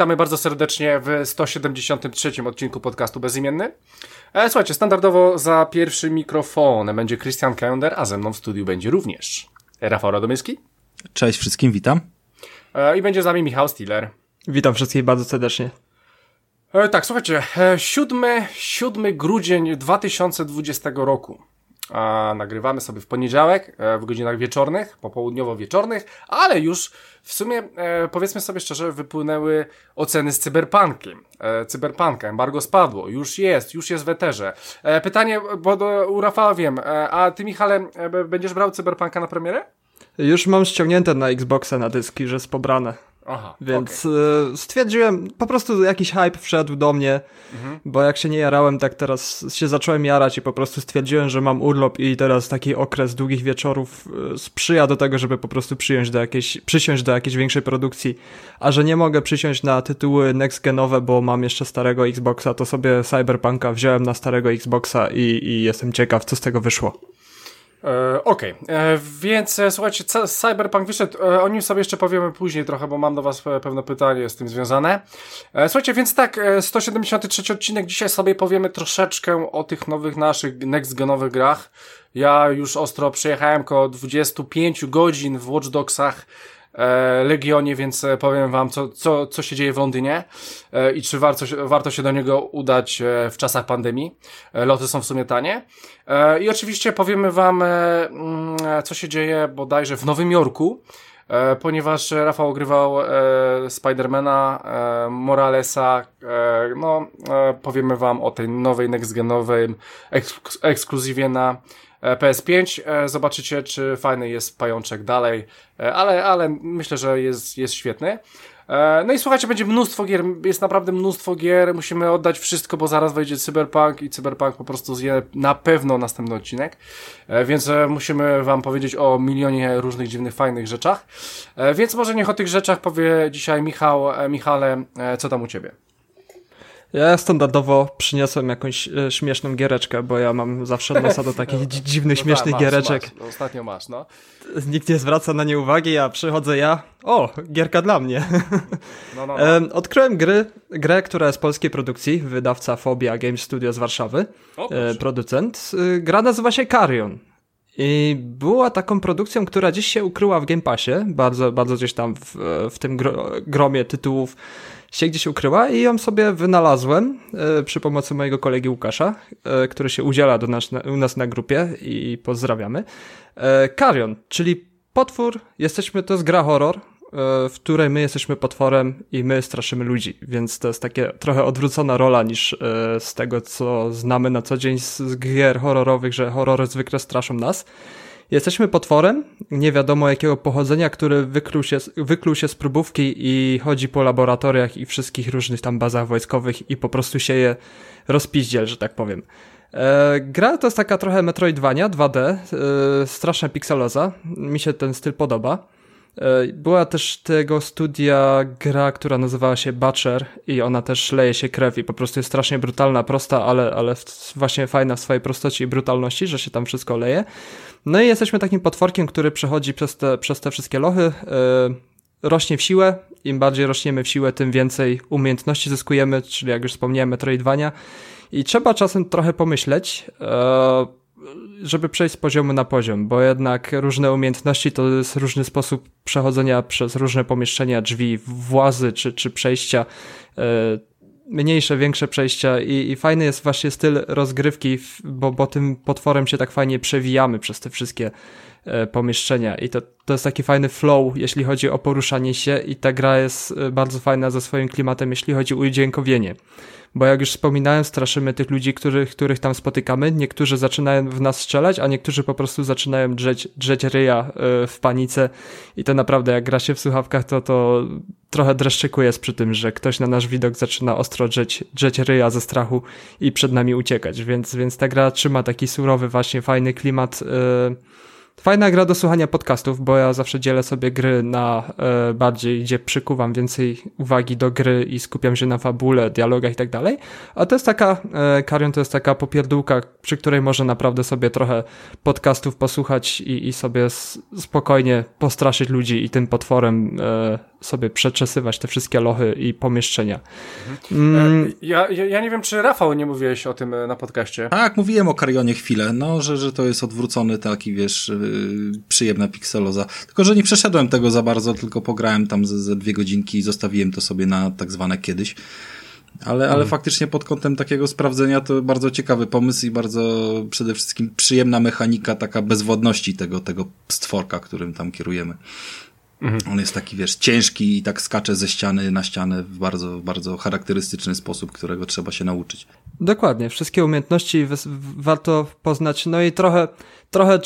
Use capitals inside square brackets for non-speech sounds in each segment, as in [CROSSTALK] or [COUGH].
witamy bardzo serdecznie w 173 odcinku podcastu Bezimienny. E, słuchajcie, standardowo za pierwszym mikrofonem będzie Christian Kender, a ze mną w studiu będzie również Rafał Radomyski. Cześć wszystkim, witam. E, I będzie z nami Michał Stiller. Witam wszystkich bardzo serdecznie. E, tak, słuchajcie, 7, 7 grudzień 2020 roku. A, nagrywamy sobie w poniedziałek e, w godzinach wieczornych, popołudniowo-wieczornych, ale już w sumie e, powiedzmy sobie szczerze, wypłynęły oceny z cyberpunkiem. E, cyberpunka, embargo spadło, już jest, już jest w eterze. Pytanie, bo do, u Rafała wiem, a ty Michale będziesz brał cyberpunka na premierę? Już mam ściągnięte na Xboxa na dyski, że jest pobrane. Aha, Więc okay. stwierdziłem, po prostu jakiś hype wszedł do mnie, mhm. bo jak się nie jarałem, tak teraz się zacząłem jarać i po prostu stwierdziłem, że mam urlop i teraz taki okres długich wieczorów y, sprzyja do tego, żeby po prostu przyjąć do jakiejś, przysiąść do jakiejś większej produkcji, a że nie mogę przysiąść na tytuły next genowe, bo mam jeszcze starego Xboxa, to sobie Cyberpunka wziąłem na starego Xboxa i, i jestem ciekaw, co z tego wyszło. E, Okej, okay. E, więc e, słuchajcie, Cyberpunk wyszedł, o nim sobie jeszcze powiemy później trochę, bo mam do was pewne pytanie z tym związane. Słuchajcie, więc tak, 173 odcinek, dzisiaj sobie powiemy troszeczkę o tych nowych naszych next-genowych grach. Ja już ostro przejechałem około 25 godzin w Watch Dogsach, Legionie, więc e, powiem wam, co, co, co się dzieje w Londynie e, i czy warto, warto się do niego udać w czasach pandemii. Loty są w sumie tanie. I oczywiście powiemy wam, mm, co się dzieje bodajże w Nowym Jorku, ponieważ Rafał ogrywał e, Spidermana, e, Moralesa, e, no powiemy wam o tej nowej next-genowej eks ekskluzywie na E, PS5. E, zobaczycie, czy fajny jest pajączek dalej, e, ale, ale myślę, że jest, jest świetny. No i słuchajcie, będzie mnóstwo gier, jest naprawdę mnóstwo gier, musimy oddać wszystko, bo zaraz wejdzie Cyberpunk i Cyberpunk po prostu zje na pewno następny odcinek, więc musimy wam powiedzieć o milionie różnych dziwnych, fajnych rzeczach, więc może niech o tych rzeczach powie dzisiaj Michał, Michale, co tam u ciebie? Ja standardowo przyniosłem jakąś e, śmieszną giereczkę, bo ja mam zawsze nosa do takich dziwnych, no śmiesznych tak, masz, giereczek. Masz, no, ostatnio masz, no. Nikt nie zwraca na nie uwagi, a przychodzę ja, o, gierka dla mnie. No, no, [LAUGHS] no. Odkryłem gry, grę, która jest polskiej produkcji, wydawca Fobia Game Studio z Warszawy, o, e, producent. E, gra nazywa się Carrion. I była taką produkcją, która gdzieś się ukryła w Game Passie, bardzo, bardzo gdzieś tam w, w tym gromie tytułów się gdzieś ukryła i ją sobie wynalazłem e, przy pomocy mojego kolegi Łukasza, e, który się udziela do nas, u nas na grupie i pozdrawiamy. E, Karion, czyli potwór, jesteśmy, to jest gra horror, w której my jesteśmy potworem i my straszymy ludzi, więc to jest takie trochę odwrócona rola niż z tego, co znamy na co dzień z gier horrorowych, że horrory zwykle straszą nas. Jesteśmy potworem, nie wiadomo jakiego pochodzenia, który wykluł się, wykluł się z próbówki i chodzi po laboratoriach i wszystkich różnych tam bazach wojskowych i po prostu sieje rozpiździel, że tak powiem. E, gra to jest taka trochę Metroidvania 2D, e, straszna pikseloza, mi się ten styl podoba. E, była też tego studia gra, która nazywała się Butcher i ona też leje się krew i po prostu jest strasznie brutalna, prosta, ale, ale właśnie fajna w swojej prostocie i brutalności, że się tam wszystko leje. No i jesteśmy takim potworkiem, który przechodzi przez te, przez te wszystkie lochy, yy, rośnie w siłę. Im bardziej rośniemy w siłę, tym więcej umiejętności zyskujemy, czyli jak już wspomniałem, Metroidvania. I trzeba czasem trochę pomyśleć, yy, żeby przejść z poziomu na poziom, bo jednak różne umiejętności to jest różny sposób przechodzenia przez różne pomieszczenia, drzwi, włazy czy, czy przejścia. Yy, mniejsze, większe przejścia i, i fajny jest właśnie styl rozgrywki, bo, bo tym potworem się tak fajnie przewijamy przez te wszystkie e, pomieszczenia i to, to jest taki fajny flow, jeśli chodzi o poruszanie się i ta gra jest e, bardzo fajna ze swoim klimatem, jeśli chodzi o udźwiękowienie. Bo jak już wspominałem, straszymy tych ludzi, których, których tam spotykamy. Niektórzy zaczynają w nas strzelać, a niektórzy po prostu zaczynają drzeć, drzeć ryja e, w panice i to naprawdę jak gra się w słuchawkach, to, to trochę dreszczykuje jest przy tym, że ktoś na nasz widok zaczyna ostro drzeć, drzeć ryja ze strachu i przed nami uciekać, więc, więc ta gra trzyma taki surowy, właśnie fajny klimat. Yy, fajna gra do słuchania podcastów, bo ja zawsze dzielę sobie gry na yy, bardziej, gdzie przykuwam więcej uwagi do gry i skupiam się na fabule, dialogach i tak dalej. A to jest taka, yy, Karion to jest taka popierdółka, przy której można naprawdę sobie trochę podcastów posłuchać i, i sobie spokojnie postraszyć ludzi i tym potworem yy, sobie przeczesywać te wszystkie lochy i pomieszczenia. Mhm. Mm. Ja, ja, ja, nie wiem, czy Rafał nie mówiłeś o tym na podcaście. Tak, mówiłem o Karionie chwilę, no, że, że to jest odwrócony taki, wiesz, yy, przyjemna pikseloza. Tylko, że nie przeszedłem tego za bardzo, tylko pograłem tam ze, ze dwie godzinki i zostawiłem to sobie na tak zwane kiedyś. Ale, ale hmm. faktycznie pod kątem takiego sprawdzenia to bardzo ciekawy pomysł i bardzo przede wszystkim przyjemna mechanika taka bezwodności tego, tego stworka, którym tam kierujemy. Mhm. On jest taki, wiesz, ciężki i tak skacze ze ściany na ścianę w bardzo, bardzo charakterystyczny sposób, którego trzeba się nauczyć. Dokładnie, wszystkie umiejętności warto poznać, no i trochę, trochę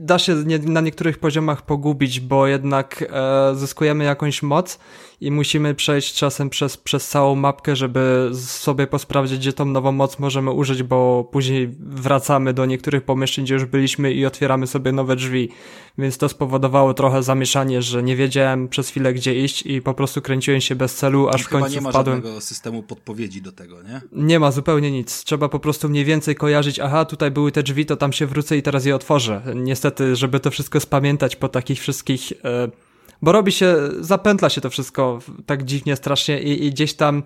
da się nie, na niektórych poziomach pogubić, bo jednak e, zyskujemy jakąś moc i musimy przejść czasem przez, przez całą mapkę, żeby sobie posprawdzić, gdzie tą nową moc możemy użyć, bo później wracamy do niektórych pomieszczeń, gdzie już byliśmy i otwieramy sobie nowe drzwi. Więc to spowodowało trochę zamieszanie, że nie wiedziałem przez chwilę, gdzie iść i po prostu kręciłem się bez celu, aż w końcu nie ma wpadłem. żadnego systemu podpowiedzi do tego, nie? Nie ma zupełnie nic. Trzeba po prostu mniej więcej kojarzyć, aha, tutaj były te drzwi, to tam się wrócę i teraz otworzę. Niestety, żeby to wszystko spamiętać po takich wszystkich... E, bo robi się, zapętla się to wszystko tak dziwnie, strasznie i, i gdzieś tam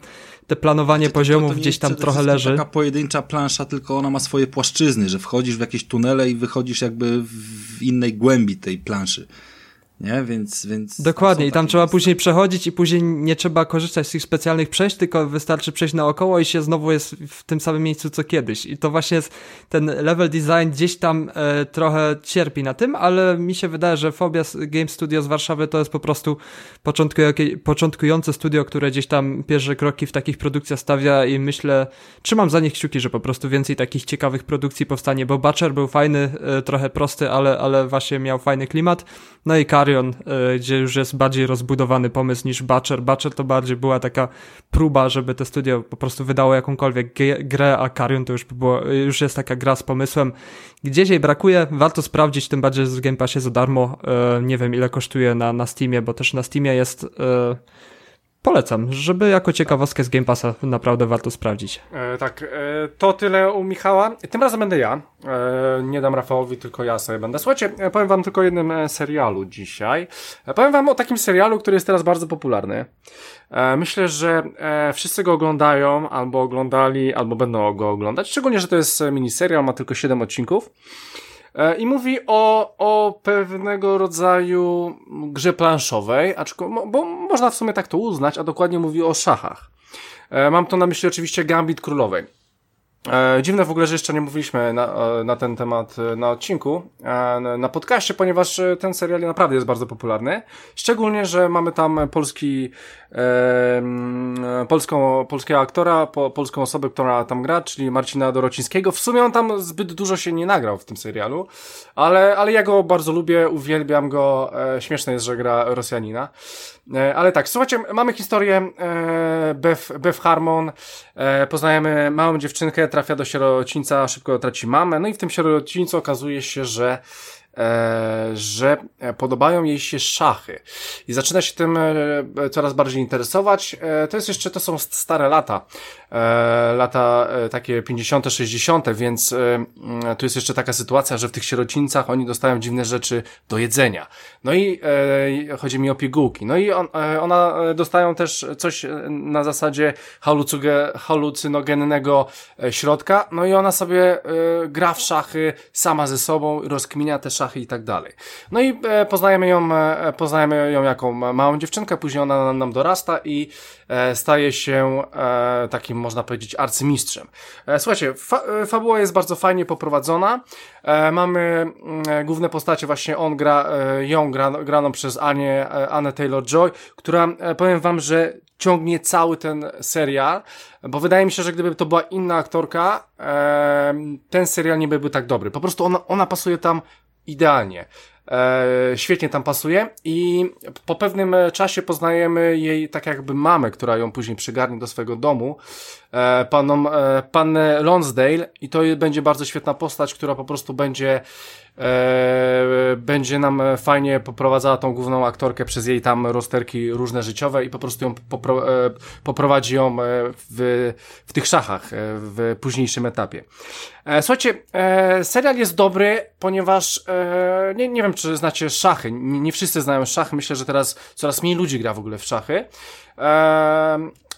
te planowanie to, poziomów to, to gdzieś tam trochę leży. Taka pojedyncza plansza, tylko ona ma swoje płaszczyzny, że wchodzisz w jakieś tunele i wychodzisz jakby w innej głębi tej planszy nie? Więc, więc Dokładnie, i tam trzeba później przechodzić i później nie trzeba korzystać z tych specjalnych przejść, tylko wystarczy przejść naokoło i się znowu jest w tym samym miejscu co kiedyś. I to właśnie jest ten level design gdzieś tam e, trochę cierpi na tym, ale mi się wydaje, że Phobia Game Studio z Warszawy to jest po prostu początkujące studio, które gdzieś tam pierwsze kroki w takich produkcjach stawia i myślę, trzymam za nich kciuki, że po prostu więcej takich ciekawych produkcji powstanie, bo Butcher był fajny, e, trochę prosty, ale, ale właśnie miał fajny klimat. No i Carrion, e, gdzie już jest bardziej rozbudowany pomysł niż Butcher. Butcher to bardziej była taka próba, żeby to studio po prostu wydało jakąkolwiek grę, a Carrion to już, było, już jest taka gra z pomysłem. Gdzieś jej brakuje, warto sprawdzić, tym bardziej, w Game Passie za darmo. E, nie wiem ile kosztuje na, na Steamie, bo też na Steamie jest e, Polecam, żeby jako ciekawostkę z Game Passa naprawdę warto sprawdzić. E, tak, e, to tyle u Michała. Tym razem będę ja. E, nie dam Rafałowi, tylko ja sobie będę. Słuchajcie, e, powiem wam tylko o jednym e, serialu dzisiaj. E, powiem wam o takim serialu, który jest teraz bardzo popularny. myślę, że wszyscy go oglądają, albo oglądali, albo będą go oglądać. Szczególnie, że to jest miniserial, ma tylko 7 odcinków. E, I mówi o, o pewnego rodzaju grze planszowej, aczkolwiek, bo można w sumie tak to uznać, a dokładnie mówi o szachach. E, mam to na myśli oczywiście Gambit Królowej. E, dziwne w ogóle, że jeszcze nie mówiliśmy na, e, na ten temat e, na odcinku, na podcaście, ponieważ ten serial naprawdę jest bardzo popularny. Szczególnie, że mamy tam polski, e, polską, polskiego aktora, po, polską osobę, która tam gra, czyli Marcina Dorocińskiego. W sumie on tam zbyt dużo się nie nagrał w tym serialu, ale, ale ja go bardzo lubię, uwielbiam go. E, śmieszne jest, że gra Rosjanina. E, ale tak, słuchajcie, mamy historię e, Beth, Beth Harmon, e, poznajemy małą dziewczynkę, trafia do sierocińca, szybko traci mamę, no i w tym sierocińcu okazuje się, że że podobają jej się szachy i zaczyna się tym e, coraz bardziej interesować. E, to jest jeszcze, to są stare lata, lata takie 50., 60., więc mm, tu jest jeszcze taka sytuacja, że w tych sierocińcach oni dostają dziwne rzeczy do jedzenia. No i chodzi mi o pigułki. No i on, ona dostają też coś na zasadzie halucynogennego środka, no i ona sobie gra w szachy sama ze sobą, rozkminia te szachy i tak dalej. No i e, poznajemy ją, e, poznajemy ją jako małą dziewczynkę, później ona nam dorasta i e, staje się takim, można powiedzieć, arcymistrzem. Słuchajcie, fa fabuła jest bardzo fajnie poprowadzona. Mamy mm, główne postacie, właśnie on gra, ją gra, graną przez Anię, Anę Taylor-Joy, która, powiem wam, że ciągnie cały ten serial, bo wydaje mi się, że gdyby to była inna aktorka, ten serial nie byłby tak dobry. Po prostu ona, ona pasuje tam idealnie. E, świetnie tam pasuje i po pewnym czasie poznajemy jej tak jakby mamę, która ją później przygarnie do swojego domu, e, paną, e, pannę Lonsdale i to będzie bardzo świetna postać, która po prostu będzie e, będzie nam fajnie poprowadzała tą główną aktorkę przez jej tam rozterki różne życiowe i po prostu ją popro, e, poprowadzi ją e, w, w tych szachach w późniejszym etapie. Słuchajcie, serial jest dobry, ponieważ nie, nie wiem, czy znacie szachy. Nie, wszyscy znają szachy. Myślę, że teraz coraz mniej ludzi gra w ogóle w szachy.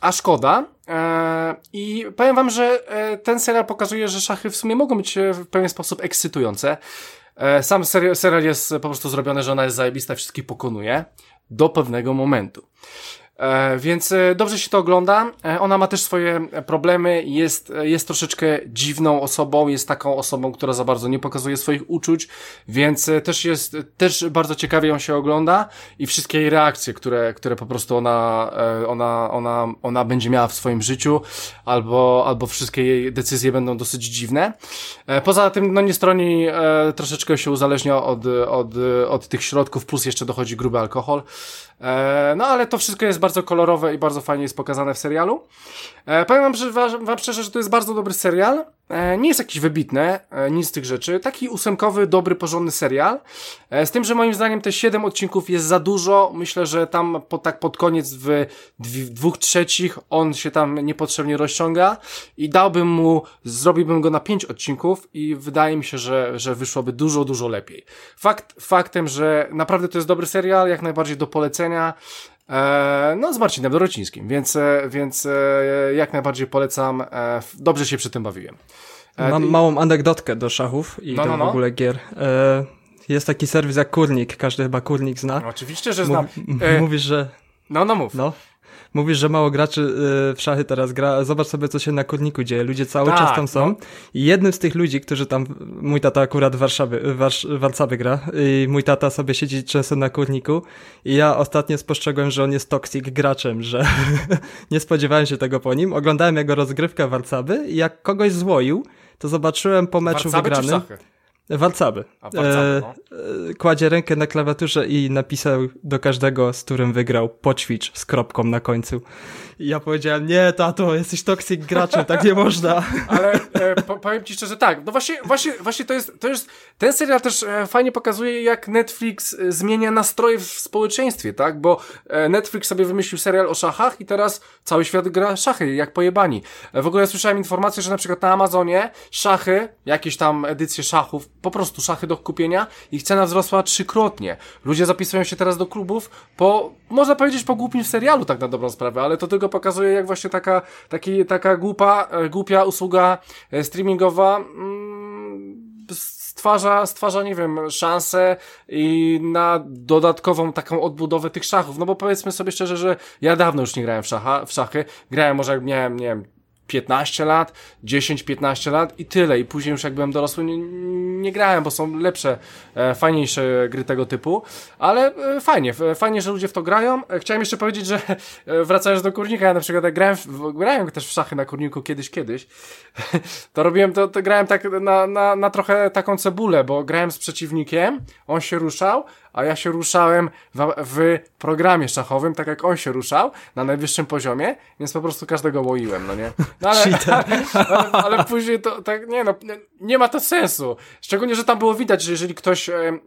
A szkoda. E, I powiem wam, że e, ten serial pokazuje, że szachy w sumie mogą być e, w pewien sposób ekscytujące. Sam serial jest po prostu zrobiony, że ona jest zajebista, wszystkich pokonuje do pewnego momentu. E, więc e, dobrze się to ogląda. E, ona ma też swoje problemy, jest, jest troszeczkę dziwną osobą, jest taką osobą, która za bardzo nie pokazuje swoich uczuć, więc też jest, też bardzo ciekawie ją się ogląda i wszystkie jej reakcje, które, które po prostu ona, ona, ona, ona będzie miała w swoim życiu, albo, albo wszystkie jej decyzje będą dosyć dziwne. Poza tym, no nie stroni, troszeczkę się uzależnia od, od, od tych środków, plus jeszcze dochodzi gruby alkohol. No ale to wszystko jest bardzo kolorowe i bardzo fajnie jest pokazane w serialu. E, powiem wam, wam szczerze, że to jest bardzo dobry serial. E, nie jest jakiś wybitny, e, nic z tych rzeczy. Taki ósemkowy, dobry, porządny serial. E, z tym, że moim zdaniem te siedem odcinków jest za dużo. Myślę, że tam po, tak pod koniec w, w dwóch trzecich on się tam niepotrzebnie rozciąga i dałbym mu, zrobiłbym go na pięć odcinków i wydaje mi się, że, że wyszłoby dużo, dużo lepiej. Fakt, faktem, że naprawdę to jest dobry serial, jak najbardziej do polecenia. E, no, z Marcinem Dorocińskim, więc, e, więc e, jak najbardziej polecam. Dobrze się przy tym bawiłem. Mam małą anegdotkę do szachów i no, do no, no. w ogóle gier. Jest taki serwis jak Kurnik, każdy chyba Kurnik zna. Oczywiście, że znam. [LAUGHS] Mówisz, że... No, no mów. No. Mówisz, że mało graczy y, w szachy teraz gra. Zobacz sobie, co się na kurniku dzieje. Ludzie cały tak, czas tam są. No. I jednym z tych ludzi, którzy tam, mój tata akurat w Warszawie, w Warszawie gra i mój tata sobie siedzi często na kurniku i ja ostatnio spostrzegłem, że on jest toxic graczem, że [LAUGHS] nie spodziewałem się tego po nim. Oglądałem jego rozgrywkę Warcaby i jak kogoś złoił, to zobaczyłem po meczu Warcaby wygranym. Warcaby. A, Warcaby no. e, kładzie rękę na klawiaturze i napisał do każdego, z którym wygrał, poćwicz z kropką na końcu. Ja powiedziałem, nie, tato, jesteś toxic graczem, tak nie można. [LAUGHS] Ale e, po, powiem ci szczerze, tak, no właśnie, właśnie, właśnie to jest, to jest, ten serial też e, fajnie pokazuje, jak Netflix e, zmienia nastroje w społeczeństwie, tak, bo e, Netflix sobie wymyślił serial o szachach i teraz cały świat gra szachy, jak pojebani. E, w ogóle słyszałem informację, że na przykład na Amazonie szachy, jakieś tam edycje szachów, po prostu szachy do kupienia, ich cena wzrosła trzykrotnie. Ludzie zapisują się teraz do klubów po, można powiedzieć, po głupim serialu, tak na dobrą sprawę, ale to tylko pokazuje, jak właśnie taka, taki, taka głupa, e, głupia usługa e, streamingowa mm, stwarza, stwarza, nie wiem, szansę i na dodatkową taką odbudowę tych szachów. No bo powiedzmy sobie szczerze, że ja dawno już nie grałem w, szacha, w szachy. Grałem może jak miałem, nie wiem, 15 lat, 10-15 lat i tyle. I później już jak byłem dorosły nie, nie grałem, bo są lepsze, e, fajniejsze gry tego typu. Ale e, fajnie, fajnie, że ludzie w to grają. E, chciałem jeszcze powiedzieć, że e, wracając do kurnika, ja na przykład grałem, w, grałem też w szachy na kurniku kiedyś, kiedyś. [LAUGHS] to robiłem, to, to grałem tak na, na, na trochę taką cebulę, bo grałem z przeciwnikiem, on się ruszał, a ja się ruszałem w, w, programie szachowym, tak jak on się ruszał, na najwyższym poziomie, więc po prostu każdego łoiłem, no nie? No ale, ale, [LAUGHS] ale, ale, później to tak, nie no, nie ma to sensu. Szczególnie, że tam było widać, że jeżeli ktoś e,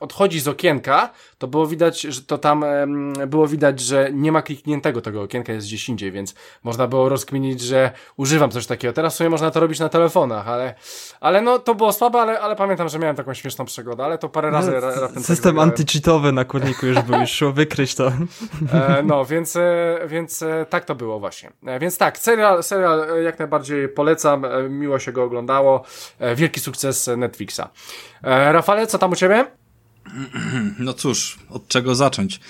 odchodzi z okienka, to było widać, że to tam e, było widać, że nie ma klikniętego tego okienka, jest gdzieś indziej, więc można było rozkminić, że używam coś takiego. Teraz sobie można to robić na telefonach, ale, ale no, to było słabe, ale, ale pamiętam, że miałem taką śmieszną przygodę, ale to parę razy no, raptem System anty-cheatowy na kurniku już był, już szło wykryć to. E, no, więc, e, więc e, tak to było właśnie. E, więc tak, serial, serial jak najbardziej polecam, miło się go oglądało, wielki sukces Netflixa. Rafale, co tam u ciebie? No cóż, od czego zacząć?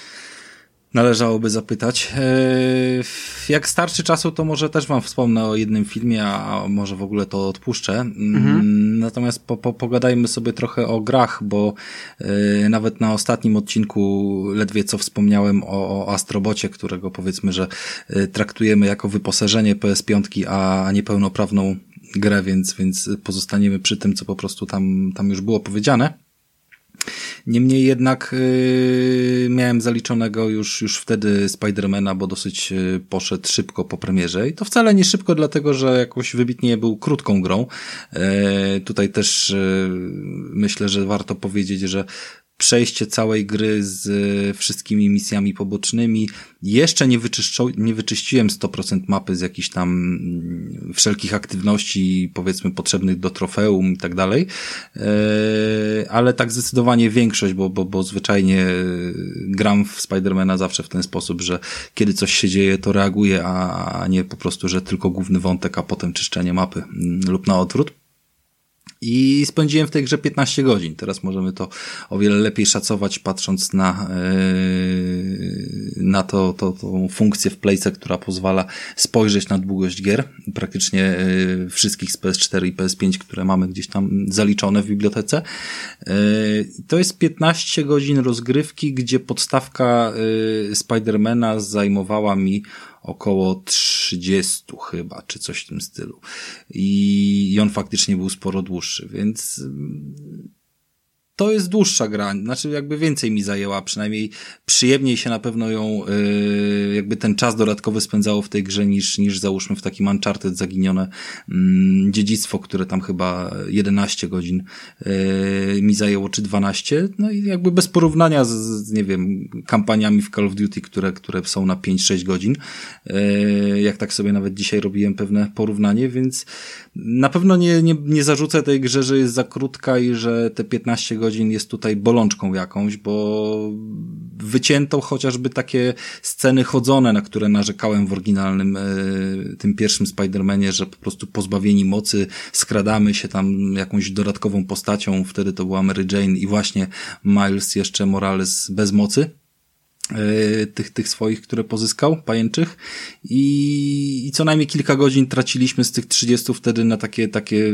Należałoby zapytać. E, jak starczy czasu, to może też wam wspomnę o jednym filmie, a może w ogóle to odpuszczę. Mhm. Natomiast po, po, pogadajmy sobie trochę o grach, bo e, nawet na ostatnim odcinku ledwie co wspomniałem o, o Astrobocie, którego powiedzmy, że e, traktujemy jako wyposażenie PS5, a nie pełnoprawną grę, więc, więc pozostaniemy przy tym, co po prostu tam, tam już było powiedziane. Niemniej jednak yy, miałem zaliczonego już, już wtedy Spidermana, bo dosyć yy, poszedł szybko po premierze i to wcale nie szybko, dlatego że jakoś wybitnie był krótką grą. Yy, tutaj też yy, myślę, że warto powiedzieć, że przejście całej gry z wszystkimi misjami pobocznymi. Jeszcze nie, nie wyczyściłem 100% mapy z jakichś tam mm, wszelkich aktywności, powiedzmy, potrzebnych do trofeum i tak dalej, ale tak zdecydowanie większość, bo, bo, bo zwyczajnie gram w Spidermana zawsze w ten sposób, że kiedy coś się dzieje, to reaguję, a nie po prostu, że tylko główny wątek, a potem czyszczenie mapy mm, lub na odwrót. I spędziłem w tej grze 15 godzin. Teraz możemy to o wiele lepiej szacować, patrząc na, yy, na to, to, tą funkcję w playce, która pozwala spojrzeć na długość gier. Praktycznie yy, wszystkich z PS4 i PS5, które mamy gdzieś tam zaliczone w bibliotece. Yy, to jest 15 godzin rozgrywki, gdzie podstawka Spidermana zajmowała mi około 30 chyba, czy coś w tym stylu. I, i on faktycznie był sporo dłuższy, więc to jest dłuższa gra, znaczy jakby więcej mi zajęła, przynajmniej przyjemniej się na pewno ją, yy, jakby ten czas dodatkowy spędzało w tej grze niż, niż załóżmy w takim Uncharted zaginione yy, dziedzictwo, które tam chyba 11 godzin yy, mi zajęło, czy 12, no i jakby bez porównania z, z nie wiem, kampaniami w Call of Duty, które, które są na 5-6 godzin, yy, jak tak sobie nawet dzisiaj robiłem pewne porównanie, więc na pewno nie, nie, nie zarzucę tej grze, że jest za krótka i że te 15 godzin jest tutaj bolączką jakąś, bo wycięto chociażby takie sceny chodzone, na które narzekałem w oryginalnym, e, tym pierwszym Spider-Manie, że po prostu pozbawieni mocy skradamy się tam jakąś dodatkową postacią, wtedy to była Mary Jane i właśnie Miles jeszcze Morales bez mocy. E, tych, tych swoich, które pozyskał, pajęczych I, i co najmniej kilka godzin traciliśmy z tych 30 wtedy na takie, takie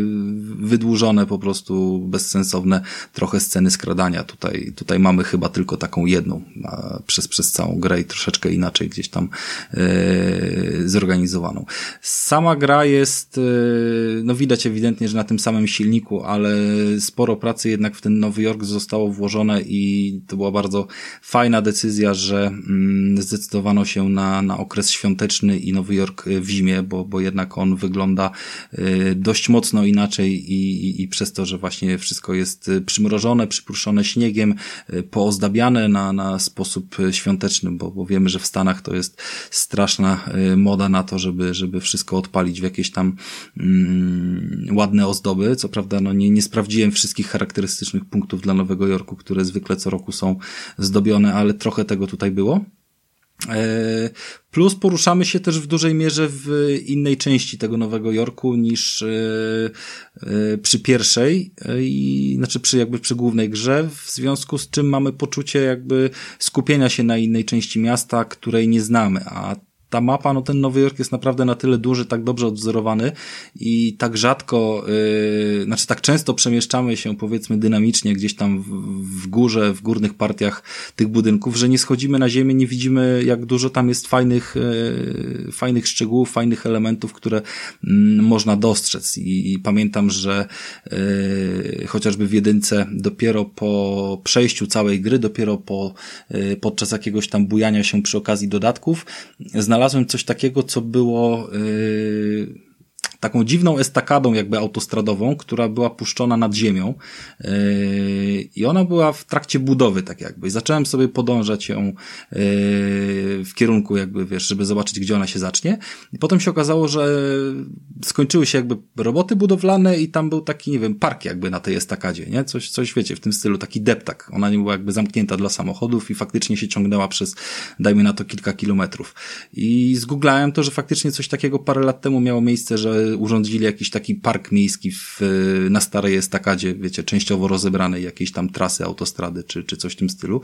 wydłużone po prostu bezsensowne trochę sceny skradania. Tutaj, tutaj mamy chyba tylko taką jedną przez, przez całą grę i troszeczkę inaczej gdzieś tam e, zorganizowaną. Sama gra jest, e, no widać ewidentnie, że na tym samym silniku, ale sporo pracy jednak w ten Nowy Jork zostało włożone i to była bardzo fajna decyzja, że mm, zdecydowano się na, na okres świąteczny i Nowy Jork w zimie, bo, bo jednak on wygląda y, dość mocno inaczej i, i, i przez to, że właśnie wszystko jest przymrożone, przypruszone śniegiem, y, poozdabiane na, na sposób świąteczny, bo, bo wiemy, że w Stanach to jest straszna y, moda na to, żeby, żeby wszystko odpalić w jakieś tam mm, ładne ozdoby. Co prawda, no nie, nie sprawdziłem wszystkich charakterystycznych punktów dla Nowego Jorku, które zwykle co roku są zdobione, ale trochę tego tutaj było. E, plus poruszamy się też w dużej mierze w innej części tego Nowego Jorku niż e, e, przy pierwszej, i, znaczy przy jakby przy głównej grze, w związku z czym mamy poczucie jakby skupienia się na innej części miasta, której nie znamy, a ta mapa, no ten Nowy Jork jest naprawdę na tyle duży, tak dobrze odwzorowany i tak rzadko, yy, znaczy tak często przemieszczamy się powiedzmy dynamicznie gdzieś tam w, w górze, w górnych partiach tych budynków, że nie schodzimy na ziemię, nie widzimy jak dużo tam jest fajnych, yy, fajnych szczegółów, fajnych elementów, które yy, można dostrzec. I, i pamiętam, że yy, chociażby w jedynce dopiero po przejściu całej gry, dopiero po, yy, podczas jakiegoś tam bujania się przy okazji dodatków, znalazłem znalazłem coś takiego, co było yy, taką dziwną estakadą jakby autostradową, która była puszczona nad ziemią yy, i ona była w trakcie budowy tak jakby. I zacząłem sobie podążać ją yy, w kierunku jakby, wiesz, żeby zobaczyć, gdzie ona się zacznie. I potem się okazało, że skończyły się jakby roboty budowlane i tam był taki, nie wiem, park jakby na tej estakadzie, nie? Coś, coś wiecie, w tym stylu, taki deptak. Ona nie była jakby zamknięta dla samochodów i faktycznie się ciągnęła przez, dajmy na to kilka kilometrów. I zgooglałem to, że faktycznie coś takiego parę lat temu miało miejsce, że urządzili jakiś taki park miejski w, na starej estakadzie, wiecie, częściowo rozebranej jakiejś tam trasy autostrady czy, czy coś w tym stylu.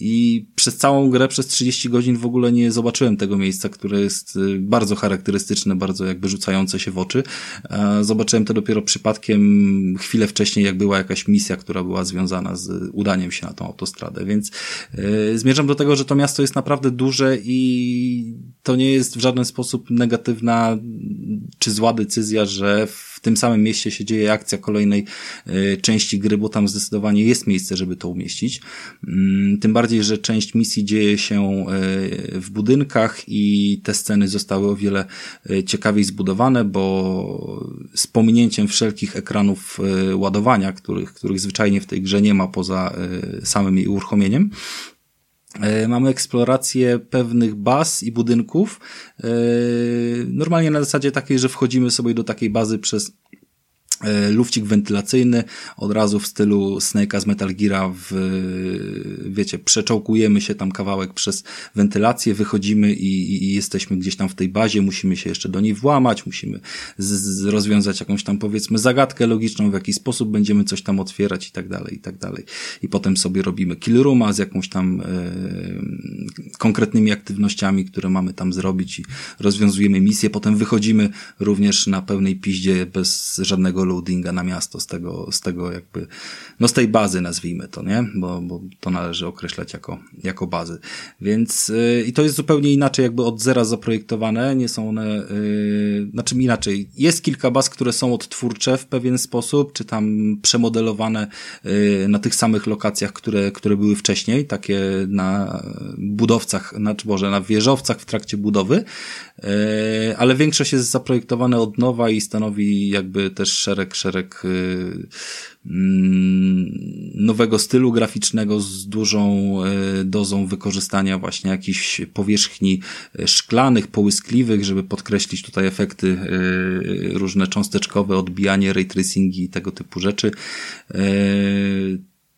I przez całą grę, przez 30 godzin w ogóle nie zobaczyłem tego miejsca, które jest y, bardzo charakterystyczne, bardzo jakby rzucające się w oczy. Zobaczyłem to dopiero przypadkiem chwilę wcześniej, jak była jakaś misja, która była związana z udaniem się na tą autostradę, więc yy, zmierzam do tego, że to miasto jest naprawdę duże i to nie jest w żaden sposób negatywna czy zła decyzja, że w tym samym mieście się dzieje akcja kolejnej y, części gry, bo tam zdecydowanie jest miejsce, żeby to umieścić. Mm, tym bardziej, że część misji dzieje się y, w budynkach i te sceny zostały o wiele ciekawiej zbudowane, bo z pominięciem wszelkich ekranów ładowania, których, których zwyczajnie w tej grze nie ma poza samym jej uruchomieniem, E, mamy eksplorację pewnych baz i budynków. E, normalnie na zasadzie takiej, że wchodzimy sobie do takiej bazy przez E, lufcik wentylacyjny, od razu w stylu Snake'a z Metal Gear'a w, wiecie, przeczołkujemy się tam kawałek przez wentylację, wychodzimy i, i jesteśmy gdzieś tam w tej bazie, musimy się jeszcze do niej włamać, musimy z, z rozwiązać jakąś tam powiedzmy zagadkę logiczną, w jaki sposób będziemy coś tam otwierać i tak dalej, i tak dalej. I potem sobie robimy kill rooma z jakąś tam e, konkretnymi aktywnościami, które mamy tam zrobić i rozwiązujemy misję, potem wychodzimy również na pełnej piździe bez żadnego loadinga na miasto z tego, z tego jakby, no z tej bazy nazwijmy to, nie? Bo, bo to należy określać jako, jako bazy. Więc, yy, i to jest zupełnie inaczej jakby od zera zaprojektowane, nie są one, yy, znaczy inaczej, jest kilka baz, które są odtwórcze w pewien sposób, czy tam przemodelowane yy, na tych samych lokacjach, które, które były wcześniej, takie na budowcach, znaczy może na wieżowcach w trakcie budowy, yy, ale większość jest zaprojektowane od nowa i stanowi jakby też szereg szereg, szereg y, mm, nowego stylu graficznego z dużą y, dozą wykorzystania właśnie jakichś powierzchni y, szklanych, połyskliwych, żeby podkreślić tutaj efekty różne cząsteczkowe, odbijanie, ray tracingi i tego typu rzeczy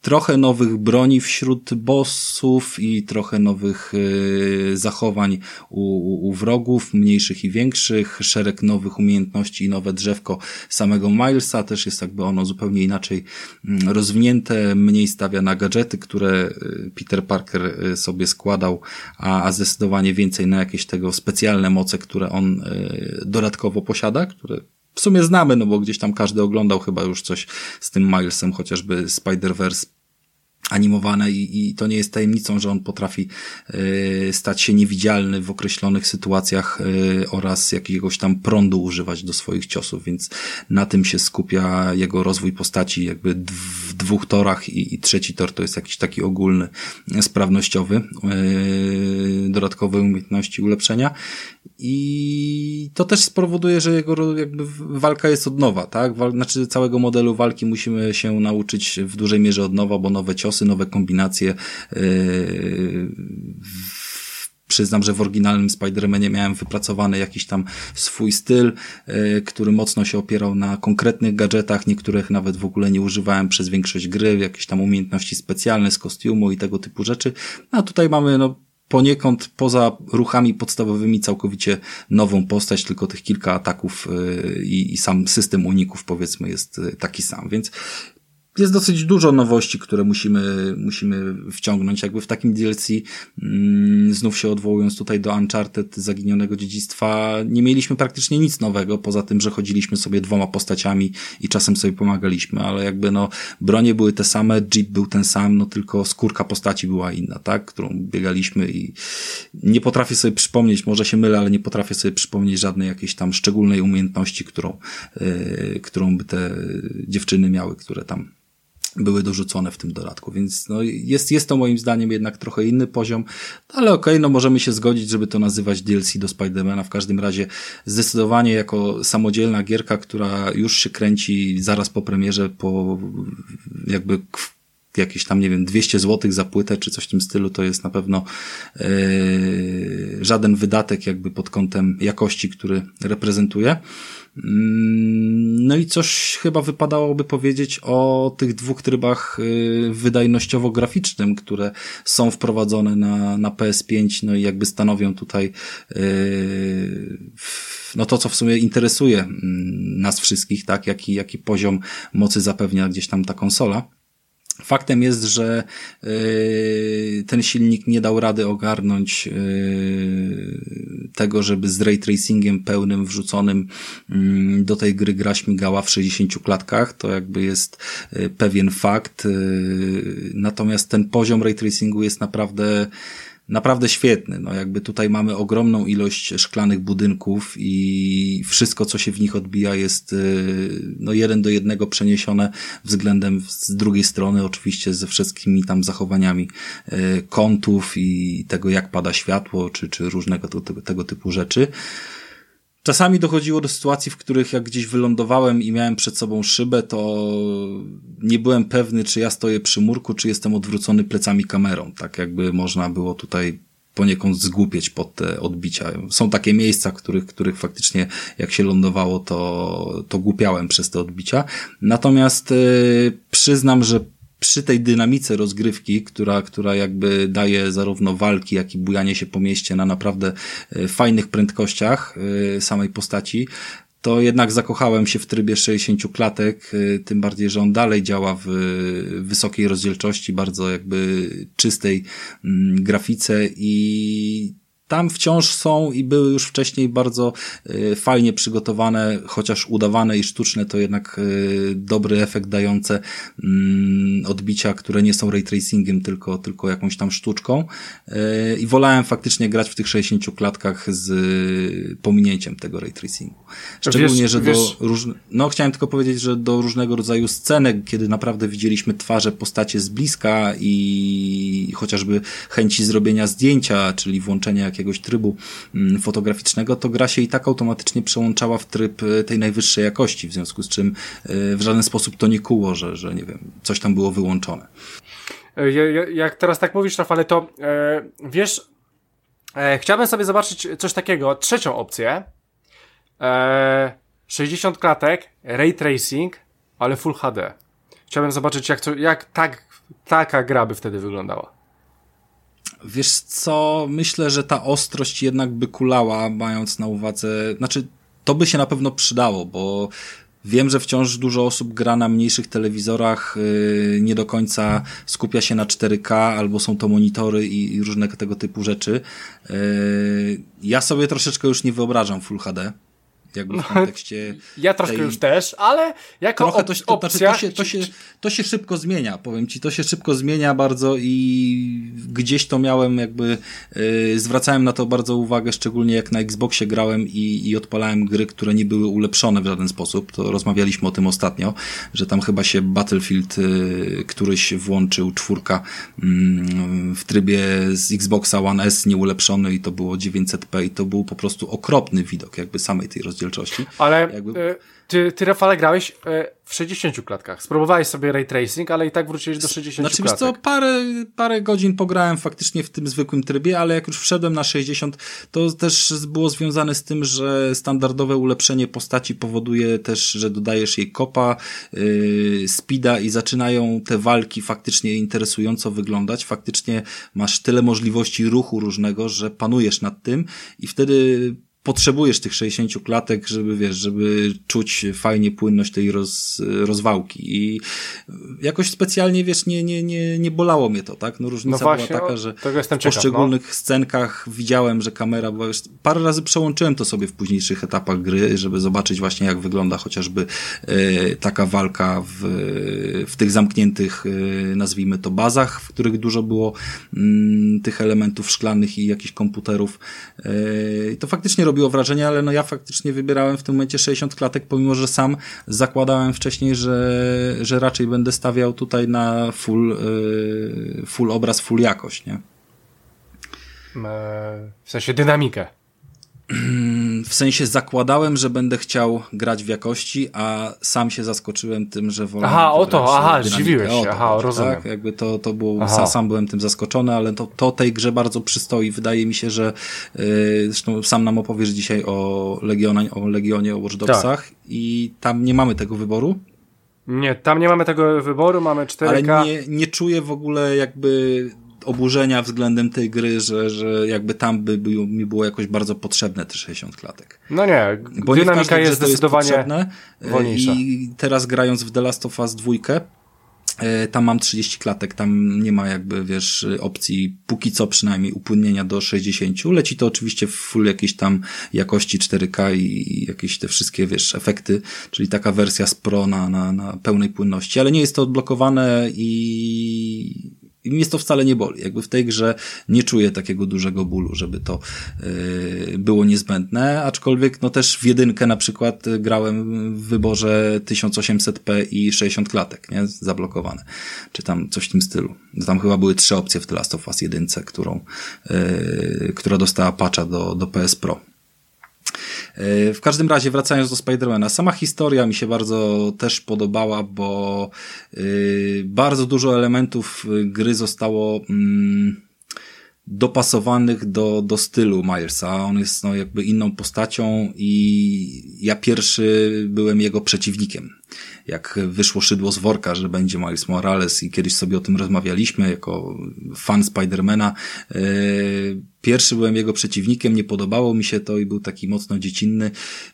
trochę nowych broni wśród bossów i trochę nowych y, zachowań u, u, wrogów, mniejszych i większych, szereg nowych umiejętności i nowe drzewko samego Milesa, też jest jakby ono zupełnie inaczej mm, rozwinięte, mniej stawia na gadżety, które y, Peter Parker y, sobie składał, a, a zdecydowanie więcej na jakieś tego specjalne moce, które on dodatkowo posiada, które w sumie znamy, no bo gdzieś tam każdy oglądał chyba już coś z tym Milesem, chociażby Spider-Verse animowane i, i to nie jest tajemnicą, że on potrafi y, stać się niewidzialny w określonych sytuacjach y, oraz jakiegoś tam prądu używać do swoich ciosów, więc na tym się skupia jego rozwój postaci jakby w dwóch torach i, i trzeci tor to jest jakiś taki ogólny, sprawnościowy, y, dodatkowe umiejętności ulepszenia i to też spowoduje, że jego jakby walka jest od nowa, tak? Wal, znaczy całego modelu walki musimy się nauczyć w dużej mierze od nowa, bo nowe ciosy, nowe kombinacje. Yy, przyznam, że w oryginalnym Spider-Manie miałem wypracowany jakiś tam swój styl, yy, który mocno się opierał na konkretnych gadżetach, niektórych nawet w ogóle nie używałem przez większość gry, jakieś tam umiejętności specjalne z kostiumu i tego typu rzeczy. A tutaj mamy no poniekąd poza ruchami podstawowymi całkowicie nową postać, tylko tych kilka ataków y, i, i sam system uników powiedzmy jest taki sam, więc jest dosyć dużo nowości, które musimy, musimy wciągnąć. Jakby w takim DLC, mm, znów się odwołując tutaj do Uncharted Zaginionego Dziedzictwa, nie mieliśmy praktycznie nic nowego, poza tym, że chodziliśmy sobie dwoma postaciami i czasem sobie pomagaliśmy, ale jakby no, bronie były te same, Jeep był ten sam, no tylko skórka postaci była inna, tak? Którą biegaliśmy i nie potrafię sobie przypomnieć, może się mylę, ale nie potrafię sobie przypomnieć żadnej jakiejś tam szczególnej umiejętności, którą, yy, którą by te dziewczyny miały, które tam były dorzucone w tym dodatku, więc no jest, jest to moim zdaniem jednak trochę inny poziom, ale okej, okay, no możemy się zgodzić, żeby to nazywać DLC do Spidermana, w każdym razie zdecydowanie jako samodzielna gierka, która już się kręci zaraz po premierze, po jakby jakieś tam, nie wiem, 200 zł za płytę, czy coś w tym stylu, to jest na pewno yy, żaden wydatek jakby pod kątem jakości, który reprezentuje. Mm, no i coś chyba wypadałoby powiedzieć o tych dwóch trybach y, wydajnościowo-graficznym, które są wprowadzone na, na PS5, no i jakby stanowią tutaj y, no to, co w sumie interesuje mm, nas wszystkich, tak, jaki, jaki poziom mocy zapewnia gdzieś tam ta konsola. Faktem jest, że yy, ten silnik nie dał rady ogarnąć yy, tego, żeby z ray tracingiem pełnym wrzuconym yy, do tej gry gra śmigała w 60 klatkach. To jakby jest yy, pewien fakt. Natomiast ten poziom ray tracingu jest naprawdę naprawdę świetny. No jakby tutaj mamy ogromną ilość szklanych budynków i wszystko, co się w nich odbija jest y, no jeden do jednego przeniesione względem z drugiej strony, oczywiście ze wszystkimi tam zachowaniami y, kątów i tego, jak pada światło, czy, czy różnego tego, tego typu rzeczy. Czasami dochodziło do sytuacji, w których jak gdzieś wylądowałem i miałem przed sobą szybę, to nie byłem pewny, czy ja stoję przy murku, czy jestem odwrócony plecami kamerą. Tak jakby można było tutaj poniekąd zgłupieć pod te odbicia. Są takie miejsca, których, których faktycznie jak się lądowało, to, to głupiałem przez te odbicia. Natomiast yy, przyznam, że przy tej dynamice rozgrywki, która, która jakby daje zarówno walki, jak i bujanie się po mieście na naprawdę e, fajnych prędkościach e, samej postaci, to jednak zakochałem się w trybie 60 klatek, e, tym bardziej, że on dalej działa w wysokiej rozdzielczości, bardzo jakby czystej mm, grafice i tam wciąż są i były już wcześniej bardzo y, fajnie przygotowane, chociaż udawane i sztuczne, to jednak y, dobry efekt dające y, odbicia, które nie są ray tracingiem, tylko, tylko jakąś tam sztuczką. Y, I wolałem faktycznie grać w tych 60 klatkach z pominięciem tego ray tracingu. Szczególnie, wiesz, że wiesz... do różnych, no chciałem tylko powiedzieć, że do różnego rodzaju scenek, kiedy naprawdę widzieliśmy twarze postacie z bliska i chociażby chęci zrobienia zdjęcia, czyli włączenia jakiegoś trybu mm, fotograficznego, to gra się i tak automatycznie przełączała w tryb e, tej najwyższej jakości, w związku z czym e, w żaden sposób to nie kuło, że, że nie wiem, coś tam było wyłączone. E, jak teraz tak mówisz, Rafale, to wiesz, chciałbym sobie zobaczyć coś takiego, trzecią opcję. E, 60 klatek, ray tracing, ale full HD. Chciałbym zobaczyć, jak, to, jak tak, taka gra by wtedy wyglądała. Wiesz co, myślę, że ta ostrość jednak by kulała, mając na uwadze, znaczy to by się na pewno przydało, bo Wiem, że wciąż dużo osób gra na mniejszych telewizorach, yy, nie do końca skupia się na 4K, albo są to monitory i, i różne tego typu rzeczy. Yy, ja sobie troszeczkę już nie wyobrażam Full HD jakby w no, kontekście... Ja troszkę tej... już też, ale jako Trochę to, to, opcja... To, się, to, się, to się szybko zmienia, powiem ci, to się szybko zmienia bardzo i gdzieś to miałem jakby, yy, zwracałem na to bardzo uwagę, szczególnie jak na Xboxie grałem i, i odpalałem gry, które nie były ulepszone w żaden sposób, to rozmawialiśmy o tym ostatnio, że tam chyba się Battlefield yy, któryś włączył, czwórka yy, w trybie z Xboxa One S nieulepszony i to było 900p i to był po prostu okropny widok jakby samej tej rozdzielczości rozdzielczości. Ale Jakby... E, ty, ty Rafale grałeś e, w 60 klatkach. Spróbowałeś sobie ray tracing, ale i tak wróciłeś do 60 znaczy, klatek. Znaczy co, parę, parę godzin pograłem faktycznie w tym zwykłym trybie, ale jak już wszedłem na 60, to też było związane z tym, że standardowe ulepszenie postaci powoduje też, że dodajesz jej kopa, yy, speeda i zaczynają te walki faktycznie interesująco wyglądać. Faktycznie masz tyle możliwości ruchu różnego, że panujesz nad tym i wtedy potrzebujesz tych 60 klatek, żeby wiesz, żeby czuć fajnie płynność tej roz, rozwałki i jakoś specjalnie, wiesz, nie, nie, nie, nie bolało mnie to, tak? No różnica no właśnie, była taka, że w poszczególnych no. scenkach widziałem, że kamera była już, parę razy przełączyłem to sobie w późniejszych etapach gry, żeby zobaczyć właśnie jak wygląda chociażby e, taka walka w, w tych zamkniętych, e, nazwijmy to bazach, w których dużo było mm, tych elementów szklanych i jakichś komputerów. E, to faktycznie robiło wrażenie, ale no ja faktycznie wybierałem w tym momencie 60 klatek, pomimo, że sam zakładałem wcześniej, że, że raczej będę stawiał tutaj na full, yy, full obraz, full jakość, nie? W sensie dynamikę. [CLEARS THROAT] W sensie zakładałem, że będę chciał grać w jakości, a sam się zaskoczyłem tym, że wolę. Aha, o to, aha, zdziwiłeś się, aha, rozumiem. Tak, jakby to, to było, sam, sam byłem tym zaskoczony, ale to, to tej grze bardzo przystoi. Wydaje mi się, że yy, zresztą sam nam opowiesz dzisiaj o, Legionie, o Legionie, o Watch Dogsach tak. i tam nie mamy tego wyboru. Nie, tam nie mamy tego wyboru, mamy 4K. Ale nie, nie czuję w ogóle jakby oburzenia względem tej gry, że, że jakby tam by, by mi było jakoś bardzo potrzebne te 60 klatek. No nie, Bo dynamika nie jest zdecydowanie jest potrzebne. wolniejsza. I teraz grając w The Last of Us 2, e, tam mam 30 klatek, tam nie ma jakby, wiesz, opcji, póki co przynajmniej, upłynnienia do 60. Leci to oczywiście w full jakiejś tam jakości 4K i jakieś te wszystkie, wiesz, efekty, czyli taka wersja z Pro na, na, na pełnej płynności, ale nie jest to odblokowane i i mnie to wcale nie boli. Jakby w tej grze nie czuję takiego dużego bólu, żeby to yy, było niezbędne, aczkolwiek no też w jedynkę na przykład grałem w wyborze 1800p i 60 klatek, nie? Zablokowane. Czy tam coś w tym stylu. Tam chyba były trzy opcje w The Last of Us jedynce, którą, yy, która dostała patcha do, do PS Pro. W każdym razie, wracając do Spidermana, sama historia mi się bardzo też podobała, bo y, bardzo dużo elementów gry zostało mm, dopasowanych do, do stylu Milesa. On jest no, jakby inną postacią i ja pierwszy byłem jego przeciwnikiem jak wyszło szydło z worka, że będzie Miles Morales i kiedyś sobie o tym rozmawialiśmy jako fan Spidermana. E, pierwszy byłem jego przeciwnikiem, nie podobało mi się to i był taki mocno dziecinny.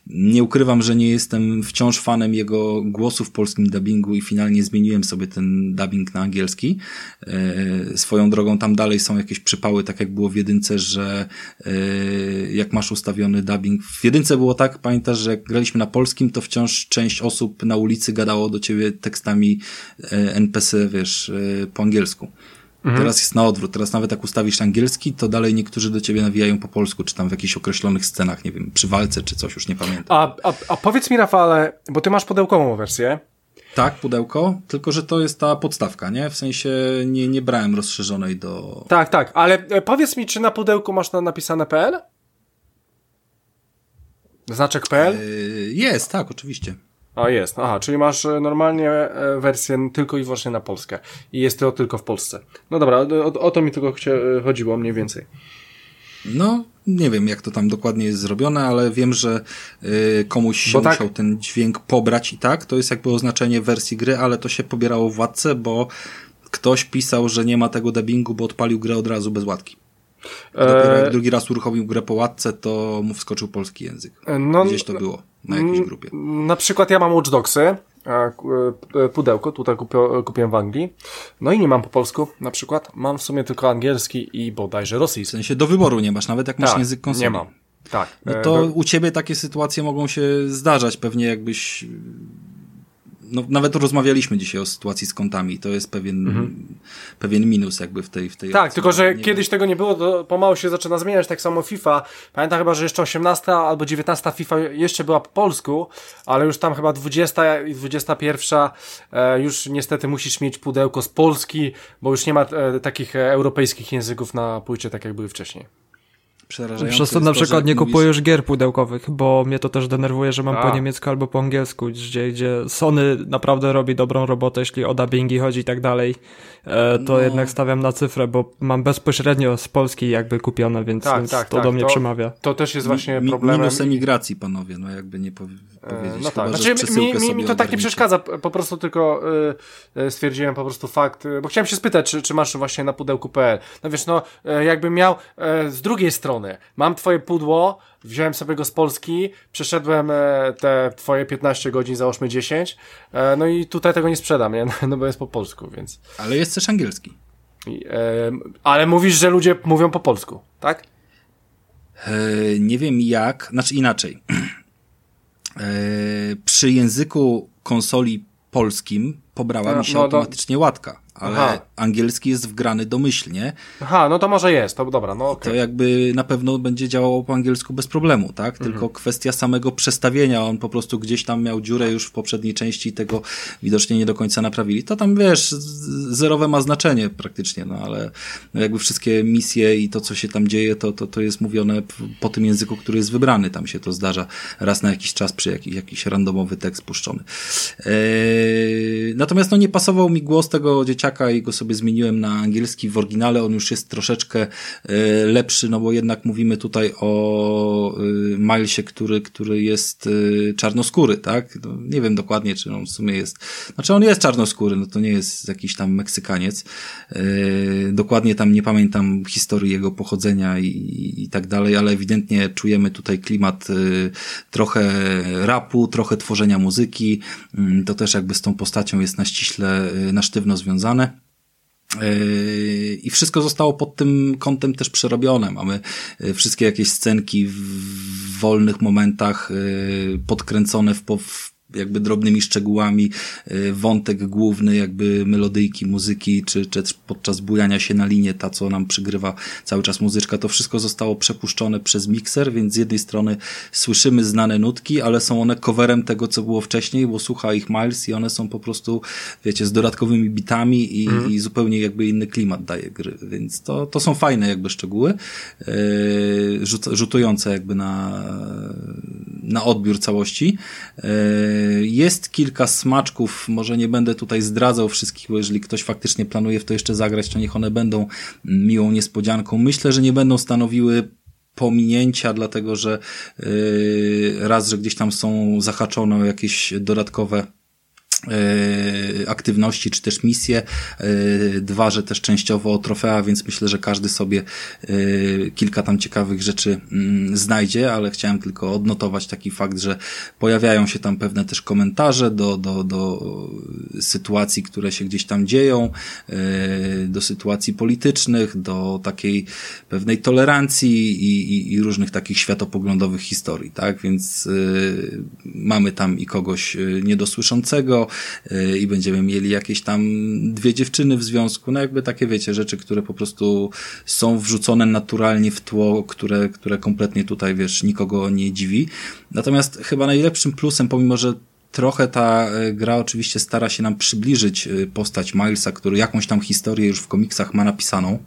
Nie ukrywam, że nie jestem wciąż fanem jego głosu w polskim dubbingu i finalnie zmieniłem sobie ten dubbing na angielski. E, swoją drogą tam dalej są jakieś przypały, tak jak było w jedynce, że e, jak masz ustawiony dubbing. W jedynce było tak, pamiętasz, że jak graliśmy na polskim, to wciąż część osób na ulicy gadało do ciebie tekstami e, NPC, wiesz, e, po angielsku. Mhm. Teraz jest na odwrót. Teraz nawet jak ustawisz angielski, to dalej niektórzy do ciebie nawijają po polsku, czy tam w jakichś określonych scenach, nie wiem, przy walce, czy coś, już nie pamiętam. A, a, a powiedz mi, Rafale, bo ty masz pudełkową wersję. Tak, pudełko, tylko że to jest ta podstawka, nie? W sensie nie, nie brałem rozszerzonej do... Tak, tak, ale e, powiedz mi, czy na pudełku masz na napisane PL? Znaczek PL? Yy, jest, tak, oczywiście. A jest, aha, czyli masz e, normalnie e, wersję tylko i wyłącznie na Polskę i jest to tylko w Polsce. No dobra, o, o to mi tylko e, chodziło mniej więcej. No, nie wiem jak to tam dokładnie jest zrobione, ale wiem, że y, komuś się tak... musiał ten dźwięk pobrać i tak, to jest jakby oznaczenie wersji gry, ale to się pobierało w łatce, bo ktoś pisał, że nie ma tego dubbingu, bo odpalił grę od razu bez łatki. Dopiero jak drugi raz uruchomił grę po łatce, to mu wskoczył polski język. No, Gdzieś to było na jakiejś grupie. Na przykład ja mam Watch Dogsy, e, pudełko, tutaj kupiłem w Anglii. No i nie mam po polsku na przykład. Mam w sumie tylko angielski i bodajże rosyjski. W sensie do wyboru nie masz, nawet jak masz tak, język konsoli. nie mam. Tak. No to do... u ciebie takie sytuacje mogą się zdarzać, pewnie jakbyś no, nawet rozmawialiśmy dzisiaj o sytuacji z kontami. To jest pewien, mhm. pewien minus jakby w tej, w tej Tak, akcji. tylko że nie kiedyś wiem. tego nie było, to pomału się zaczyna zmieniać. Tak samo FIFA. Pamiętam chyba, że jeszcze 18 albo 19 FIFA jeszcze była po polsku, ale już tam chyba 20 i 21 e, już niestety musisz mieć pudełko z Polski, bo już nie ma e, takich e, europejskich języków na płycie, tak jak były wcześniej przerażające. Przez to na przykład nie mówisz... kupuję już gier pudełkowych, bo mnie to też denerwuje, że mam A. po niemiecku albo po angielsku, gdzie, gdzie Sony naprawdę robi dobrą robotę, jeśli o dubbingi chodzi i tak dalej, to no. jednak stawiam na cyfrę, bo mam bezpośrednio z Polski jakby kupione, więc, tak, więc tak, to tak. do mnie to, przemawia. To też jest właśnie Mi, problemem. Minus emigracji, panowie, no jakby nie powie, e, powiedzieć. No tak, znaczy, mi, mi, mi to tak nie przeszkadza, po prostu tylko y, stwierdziłem po prostu fakt, bo chciałem się spytać, czy, czy masz właśnie na pudełku.pl. No wiesz, no jakbym miał z drugiej strony strony. Mam twoje pudło, wziąłem sobie go z Polski, przeszedłem e, te twoje 15 godzin, załóżmy 10, e, no i tutaj tego nie sprzedam, nie? [LAUGHS] no bo jest po polsku, więc... Ale jest też angielski. E, ale mówisz, że ludzie mówią po polsku, tak? Nie wiem jak, znaczy inaczej. [CLEARS THROAT] Przy języku konsoli polskim pobrała no, mi się no, automatycznie no, łatka ale Aha. angielski jest wgrany domyślnie. Aha, no to może jest, to dobra, no okay. To jakby na pewno będzie działało po angielsku bez problemu, tak? Mhm. Tylko kwestia samego przestawienia, on po prostu gdzieś tam miał dziurę już w poprzedniej części i tego widocznie nie do końca naprawili. To tam, wiesz, zerowe ma znaczenie praktycznie, no ale jakby wszystkie misje i to, co się tam dzieje, to, to, to jest mówione po tym języku, który jest wybrany. Tam się to zdarza raz na jakiś czas przy jakiś, jakiś randomowy tekst puszczony. Eee, natomiast no nie pasował mi głos tego dzieciaka i go sobie zmieniłem na angielski w oryginale. On już jest troszeczkę e, lepszy, no bo jednak mówimy tutaj o e, Milesie, który, który jest e, czarnoskóry, tak? No, nie wiem dokładnie, czy on w sumie jest, znaczy on jest czarnoskóry, no to nie jest jakiś tam Meksykaniec. Dokładnie tam nie pamiętam historii jego pochodzenia i, i tak dalej, ale ewidentnie czujemy tutaj klimat trochę rapu, trochę tworzenia muzyki. Mm, to też jakby z tą postacią jest na ściśle, na sztywno związane. Yy, I wszystko zostało pod tym kątem też przerobione. Mamy yy, wszystkie jakieś scenki w wolnych momentach yy, podkręcone w, jakby drobnymi szczegółami, y, wątek główny, jakby melodyjki, muzyki, czy, czy podczas bujania się na linie, ta co nam przygrywa cały czas muzyczka, to wszystko zostało przepuszczone przez mikser, więc z jednej strony słyszymy znane nutki, ale są one coverem tego, co było wcześniej, bo słucha ich Miles i one są po prostu, wiecie, z dodatkowymi bitami i, mm. i zupełnie jakby inny klimat daje gry, więc to, to są fajne jakby szczegóły, yy, rzut, rzutujące jakby na, na odbiór całości. Yy, jest kilka smaczków, może nie będę tutaj zdradzał wszystkich, bo jeżeli ktoś faktycznie planuje w to jeszcze zagrać, to niech one będą miłą niespodzianką. Myślę, że nie będą stanowiły pominięcia, dlatego że yy, raz, że gdzieś tam są zahaczone jakieś dodatkowe aktywności czy też misje. E, dwa, że też częściowo trofea, więc myślę, że każdy sobie e, kilka tam ciekawych rzeczy mm, znajdzie, ale chciałem tylko odnotować taki fakt, że pojawiają się tam pewne też komentarze do, do, do sytuacji, które się gdzieś tam dzieją, do sytuacji politycznych, do takiej pewnej tolerancji i, i, i różnych takich światopoglądowych historii, tak? Więc mamy tam i kogoś niedosłyszącego, i będziemy mieli jakieś tam dwie dziewczyny w związku, no jakby takie wiecie, rzeczy, które po prostu są wrzucone naturalnie w tło, które, które kompletnie tutaj, wiesz, nikogo nie dziwi. Natomiast chyba najlepszym plusem, pomimo, że trochę ta y, gra oczywiście stara się nam przybliżyć y, postać Milesa, który jakąś tam historię już w komiksach ma napisaną,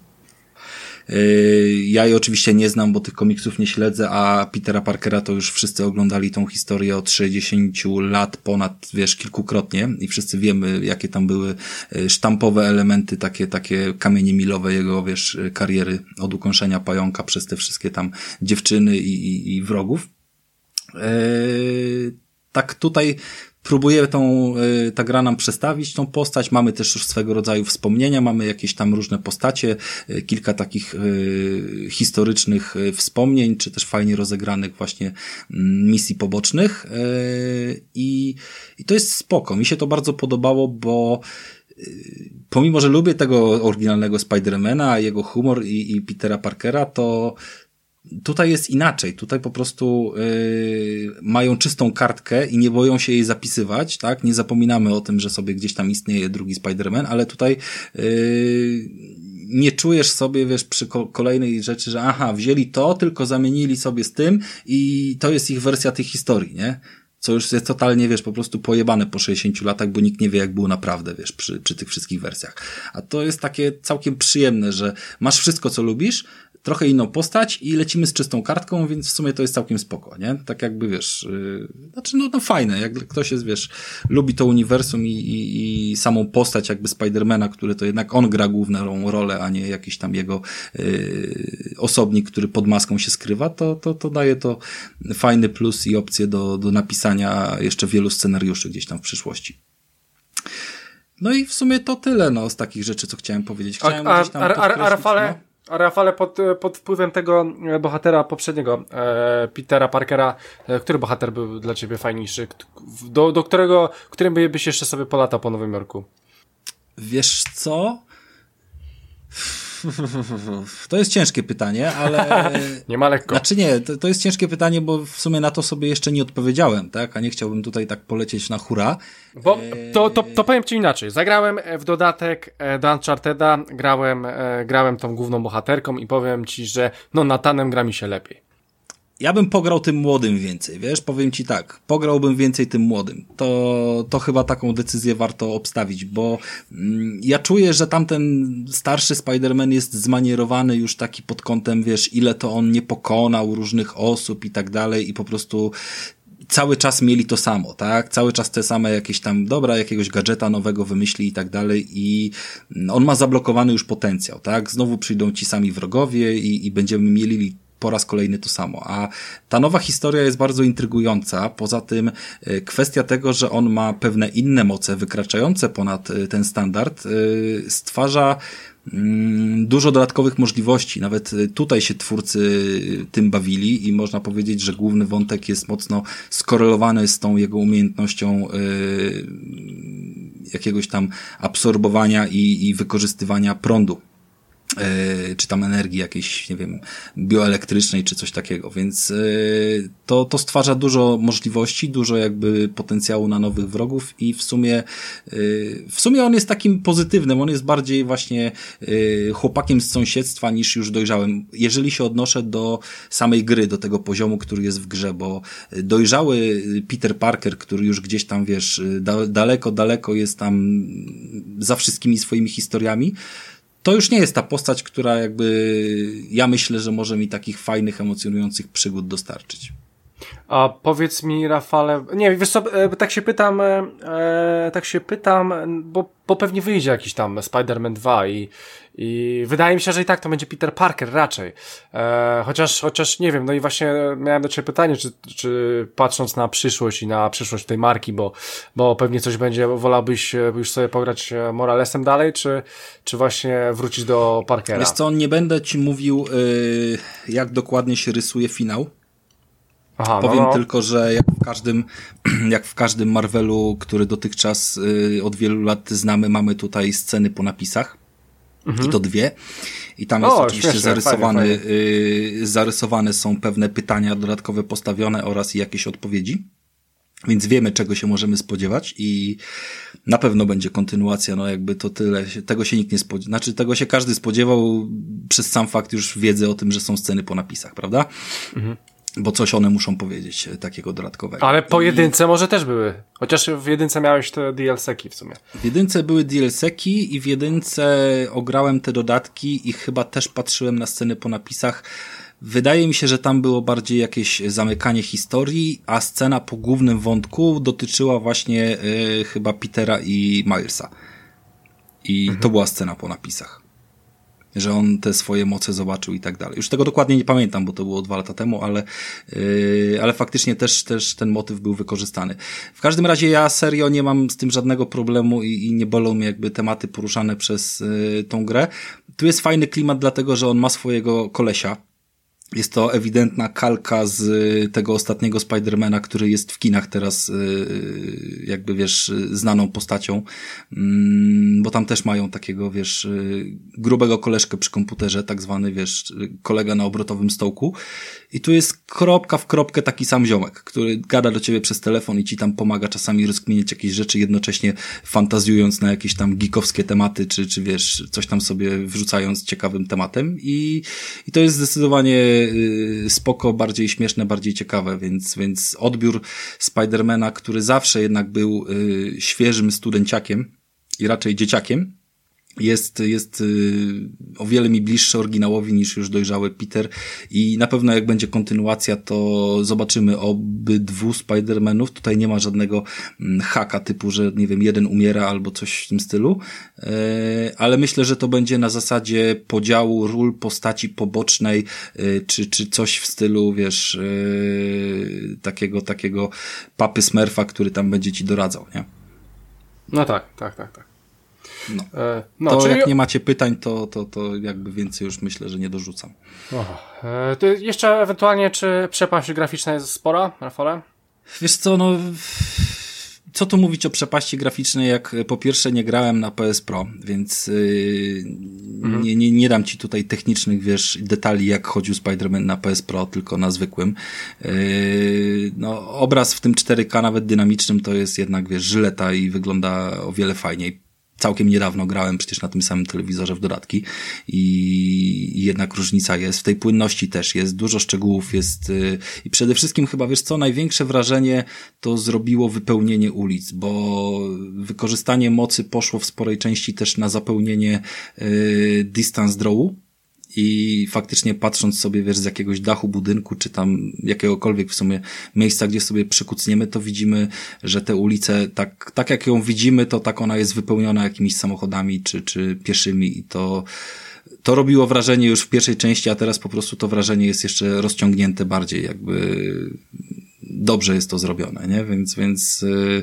ja jej oczywiście nie znam, bo tych komiksów nie śledzę, a Petera Parkera to już wszyscy oglądali tą historię od 60 lat ponad, wiesz, kilkukrotnie i wszyscy wiemy, jakie tam były yy, sztampowe elementy, takie, takie kamienie milowe jego, wiesz, kariery od ukąszenia pająka przez te wszystkie tam dziewczyny i, i, i wrogów. Yy, tak tutaj próbuje tą, y, ta gra nam przestawić tą postać. Mamy też już swego rodzaju wspomnienia, mamy jakieś tam różne postacie, y, kilka takich y, historycznych wspomnień, czy też fajnie rozegranych właśnie mm, misji pobocznych. I, i to jest spoko. Mi się to bardzo podobało, bo pomimo, że lubię tego oryginalnego Spidermana, jego humor i, i Petera Parkera, to Tutaj jest inaczej. Tutaj po prostu yy, mają czystą kartkę i nie boją się jej zapisywać, tak? Nie zapominamy o tym, że sobie gdzieś tam istnieje drugi Spider-Man, ale tutaj yy, nie czujesz sobie, wiesz, przy kolejnej rzeczy, że aha, wzięli to, tylko zamienili sobie z tym i to jest ich wersja tej historii, nie? co już jest totalnie, wiesz, po prostu pojebane po 60 latach, bo nikt nie wie, jak było naprawdę, wiesz, przy, przy tych wszystkich wersjach. A to jest takie całkiem przyjemne, że masz wszystko, co lubisz, trochę inną postać i lecimy z czystą kartką, więc w sumie to jest całkiem spoko, nie? Tak jakby, wiesz, yy, znaczy, no, no fajne, jak ktoś jest, wiesz, lubi to uniwersum i, i, i samą postać jakby Spidermana, który to jednak on gra główną rolę, a nie jakiś tam jego yy, osobnik, który pod maską się skrywa, to, to, to daje to fajny plus i opcję do, do napisania jeszcze wielu scenariuszy gdzieś tam w przyszłości. No i w sumie to tyle, no, z takich rzeczy, co chciałem powiedzieć. Chciałem a, a, a, a Rafale, no? Rafale, pod, pod wpływem tego e, bohatera poprzedniego, e, Petera Parkera, e, który bohater był dla ciebie fajniejszy? Do, do którego, którym byś jeszcze sobie polatał po Nowym Jorku? Wiesz co? To jest ciężkie pytanie, ale. [LAUGHS] nie ma lekko. Znaczy nie, to, to jest ciężkie pytanie, bo w sumie na to sobie jeszcze nie odpowiedziałem, tak? A nie chciałbym tutaj tak polecieć na hura. Bo to, to, to powiem ci inaczej. Zagrałem w dodatek e, do Uncharted'a, grałem, e, grałem tą główną bohaterką i powiem ci, że no Natanem gra mi się lepiej ja bym pograł tym młodym więcej, wiesz, powiem ci tak, pograłbym więcej tym młodym. To, to chyba taką decyzję warto obstawić, bo mm, ja czuję, że tamten starszy Spider-Man jest zmanierowany już taki pod kątem, wiesz, ile to on nie pokonał różnych osób i tak dalej i po prostu cały czas mieli to samo, tak? Cały czas te same jakieś tam, dobra, jakiegoś gadżeta nowego wymyśli i tak dalej i on ma zablokowany już potencjał, tak? Znowu przyjdą ci sami wrogowie i, i będziemy mieli po raz kolejny to samo. A ta nowa historia jest bardzo intrygująca. Poza tym e, kwestia tego, że on ma pewne inne moce wykraczające ponad e, ten standard, e, stwarza mm, dużo dodatkowych możliwości. Nawet tutaj się twórcy tym bawili i można powiedzieć, że główny wątek jest mocno skorelowany z tą jego umiejętnością jakiegoś tam absorbowania i, i wykorzystywania prądu czy tam energii jakiejś, nie wiem, bioelektrycznej, czy coś takiego, więc e, to, to stwarza dużo możliwości, dużo jakby potencjału na nowych wrogów i w sumie, e, w sumie on jest takim pozytywnym, on jest bardziej właśnie chłopakiem z sąsiedztwa niż już dojrzałym. Jeżeli się odnoszę do samej gry, do tego poziomu, który jest w grze, bo dojrzały Peter Parker, który już gdzieś tam, wiesz, daleko, daleko jest tam za wszystkimi swoimi historiami, to już nie jest ta postać, która jakby ja myślę, że może mi takich fajnych, emocjonujących przygód dostarczyć. A powiedz mi, Rafale, nie, wiesz co, e, tak się pytam, e, e, tak się pytam, bo, bo pewnie wyjdzie jakiś tam Spider-Man 2 i, i wydaje mi się, że i tak to będzie Peter Parker raczej. E, chociaż, chociaż nie wiem, no i właśnie miałem do Ciebie pytanie, czy, czy patrząc na przyszłość i na przyszłość tej marki, bo, bo pewnie coś będzie, wolałbyś już sobie pograć Moralesem dalej, czy, czy właśnie wrócić do Parkera? Wiesz co, nie będę Ci mówił, yy, jak dokładnie się rysuje finał Aha, no Powiem no, no. tylko, że jak w każdym, [CLEARS THROAT] jak w każdym Marvelu, który dotychczas y, od wielu lat znamy, mamy tutaj sceny po napisach. Mhm. I to dwie. I tam jest o, oczywiście śmieszne, zarysowany, fajnie, fajnie. Y, zarysowane są pewne pytania dodatkowe postawione oraz jakieś odpowiedzi. Więc wiemy, czego się możemy spodziewać i na pewno będzie kontynuacja, no jakby to tyle, tego się nikt nie spodziewał, znaczy tego się każdy spodziewał przez sam fakt już wiedzy o tym, że są sceny po napisach, prawda? Mhm bo coś one muszą powiedzieć e, takiego dodatkowego. Ale po jedynce I... może też były. Chociaż w jedynce miałeś te DLC-ki w sumie. W jedynce były DLC-ki i w jedynce ograłem te dodatki i chyba też patrzyłem na sceny po napisach. Wydaje mi się, że tam było bardziej jakieś zamykanie historii, a scena po głównym wątku dotyczyła właśnie y, chyba Petera i Milesa. I mhm. to była scena po napisach że on te swoje moce zobaczył i tak dalej. Już tego dokładnie nie pamiętam, bo to było dwa lata temu, ale, yy, ale faktycznie też, też ten motyw był wykorzystany. W każdym razie ja serio nie mam z tym żadnego problemu i, i nie bolą mnie jakby tematy poruszane przez yy, tą grę. Tu jest fajny klimat, dlatego że on ma swojego kolesia, jest to ewidentna kalka z y, tego ostatniego Spidermana, który jest w kinach teraz, y, jakby wiesz, znaną postacią, mm, bo tam też mają takiego, wiesz, y, grubego koleżkę przy komputerze, tak zwany, wiesz, kolega na obrotowym stołku. I tu jest kropka w kropkę taki sam ziomek, który gada do ciebie przez telefon i ci tam pomaga czasami rozkminiać jakieś rzeczy, jednocześnie fantazjując na jakieś tam geekowskie tematy, czy, czy wiesz, coś tam sobie wrzucając ciekawym tematem. I, i to jest zdecydowanie Y, spoko, bardziej śmieszne, bardziej ciekawe, więc, więc odbiór Spidermana, który zawsze jednak był y, świeżym studenciakiem i raczej dzieciakiem, jest, jest y, o wiele mi bliższy oryginałowi niż już dojrzały Peter i na pewno jak będzie kontynuacja, to zobaczymy obydwu Spider-Manów. Tutaj nie ma żadnego mm, haka typu, że nie wiem, jeden umiera albo coś w tym stylu, e, ale myślę, że to będzie na zasadzie podziału ról postaci pobocznej, e, czy, czy coś w stylu, wiesz, e, takiego, takiego papy Smurfa, który tam będzie ci doradzał, nie? No tak, tak, tak, tak. No. E, no, to czyli... jak nie macie pytań, to, to, to jakby więcej już myślę, że nie dorzucam. E, to jeszcze ewentualnie, czy przepaść graficzna jest spora, Rafale? Wiesz co, no co tu mówić o przepaści graficznej, jak po pierwsze nie grałem na PS Pro, więc yy, mhm. nie, nie, nie dam ci tutaj technicznych, wiesz, detali, jak chodził Spider-Man na PS Pro, tylko na zwykłym. Yy, no, obraz w tym 4K, nawet dynamicznym, to jest jednak, wiesz, żyleta i wygląda o wiele fajniej całkiem niedawno grałem przecież na tym samym telewizorze w dodatki i jednak różnica jest. W tej płynności też jest, dużo szczegółów jest y, i przede wszystkim chyba, wiesz co, największe wrażenie to zrobiło wypełnienie ulic, bo wykorzystanie mocy poszło w sporej części też na zapełnienie y, distance drawu, i faktycznie patrząc sobie, wiesz, z jakiegoś dachu budynku, czy tam jakiegokolwiek w sumie miejsca, gdzie sobie przykucniemy, to widzimy, że te ulice, tak, tak jak ją widzimy, to tak ona jest wypełniona jakimiś samochodami, czy, czy pieszymi i to, to robiło wrażenie już w pierwszej części, a teraz po prostu to wrażenie jest jeszcze rozciągnięte bardziej, jakby dobrze jest to zrobione, nie? Więc, więc, yy,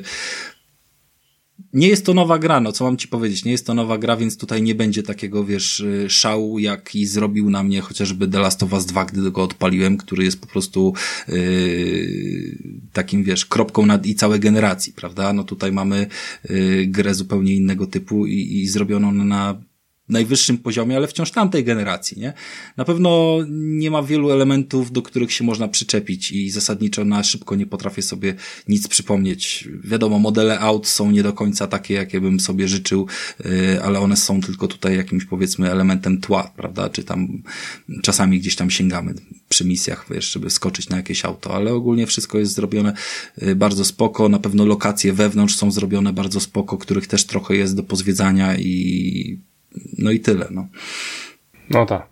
nie jest to nowa gra, no co mam ci powiedzieć, nie jest to nowa gra, więc tutaj nie będzie takiego, wiesz, y, szału, jaki zrobił na mnie chociażby The Last of Us 2, gdy go odpaliłem, który jest po prostu yy, takim, wiesz, kropką nad i całej generacji, prawda? No tutaj mamy yy, grę zupełnie innego typu i, i zrobioną na najwyższym poziomie, ale wciąż tamtej generacji, nie? Na pewno nie ma wielu elementów, do których się można przyczepić i zasadniczo na szybko nie potrafię sobie nic przypomnieć. Wiadomo, modele aut są nie do końca takie, jakie bym sobie życzył, y, ale one są tylko tutaj jakimś powiedzmy elementem tła, prawda? Czy tam czasami gdzieś tam sięgamy przy misjach, wiesz, żeby skoczyć na jakieś auto, ale ogólnie wszystko jest zrobione y, bardzo spoko, na pewno lokacje wewnątrz są zrobione bardzo spoko, których też trochę jest do pozwiedzania i no i tyle, no. No tak.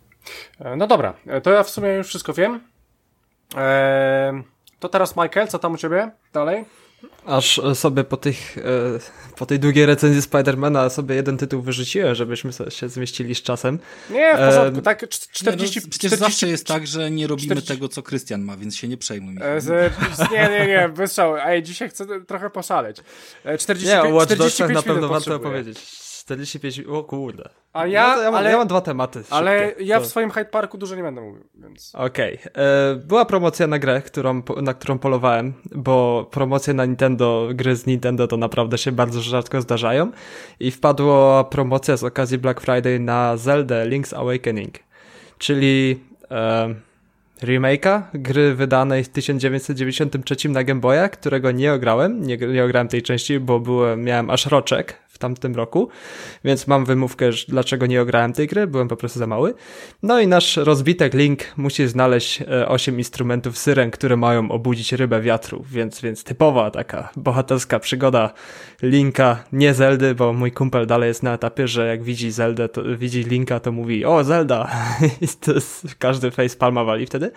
E, no dobra, e, to ja w sumie już wszystko wiem. Eee, to teraz Michael, co tam u ciebie dalej? Aż sobie po, tych, e, po tej długiej recenzji Spidermana sobie jeden tytuł wyrzuciłem, żebyśmy się zmieścili z czasem. Nie, w porządku, e, tak 40... Nie, no, przecież 40, zawsze jest tak, że nie robimy 40... tego, co Krystian ma, więc się nie przejmuj. E, z, nie, nie, nie, wystrzał. Ej, dzisiaj chcę trochę poszaleć. 40, nie, o Watch Dogsach na pewno warto opowiedzieć. 45, o kurde. A ja, no ja, mam, ale, ja mam dwa tematy. Ale ja to... w swoim Hyde Parku dużo nie będę mówił, więc... Okej. Okay. E, była promocja na grę, którą, na którą polowałem, bo promocje na Nintendo, gry z Nintendo to naprawdę się bardzo rzadko zdarzają i wpadła promocja z okazji Black Friday na Zelda Link's Awakening, czyli... E, remake'a gry wydanej w 1993 na Game Boya, którego nie ograłem, nie, nie ograłem tej części, bo byłem, miałem aż roczek tamtym roku, więc mam wymówkę, dlaczego nie ograłem tej gry, byłem po prostu za mały. No i nasz rozbitek Link musi znaleźć 8 e, instrumentów syren, które mają obudzić rybę wiatru, więc, więc typowa taka bohaterska przygoda Linka, nie Zeldy, bo mój kumpel dalej jest na etapie, że jak widzi Zeldę, to widzi Linka, to mówi o Zelda [LAUGHS] i to jest, każdy face palma wali wtedy.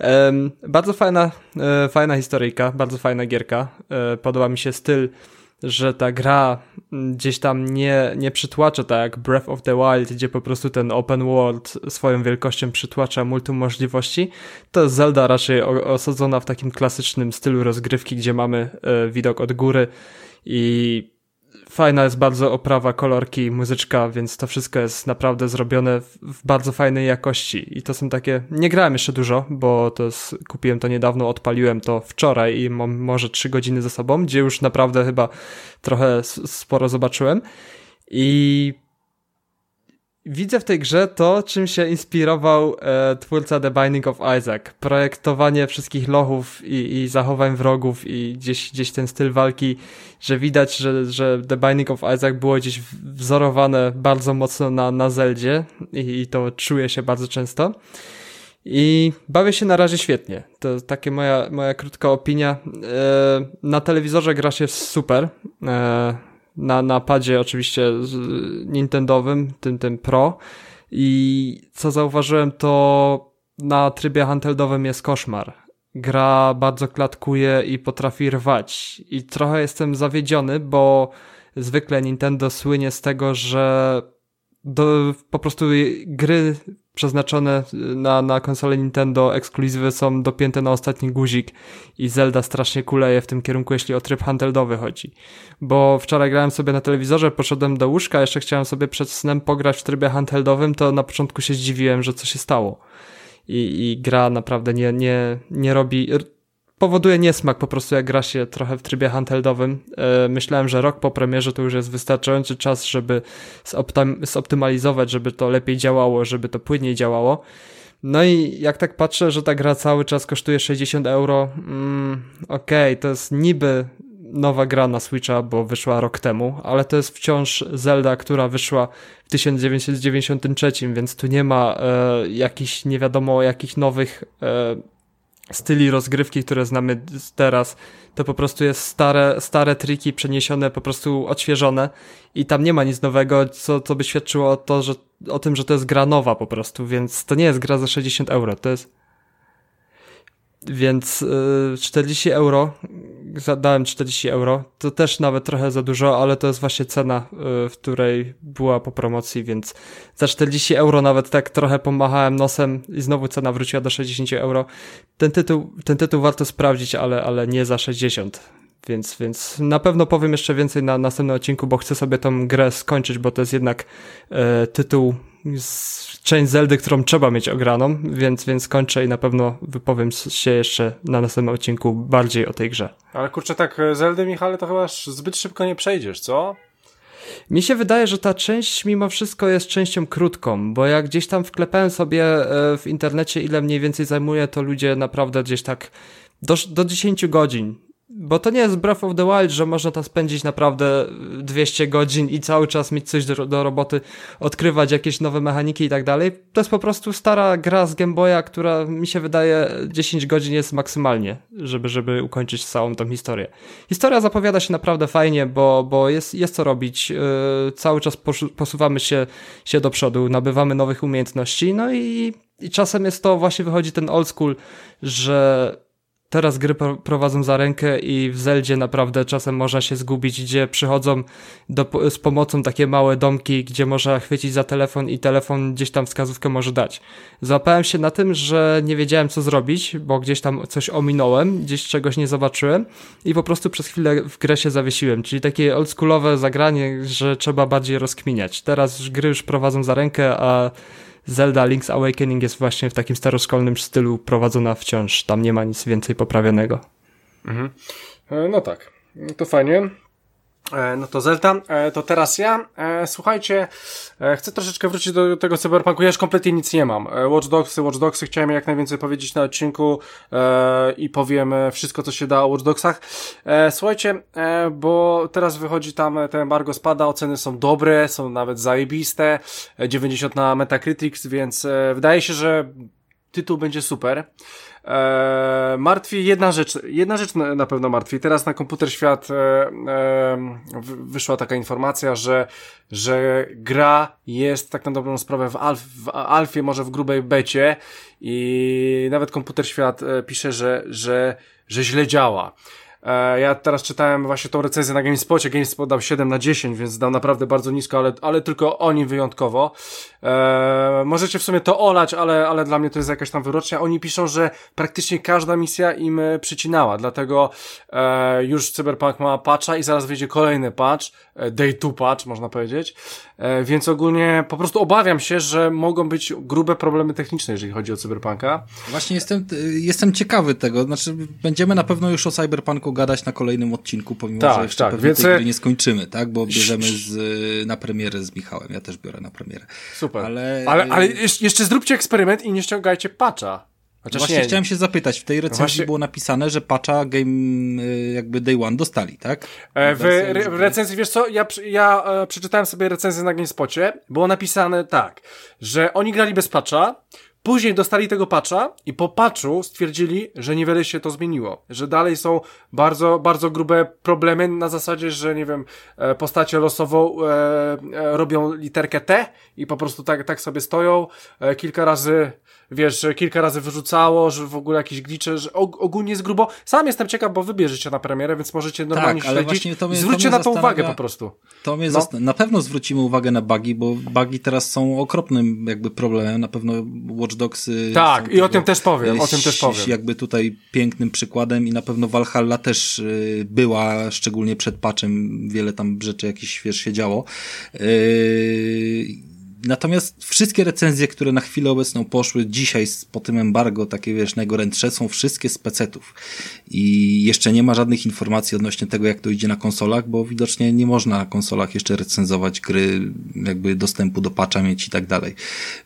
Um, bardzo fajna, e, fajna historyjka, bardzo fajna gierka, e, podoba mi się styl że ta gra gdzieś tam nie, nie przytłacza tak jak Breath of the Wild, gdzie po prostu ten open world swoją wielkością przytłacza multum możliwości, to Zelda raczej osadzona w takim klasycznym stylu rozgrywki, gdzie mamy e, widok od góry i fajna jest bardzo oprawa, kolorki, muzyczka, więc to wszystko jest naprawdę zrobione w bardzo fajnej jakości. I to są takie. Nie grałem jeszcze dużo, bo to jest, kupiłem to niedawno, odpaliłem to wczoraj i mam może trzy godziny ze sobą, gdzie już naprawdę chyba trochę sporo zobaczyłem. I widzę w tej grze to, czym się inspirował e, twórca The Binding of Isaac. Projektowanie wszystkich lochów i, i zachowań wrogów i gdzieś, gdzieś ten styl walki, że widać, że, że The Binding of Isaac było gdzieś wzorowane bardzo mocno na, na Zeldzie i, i to czuje się bardzo często. I bawię się na razie świetnie. To takie moja, moja krótka opinia. E, na telewizorze gra się super. E, na, na padzie oczywiście Nintendowym, tym, tym Pro. I co zauważyłem, to na trybie handheldowym jest koszmar. Gra bardzo klatkuje i potrafi rwać. I trochę jestem zawiedziony, bo zwykle Nintendo słynie z tego, że do, po prostu gry przeznaczone na, na konsolę Nintendo ekskluzywy są dopięte na ostatni guzik i Zelda strasznie kuleje w tym kierunku, jeśli o tryb handheldowy chodzi. Bo wczoraj grałem sobie na telewizorze, poszedłem do łóżka, jeszcze chciałem sobie przed snem pograć w trybie handheldowym, to na początku się zdziwiłem, że co się stało. I, i gra naprawdę nie, nie, nie robi powoduje niesmak po prostu jak gra się trochę w trybie handheldowym. E, myślałem, że rok po premierze to już jest wystarczający czas, żeby zoptymalizować, żeby to lepiej działało, żeby to płynniej działało. No i jak tak patrzę, że ta gra cały czas kosztuje 60 euro, mm, okej, okay, to jest niby nowa gra na Switcha, bo wyszła rok temu, ale to jest wciąż Zelda, która wyszła w 1993, więc tu nie ma e, jakichś nie wiadomo jakich nowych e, styli rozgrywki, które znamy teraz, to po prostu jest stare, stare triki przeniesione, po prostu odświeżone i tam nie ma nic nowego, co, co by świadczyło o, to, że, o tym, że to jest gra nowa po prostu, więc to nie jest gra za 60 euro, to jest więc yy, 40 euro, zadałem 40 euro, to też nawet trochę za dużo, ale to jest właśnie cena, yy, w której była po promocji, więc za 40 euro nawet tak trochę pomachałem nosem i znowu cena wróciła do 60 euro. Ten tytuł, ten tytuł warto sprawdzić, ale, ale nie za 60. Więc, więc na pewno powiem jeszcze więcej na następnym odcinku, bo chcę sobie tą grę skończyć, bo to jest jednak e, tytuł z część Zeldy, którą trzeba mieć ograną, więc, więc kończę i na pewno wypowiem się jeszcze na następnym odcinku bardziej o tej grze. Ale kurczę, tak, e, Zeldy, Michale, to chyba zbyt szybko nie przejdziesz, co? Mi się wydaje, że ta część mimo wszystko jest częścią krótką, bo jak gdzieś tam wklepałem sobie e, w internecie, ile mniej więcej zajmuje, to ludzie naprawdę gdzieś tak do, do 10 godzin bo to nie jest Breath of the Wild, że można tam spędzić naprawdę 200 godzin i cały czas mieć coś do, do roboty, odkrywać jakieś nowe mechaniki i tak dalej. To jest po prostu stara gra z Game Boya, która mi się wydaje 10 godzin jest maksymalnie, żeby, żeby ukończyć całą tą historię. Historia zapowiada się naprawdę fajnie, bo, bo jest, jest co robić. Yy, cały czas posuwamy się, się do przodu, nabywamy nowych umiejętności, no i, i czasem jest to właśnie wychodzi ten old school, że teraz gry prowadzą za rękę i w Zeldzie naprawdę czasem można się zgubić, gdzie przychodzą do, z pomocą takie małe domki, gdzie można chwycić za telefon i telefon gdzieś tam wskazówkę może dać. Złapałem się na tym, że nie wiedziałem co zrobić, bo gdzieś tam coś ominąłem, gdzieś czegoś nie zobaczyłem i po prostu przez chwilę w grę się zawiesiłem, czyli takie oldschoolowe zagranie, że trzeba bardziej rozkminiać. Teraz gry już prowadzą za rękę, a Zelda Link's Awakening jest właśnie w takim staroszkolnym stylu prowadzona wciąż. Tam nie ma nic więcej poprawionego. Mhm. E, no tak, to fajnie. E, no to Zelda, e, to teraz ja. Słuchajcie, chcę troszeczkę wrócić do tego cyberpunku. Ja już kompletnie nic nie mam. Watch Dogsy, Watch Dogsy, chciałem jak najwięcej powiedzieć na odcinku i powiem wszystko, co się da o Watch Dogsach. Słuchajcie, bo teraz wychodzi tam, ten embargo spada, oceny są dobre, są nawet zajebiste, 90 na Metacritics, więc wydaje się, że tytuł będzie super. Eee, martwi jedna rzecz, jedna rzecz na, pewno martwi. Teraz na komputer świat e, e, wyszła taka informacja, że, że gra jest tak na dobrą sprawę w, alf, w alfie, może w grubej becie i nawet komputer świat e, pisze, że, że, że źle działa. E, ja teraz czytałem właśnie tą recenzję na GameSpocie. GameSpot dał 7 na 10, więc dał naprawdę bardzo nisko, ale, ale tylko oni wyjątkowo. E, możecie w sumie to olać, ale, ale dla mnie to jest jakaś tam wyrocznia. Oni piszą, że praktycznie każda misja im e, przycinała, dlatego e, już Cyberpunk ma patcha i zaraz wyjdzie kolejny patch, day 2 patch, można powiedzieć. E, więc ogólnie po prostu obawiam się, że mogą być grube problemy techniczne, jeżeli chodzi o Cyberpunka. Właśnie jestem, jestem ciekawy tego, znaczy będziemy na pewno już o Cyberpunku gadać na kolejnym odcinku, pomimo, tak, że jeszcze tak, więc... tej nie skończymy, tak? Bo bierzemy z, na premierę z Michałem. Ja też biorę na premierę. Super. Ale, ale, ale jeszcze zróbcie eksperyment i nie ściągajcie patcha. Chociaż Właśnie nie. chciałem się zapytać, w tej recenzji Właśnie... było napisane, że patcha game y, jakby day one dostali, tak? E, w, re, w recenzji, wiesz co, ja, ja e, przeczytałem sobie recenzję na GameSpocie, było napisane tak, że oni grali bez patcha, Później dostali tego patcha i po patchu stwierdzili, że niewiele się to zmieniło, że dalej są bardzo, bardzo grube problemy na zasadzie, że nie wiem, e, postacie losowo e, e, robią literkę T i po prostu tak, tak sobie stoją, e, kilka razy wiesz, kilka razy wyrzucało, że w ogóle jakieś glicze, że ogólnie jest grubo. Sam jestem ciekaw, bo wybierzecie na premierę, więc możecie normalnie tak, ale Właśnie to mnie, zwróćcie to na to uwagę po prostu. To mnie no. Na pewno zwrócimy uwagę na bugi, bo bugi teraz są okropnym jakby problemem. Na pewno Watch Dogsy... Tak, i o tym też powiem, o tym też powiem. Jakby tutaj pięknym przykładem i na pewno Valhalla też y, była, szczególnie przed patchem, wiele tam rzeczy jakichś, wiesz, się działo. Yy Natomiast wszystkie recenzje, które na chwilę obecną poszły dzisiaj po tym embargo, takie wiesz, najgorętsze, są wszystkie z pecetów. I jeszcze nie ma żadnych informacji odnośnie tego, jak to idzie na konsolach, bo widocznie nie można na konsolach jeszcze recenzować gry, jakby dostępu do patcha mieć i tak dalej.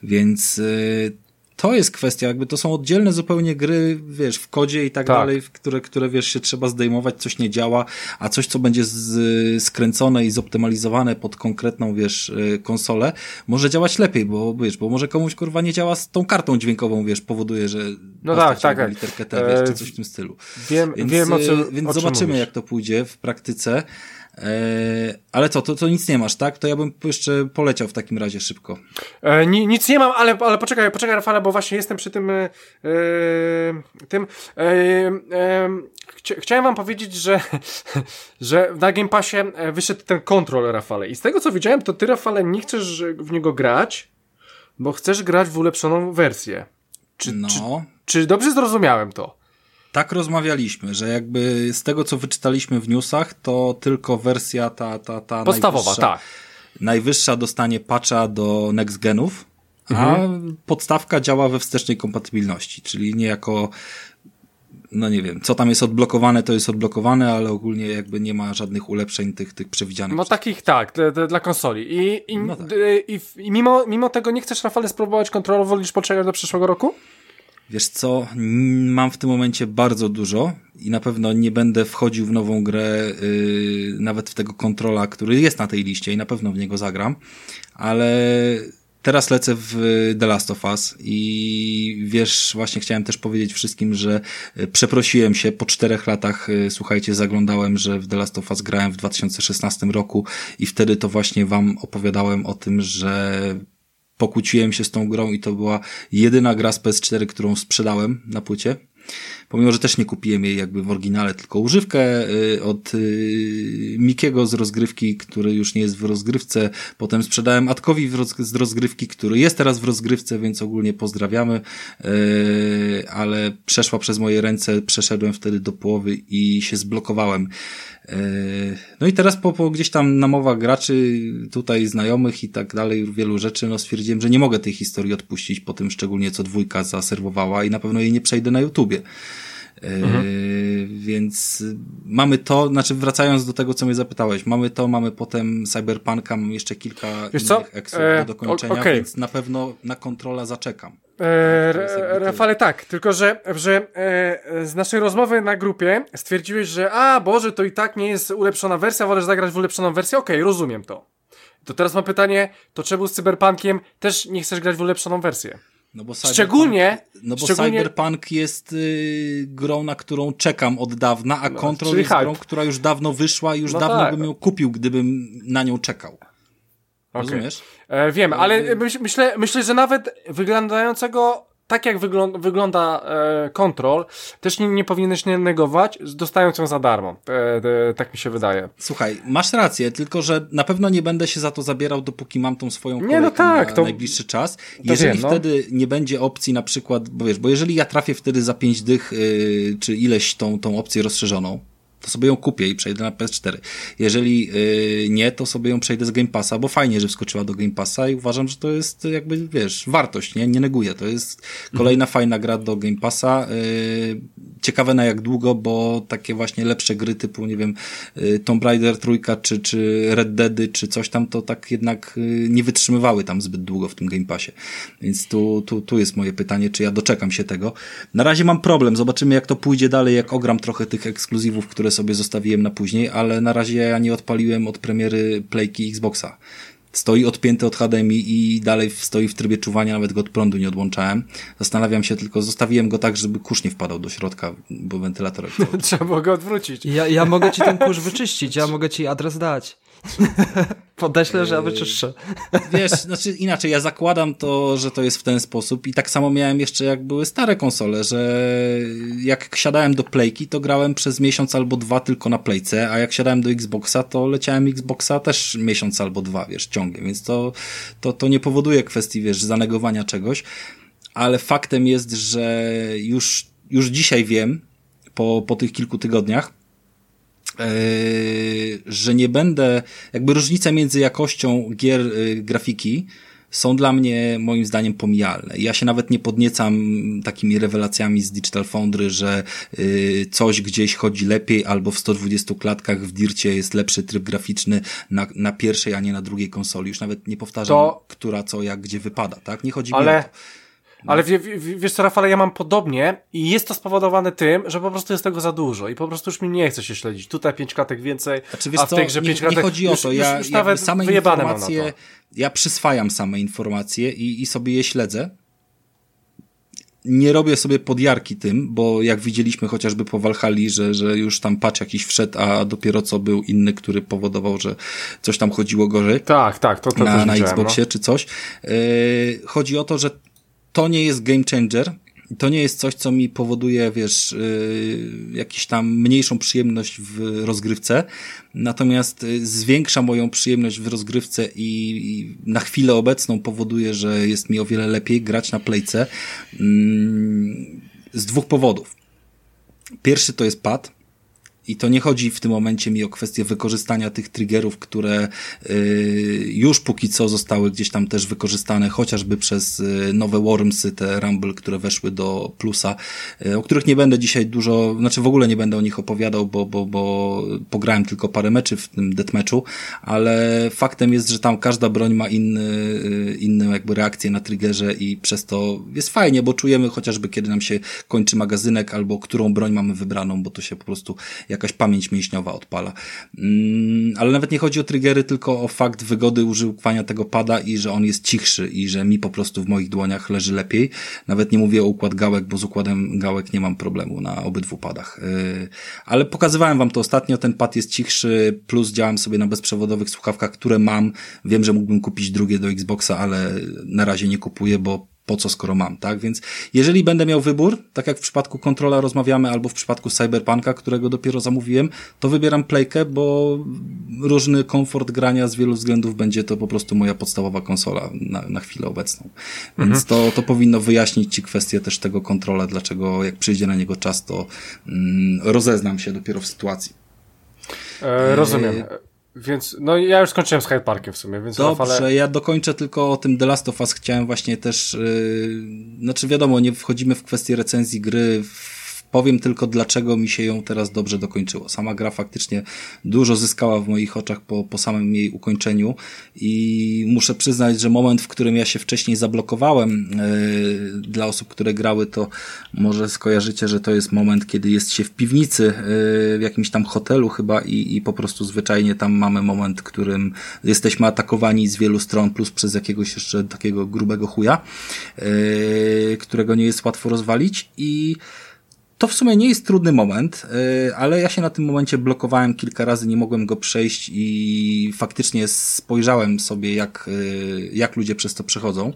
Więc yy, to jest kwestia, jakby to są oddzielne zupełnie gry, wiesz, w kodzie i tak, tak. dalej, które, które, wiesz, się trzeba zdejmować, coś nie działa, a coś, co będzie z, skręcone i zoptymalizowane pod konkretną, wiesz, y, konsolę, może działać lepiej, bo, wiesz, bo może komuś, kurwa, nie działa z tą kartą dźwiękową, wiesz, powoduje, że no tak, tak, tak. literkę T, wiesz, czy coś w tym stylu. Wiem, więc, wiem o czym, y, Więc o zobaczymy, mówisz. jak to pójdzie w praktyce. E, ale co, to, to nic nie masz, tak? To ja bym jeszcze poleciał w takim razie szybko. E, nic nie mam, ale, ale poczekaj, poczekaj Rafale, bo właśnie jestem przy tym e, tym e, e, chcia, chciałem wam powiedzieć, że, [LAUGHS] że na Game Passie e, wyszedł ten kontrol Rafale i z tego co widziałem, to ty Rafale nie chcesz w niego grać, bo chcesz grać w ulepszoną wersję. Czy, no. czy, czy dobrze zrozumiałem to? Tak rozmawialiśmy, że jakby z tego, co wyczytaliśmy w newsach, to tylko wersja ta, ta, ta podstawowa, najwyższa, tak. Najwyższa dostanie patcha do next genów, a mhm. podstawka działa we wstecznej kompatybilności, czyli niejako no nie wiem, co tam jest odblokowane, to jest odblokowane, ale ogólnie jakby nie ma żadnych ulepszeń tych, tych przewidzianych. No takich tak, dla, dla konsoli. I, i, no tak. i, i mimo, mimo tego nie chcesz, Rafale, spróbować kontrolować, wolisz poczekać do przyszłego roku? Wiesz co, mam w tym momencie bardzo dużo i na pewno nie będę wchodził w nową grę, yy, nawet w tego kontrola, który jest na tej liście i na pewno w niego zagram, ale teraz lecę w The Last of Us i wiesz, właśnie chciałem też powiedzieć wszystkim, że y, przeprosiłem się po czterech latach, y, słuchajcie, zaglądałem, że w The Last of Us grałem w 2016 roku i wtedy to właśnie wam opowiadałem o tym, że pokłóciłem się z tą grą i to była jedyna gra z PS4, którą sprzedałem na płycie. Pomimo, że też nie kupiłem jej jakby w oryginale, tylko używkę y, od y, Mikiego z rozgrywki, który już nie jest w rozgrywce. Potem sprzedałem Atkowi z rozgrywki, który jest teraz w rozgrywce, więc ogólnie pozdrawiamy. Y, ale przeszła przez moje ręce, przeszedłem wtedy do połowy i się zblokowałem. No i teraz po, po gdzieś tam namowach graczy, tutaj znajomych i tak dalej, wielu rzeczy, no stwierdziłem, że nie mogę tej historii odpuścić po tym szczególnie co dwójka zaserwowała i na pewno jej nie przejdę na YouTubie. Mhm. Więc mamy to, znaczy wracając do tego, co mnie zapytałeś, mamy to, mamy potem Cyberpunka, mam jeszcze kilka Wiesz innych eksów do e, dokończenia, okay. więc na pewno na kontrola zaczekam. E, Rafale, tak, tylko że, że e, z naszej rozmowy na grupie stwierdziłeś, że a Boże, to i tak nie jest ulepszona wersja, wolę zagrać w ulepszoną wersję. Okej, okay, rozumiem to. To teraz mam pytanie, to czemu z Cyberpunkiem też nie chcesz grać w ulepszoną wersję? No bo szczególnie, no bo szczególnie... Cyberpunk jest y, grą, na którą czekam od dawna, a no, Control jest hype. grą, która już dawno wyszła i już no dawno tak. bym ją kupił, gdybym na nią czekał. Okay. Rozumiesz? E, wiem, ale myślę, myślę, że nawet wyglądającego tak jak wygląda, wygląda e, Control, też nie, nie powinieneś nie negować, dostając ją za darmo. E, e, tak mi się wydaje. Słuchaj, masz rację, tylko że na pewno nie będę się za to zabierał, dopóki mam tą swoją kolejkę nie, no tak, na to... najbliższy czas. Jeżeli wiem, no. wtedy nie będzie opcji na przykład, bo wiesz, bo jeżeli ja trafię wtedy za pięć dych, yy, czy ileś tą, tą opcję rozszerzoną, to sobie ją kupię i przejdę na PS4. Jeżeli yy, nie, to sobie ją przejdę z Game Passa, bo fajnie, że wskoczyła do Game Passa i uważam, że to jest jakby, wiesz, wartość, nie? Nie neguję. To jest kolejna mhm. fajna gra do Game Passa. Yy, ciekawe na jak długo, bo takie właśnie lepsze gry typu, nie wiem, yy, Tomb Raider trójka, czy, czy Red Deady, czy coś tam, to tak jednak yy, nie wytrzymywały tam zbyt długo w tym Game Passie. Więc tu, tu, tu jest moje pytanie, czy ja doczekam się tego. Na razie mam problem, zobaczymy jak to pójdzie dalej, jak ogram trochę tych ekskluzywów, które sobie zostawiłem na później, ale na razie ja nie odpaliłem od premiery Playki Xboxa. Stoi odpięty od HDMI i dalej stoi w trybie czuwania, nawet go od prądu nie odłączałem. Zastanawiam się tylko, zostawiłem go tak, żeby kurz nie wpadał do środka, bo wentylator... [LAUGHS] Trzeba było go odwrócić. Ja, ja mogę ci ten kurz wyczyścić, ja mogę ci adres dać. [LAUGHS] Podeślę, że ja wyczyszczę. [LAUGHS] Wiesz, znaczy inaczej, ja zakładam to, że to jest w ten sposób i tak samo miałem jeszcze jak były stare konsole, że jak siadałem do Playki, to grałem przez miesiąc albo dwa tylko na Playce, a jak siadałem do Xboxa, to leciałem Xboxa też miesiąc albo dwa, wiesz, ciągiem, więc to, to, to nie powoduje kwestii, wiesz, zanegowania czegoś, ale faktem jest, że już, już dzisiaj wiem, po, po tych kilku tygodniach, że nie będę, jakby różnica między jakością gier e, grafiki są dla mnie moim zdaniem pomijalne. Ja się nawet nie podniecam takimi rewelacjami z Digital Foundry, że e, coś gdzieś chodzi lepiej albo w 120 klatkach w Dircie jest lepszy tryb graficzny na, na pierwszej, a nie na drugiej konsoli. Już nawet nie powtarzam, to... która co jak gdzie wypada, tak? Nie chodzi Ale... mi o to. Ale w, w, wiesz co, Rafale, ja mam podobnie i jest to spowodowane tym, że po prostu jest tego za dużo i po prostu już mi nie chce się śledzić. Tutaj pięć klatek więcej, znaczy, a w tej grze pięć klatek... Nie chodzi o to, już, ja już, już nawet same informacje, ja przyswajam same informacje i, i sobie je śledzę. Nie robię sobie podjarki tym, bo jak widzieliśmy chociażby po Walhali, że, że już tam patch jakiś wszedł, a dopiero co był inny, który powodował, że coś tam chodziło gorzej. Tak, tak, to, to na, na Xboxie no. czy coś. Yy, chodzi o to, że to nie jest game changer. To nie jest coś, co mi powoduje, wiesz, yy, jakiś tam mniejszą przyjemność w rozgrywce, natomiast yy, zwiększa moją przyjemność w rozgrywce i, i, na chwilę obecną powoduje, że jest mi o wiele lepiej grać na playce yy, z dwóch powodów. Pierwszy to jest pad, i to nie chodzi w tym momencie mi o kwestię wykorzystania tych triggerów, które y, już póki co zostały gdzieś tam też wykorzystane, chociażby przez y, nowe Wormsy, te Rumble, które weszły do plusa, y, o których nie będę dzisiaj dużo, znaczy w ogóle nie będę o nich opowiadał, bo, bo, bo pograłem tylko parę meczy w tym deathmatchu, ale faktem jest, że tam każda broń ma inny, inną jakby reakcję na triggerze i przez to jest fajnie, bo czujemy chociażby kiedy nam się kończy magazynek albo którą broń mamy wybraną, bo to się po prostu jakaś pamięć mięśniowa odpala. Mm, ale nawet nie chodzi o triggery, tylko o fakt wygody używania tego pada i że on jest cichszy i że mi po prostu w moich dłoniach leży lepiej. Nawet nie mówię o układ gałek, bo z układem gałek nie mam problemu na obydwu padach. Y, ale pokazywałem wam to ostatnio, ten pad jest cichszy, plus działam sobie na bezprzewodowych słuchawkach, które mam. Wiem, że mógłbym kupić drugie do Xboxa, ale na razie nie kupuję, bo po co skoro mam, tak? Więc jeżeli będę miał wybór, tak jak w przypadku kontrola rozmawiamy, albo w przypadku Cyberpunka, którego dopiero zamówiłem, to wybieram playkę, bo różny komfort grania z wielu względów będzie to po prostu moja podstawowa konsola na, na chwilę obecną. Więc mhm. to, to powinno wyjaśnić Ci kwestię też tego kontrola, dlaczego jak przyjdzie na niego czas, to mm, rozeznam się dopiero w sytuacji. E, rozumiem. E więc, no ja już skończyłem z Hyde Parkiem w sumie, więc Dobrze, Rafale... ja dokończę tylko o tym The Last of Us. Chciałem właśnie też, yy, znaczy wiadomo, nie wchodzimy w kwestię recenzji gry w Powiem tylko, dlaczego mi się ją teraz dobrze dokończyło. Sama gra faktycznie dużo zyskała w moich oczach po, po samym jej ukończeniu i muszę przyznać, że moment, w którym ja się wcześniej zablokowałem, yy, dla osób, które grały, to może skojarzycie, że to jest moment, kiedy jest się w piwnicy, yy, w jakimś tam hotelu chyba i, i po prostu zwyczajnie tam mamy moment, w którym jesteśmy atakowani z wielu stron, plus przez jakiegoś jeszcze takiego grubego chuja, yy, którego nie jest łatwo rozwalić i to w sumie nie jest trudny moment, y, ale ja się na tym momencie blokowałem kilka razy, nie mogłem go przejść i faktycznie spojrzałem sobie, jak, y, jak ludzie przez to przechodzą.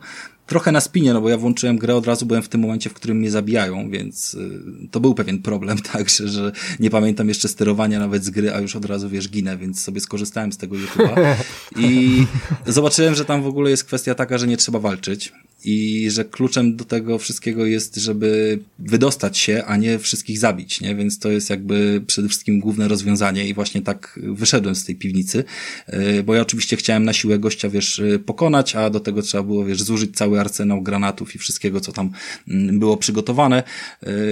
Trochę na spinie, no bo ja włączyłem grę od razu, byłem w tym momencie, w którym mnie zabijają, więc y, to był pewien problem, [LAUGHS] także, że nie pamiętam jeszcze sterowania nawet z gry, a już od razu, wiesz, ginę, więc sobie skorzystałem z tego YouTube'a i zobaczyłem, że tam w ogóle jest kwestia taka, że nie trzeba walczyć i że kluczem do tego wszystkiego jest, żeby wydostać się, a nie wszystkich zabić, nie? Więc to jest jakby przede wszystkim główne rozwiązanie i właśnie tak wyszedłem z tej piwnicy, y, bo ja oczywiście chciałem na siłę gościa, wiesz, y, pokonać, a do tego trzeba było, wiesz, zużyć cały arsenał granatów i wszystkiego, co tam mm, było przygotowane.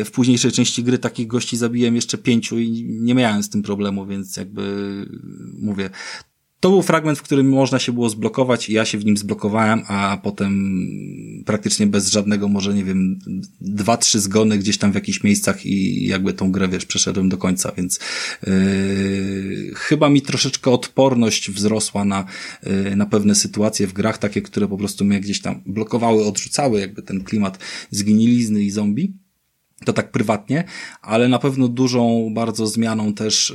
Y, w późniejszej części gry takich gości zabiłem jeszcze pięciu i nie miałem z tym problemu, więc jakby mówię, to był fragment, w którym można się było zblokować i ja się w nim zblokowałem, a potem praktycznie bez żadnego, może nie wiem, dwa, trzy zgony gdzieś tam w jakichś miejscach i jakby tą grę, wiesz, przeszedłem do końca, więc yy, chyba mi troszeczkę odporność wzrosła na, yy, na pewne sytuacje w grach, takie, które po prostu mnie gdzieś tam blokowały, odrzucały jakby ten klimat zginilizny i zombie to tak prywatnie, ale na pewno dużą bardzo zmianą też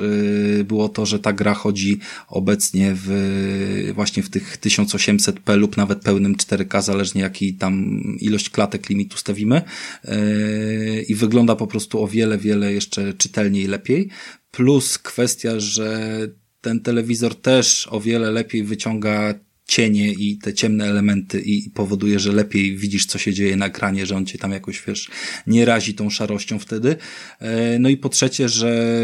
yy, było to, że ta gra chodzi obecnie w właśnie w tych 1800p lub nawet pełnym 4K, zależnie jaki tam ilość klatek limitu stawimy yy, i wygląda po prostu o wiele, wiele jeszcze czytelniej lepiej. Plus kwestia, że ten telewizor też o wiele lepiej wyciąga cienie i te ciemne elementy i powoduje, że lepiej widzisz, co się dzieje na ekranie, że on cię tam jakoś, wiesz, nie razi tą szarością wtedy. E, no i po trzecie, że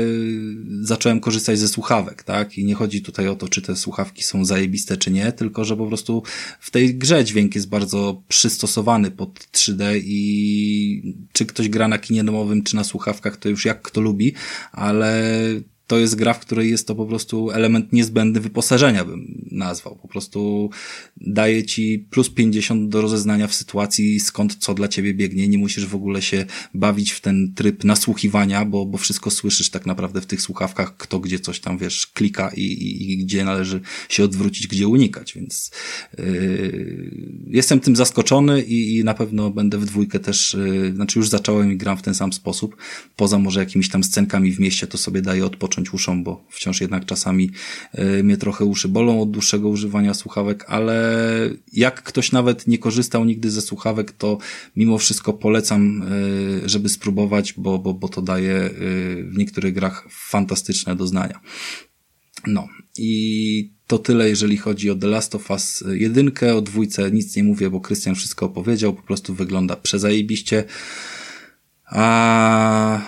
zacząłem korzystać ze słuchawek, tak? I nie chodzi tutaj o to, czy te słuchawki są zajebiste, czy nie, tylko, że po prostu w tej grze dźwięk jest bardzo przystosowany pod 3D i czy ktoś gra na kinie domowym, czy na słuchawkach, to już jak kto lubi, ale to jest gra, w której jest to po prostu element niezbędny wyposażenia, bym nazwał. Po prostu daje ci plus 50 do rozeznania w sytuacji, skąd co dla ciebie biegnie. Nie musisz w ogóle się bawić w ten tryb nasłuchiwania, bo, bo wszystko słyszysz tak naprawdę w tych słuchawkach, kto gdzie coś tam, wiesz, klika i, i, i gdzie należy się odwrócić, gdzie unikać, więc yy, jestem tym zaskoczony i, i na pewno będę w dwójkę też, yy, znaczy już zacząłem i gram w ten sam sposób. Poza może jakimiś tam scenkami w mieście, to sobie daję odpocząć odpocząć bo wciąż jednak czasami e, mnie trochę uszy bolą od dłuższego używania słuchawek, ale jak ktoś nawet nie korzystał nigdy ze słuchawek, to mimo wszystko polecam, e, żeby spróbować, bo, bo, bo to daje e, w niektórych grach fantastyczne doznania. No i to tyle, jeżeli chodzi o The Last of Us 1. O dwójce nic nie mówię, bo Krystian wszystko opowiedział, po prostu wygląda przezajebiście. A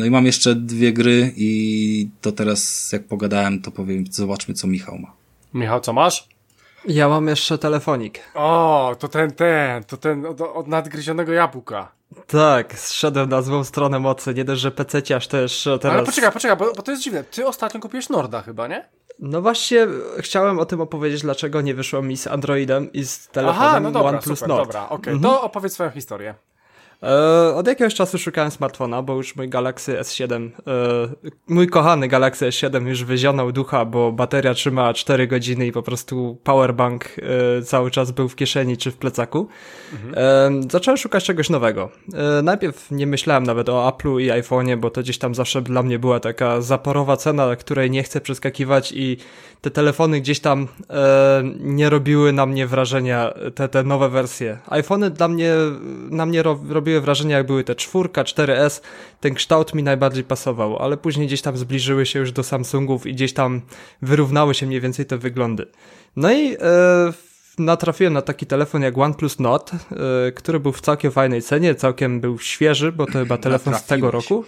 No i mam jeszcze dwie gry i to teraz jak pogadałem, to powiem, zobaczmy co Michał ma. Michał, co masz? Ja mam jeszcze telefonik. O, to ten, ten, to ten od, od nadgryzionego jabłka. Tak, zszedłem na złą stronę mocy, nie dość, że PC aż też teraz... Ale poczekaj, poczekaj, bo, bo to jest dziwne. Ty ostatnio kupiłeś Norda chyba, nie? No właśnie, chciałem o tym opowiedzieć, dlaczego nie wyszło mi z Androidem i z telefonem Aha, no dobra, OnePlus super, Nord. dobra, okej, okay. mhm. to opowiedz swoją historię. E, od jakiegoś czasu szukałem smartfona, bo już mój Galaxy S7, e, mój kochany Galaxy S7 już wyzionął ducha, bo bateria trzymała 4 godziny i po prostu powerbank e, cały czas był w kieszeni czy w plecaku. Mhm. Zacząłem szukać czegoś nowego. Najpierw nie myślałem nawet o Apple'u i iPhone'ie, bo to gdzieś tam zawsze dla mnie była taka zaporowa cena, której nie chcę przeskakiwać i te telefony gdzieś tam nie robiły na mnie wrażenia, te, te nowe wersje. iPhony dla mnie, na mnie robiły robiły wrażenie, jak były te czwórka, 4S, ten kształt mi najbardziej pasował, ale później gdzieś tam zbliżyły się już do Samsungów i gdzieś tam wyrównały się mniej więcej te wyglądy. No i e, natrafiłem na taki telefon jak OnePlus Nord, e, który był w całkiem fajnej cenie, całkiem był świeży, bo to chyba telefon z tego roku.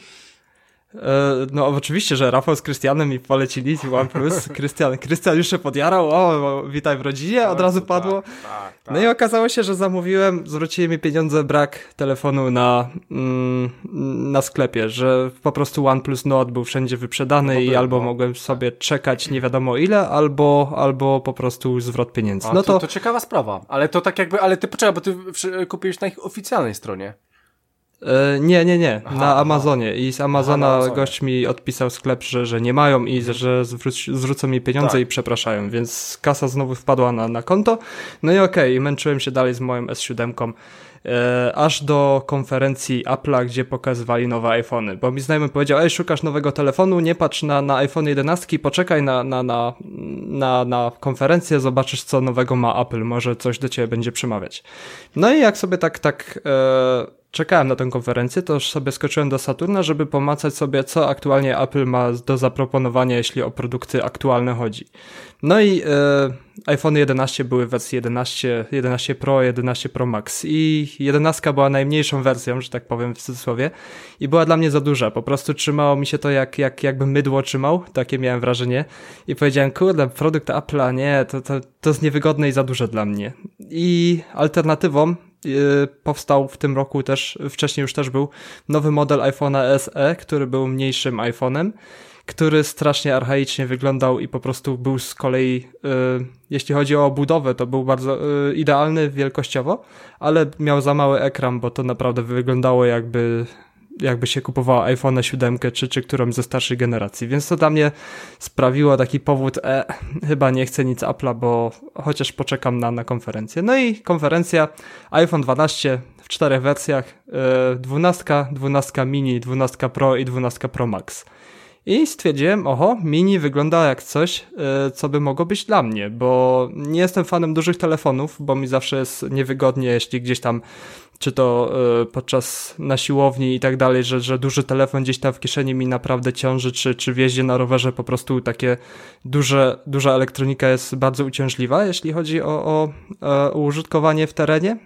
E, no oczywiście, że Rafał z Krystianem mi polecili OnePlus. [LAUGHS] Krystian, Krystian już się podjarał, o, witaj w rodzinie, od razu padło. Tak, tak, tak. No i okazało się, że zamówiłem, zwrócili mi pieniądze, brak telefonu na, mm, na sklepie, że po prostu OnePlus Nord był wszędzie wyprzedany no i albo no. mogłem sobie czekać nie wiadomo ile, albo, albo po prostu zwrot pieniędzy. no to, to, to ciekawa sprawa, ale to tak jakby, ale ty poczekaj, bo ty kupiłeś na ich oficjalnej stronie. E, nie, nie, nie, Aha, na Amazonie i z Amazona Aha, gość mi odpisał sklep, że, że nie mają i że zwróc, zwrócą mi pieniądze tak. i przepraszają, więc kasa znowu wpadła na, na konto. No i okej, okay, męczyłem się dalej z moją S7 e, aż do konferencji Apple'a, gdzie pokazywali nowe iPhony, bo mi znajomy powiedział, ej, szukasz nowego telefonu, nie patrz na, na iPhone 11, poczekaj na, na, na, na, na konferencję, zobaczysz co nowego ma Apple, może coś do ciebie będzie przemawiać. No i jak sobie tak, tak e, czekałem na tę konferencję, to już sobie skoczyłem do Saturna, żeby pomacać sobie, co aktualnie Apple ma do zaproponowania, jeśli o produkty aktualne chodzi. No i e, iPhone 11 były w wersji 11, 11 Pro, 11 Pro Max i 11 była najmniejszą wersją, że tak powiem w cudzysłowie i była dla mnie za duża, po prostu trzymało mi się to jak, jak jakby mydło trzymał, takie miałem wrażenie i powiedziałem, kurde, produkt Apple'a, nie, to, to, to jest niewygodne i za duże dla mnie. I alternatywą powstał w tym roku też, wcześniej już też był nowy model iPhone'a SE, który był mniejszym iPhone'em, który strasznie archaicznie wyglądał i po prostu był z kolei, y, jeśli chodzi o budowę, to był bardzo y, idealny wielkościowo, ale miał za mały ekran, bo to naprawdę wyglądało jakby jakby się kupowała iPhone 7 czy, czy którąś ze starszej generacji. Więc to dla mnie sprawiło taki powód, e, chyba nie chcę nic Apple'a, bo chociaż poczekam na, na konferencję. No i konferencja iPhone 12 w czterech wersjach, e, 12, 12 mini, 12 Pro i 12 Pro Max. I stwierdziłem, oho, mini wygląda jak coś, e, co by mogło być dla mnie, bo nie jestem fanem dużych telefonów, bo mi zawsze jest niewygodnie, jeśli gdzieś tam czy to y, podczas na siłowni i tak dalej, że, że duży telefon gdzieś tam w kieszeni mi naprawdę ciąży, czy, czy w jeździe na rowerze po prostu takie duże, duża elektronika jest bardzo uciążliwa, jeśli chodzi o, o, o użytkowanie w terenie,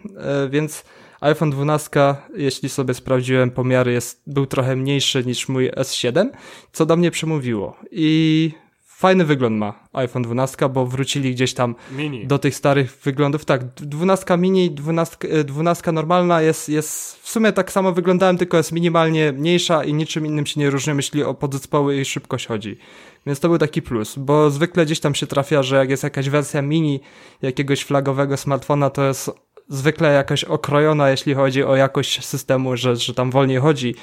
y, więc iPhone 12, jeśli sobie sprawdziłem pomiary, jest, był trochę mniejszy niż mój S7, co do mnie przemówiło. I fajny wygląd ma iPhone 12, bo wrócili gdzieś tam mini. do tych starych wyglądów. Tak, 12 mini, 12, 12 normalna jest, jest w sumie tak samo wyglądałem, tylko jest minimalnie mniejsza i niczym innym się nie różni, jeśli o podzespoły i szybkość chodzi. Więc to był taki plus, bo zwykle gdzieś tam się trafia, że jak jest jakaś wersja mini jakiegoś flagowego smartfona, to jest zwykle jakaś okrojona, jeśli chodzi o jakość systemu, że, że tam wolniej chodzi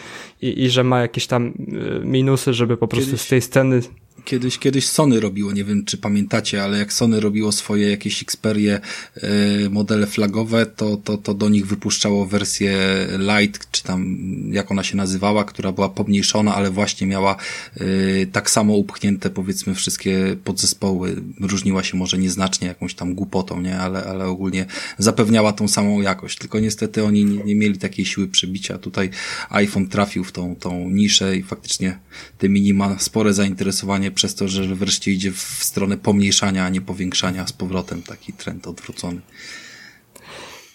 i, i że ma jakieś tam y, minusy, żeby po prostu Kiedyś... z tej sceny Kiedyś, kiedyś Sony robiło, nie wiem czy pamiętacie, ale jak Sony robiło swoje jakieś Xperie y, modele flagowe, to, to, to do nich wypuszczało wersję Light, czy tam jak ona się nazywała, która była pomniejszona, ale właśnie miała y, tak samo upchnięte powiedzmy wszystkie podzespoły. Różniła się może nieznacznie jakąś tam głupotą, nie? Ale, ale ogólnie zapewniała tą samą jakość. Tylko niestety oni nie, nie mieli takiej siły przebicia. Tutaj iPhone trafił w tą, tą niszę i faktycznie te mini ma spore zainteresowanie przez to, że wreszcie idzie w stronę pomniejszania, a nie powiększania z powrotem taki trend odwrócony.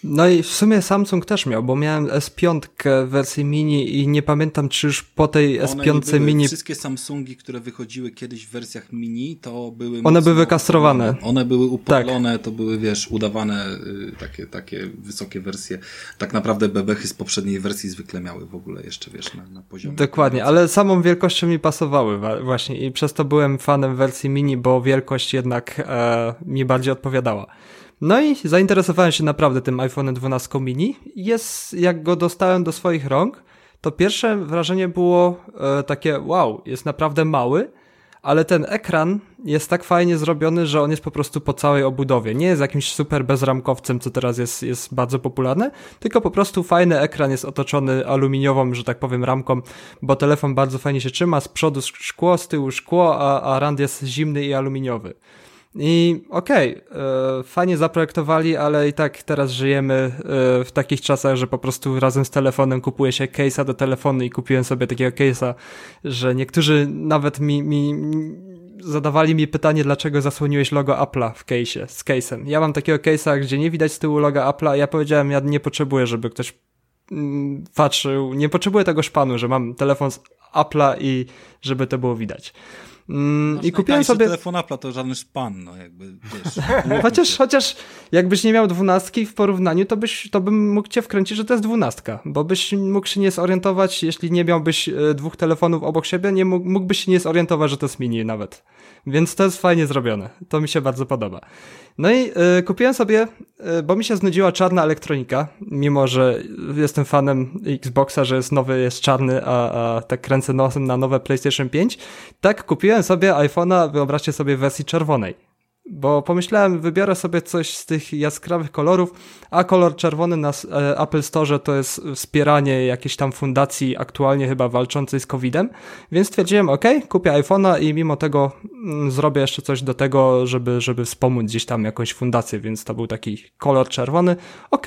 No i w sumie Samsung też miał, bo miałem S5 w wersji mini i nie pamiętam, czy już po tej S5 były, mini. Wszystkie Samsungi, które wychodziły kiedyś w wersjach mini, to były. One były wykastrowane. One były upodlone, tak. to były, wiesz, udawane y, takie, takie wysokie wersje. Tak naprawdę bebechy z poprzedniej wersji zwykle miały w ogóle jeszcze, wiesz, na, na poziomie. Dokładnie, ale samą wielkością mi pasowały właśnie i przez to byłem fanem wersji mini, bo wielkość jednak e, mi bardziej odpowiadała. No i zainteresowałem się naprawdę tym iPhone 12 mini. Jest, jak go dostałem do swoich rąk, to pierwsze wrażenie było e, takie wow, jest naprawdę mały, ale ten ekran jest tak fajnie zrobiony, że on jest po prostu po całej obudowie. Nie jest jakimś super bezramkowcem, co teraz jest, jest bardzo popularne, tylko po prostu fajny ekran jest otoczony aluminiową, że tak powiem, ramką, bo telefon bardzo fajnie się trzyma, z przodu szkło, z tyłu szkło, a, a rand jest zimny i aluminiowy. I okej, okay, e, fajnie zaprojektowali, ale i tak teraz żyjemy e, w takich czasach, że po prostu razem z telefonem kupuje się case'a do telefonu i kupiłem sobie takiego case'a, że niektórzy nawet mi, mi zadawali mi pytanie, dlaczego zasłoniłeś logo Apple'a w case'ie, z case'em. Ja mam takiego case'a, gdzie nie widać z tyłu loga Apple'a, ja powiedziałem, ja nie potrzebuję, żeby ktoś mm, patrzył, nie potrzebuję tego szpanu, że mam telefon z Apple'a i żeby to było widać. Mm, I kupiłem sobie. telefon Apple to żaden szpan, no jakby wiesz. [LAUGHS] chociaż, chociaż jakbyś nie miał dwunastki w porównaniu, to, byś, to bym mógł cię wkręcić, że to jest dwunastka, bo byś mógł się nie zorientować, jeśli nie miałbyś e, dwóch telefonów obok siebie, nie mógłbyś się nie zorientować, że to jest mini nawet. Więc to jest fajnie zrobione. To mi się bardzo podoba. No i y, kupiłem sobie, y, bo mi się znudziła czarna elektronika, mimo że jestem fanem Xboxa, że jest nowy, jest czarny, a, a tak kręcę nosem na nowe PlayStation 5. Tak, kupiłem sobie iPhone'a, wyobraźcie sobie, w wersji czerwonej. Bo pomyślałem, wybiorę sobie coś z tych jaskrawych kolorów, a kolor czerwony na e, Apple Store to jest wspieranie jakiejś tam fundacji aktualnie chyba walczącej z COVID-em, więc stwierdziłem, ok, kupię iPhone'a i mimo tego mm, zrobię jeszcze coś do tego, żeby, żeby wspomóc gdzieś tam jakąś fundację, więc to był taki kolor czerwony, ok.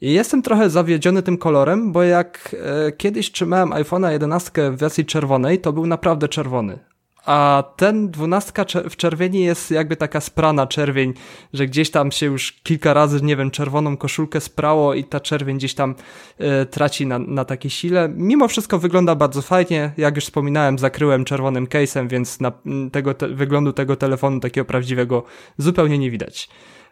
I jestem trochę zawiedziony tym kolorem, bo jak e, kiedyś trzymałem iPhone'a 11 w wersji czerwonej, to był naprawdę czerwony a ten dwunastka w czerwieni jest jakby taka sprana czerwień, że gdzieś tam się już kilka razy, nie wiem, czerwoną koszulkę sprało i ta czerwień gdzieś tam y, traci na, na takiej sile. Mimo wszystko wygląda bardzo fajnie, jak już wspominałem, zakryłem czerwonym case'em, więc na tego te, wyglądu tego telefonu takiego prawdziwego zupełnie nie widać.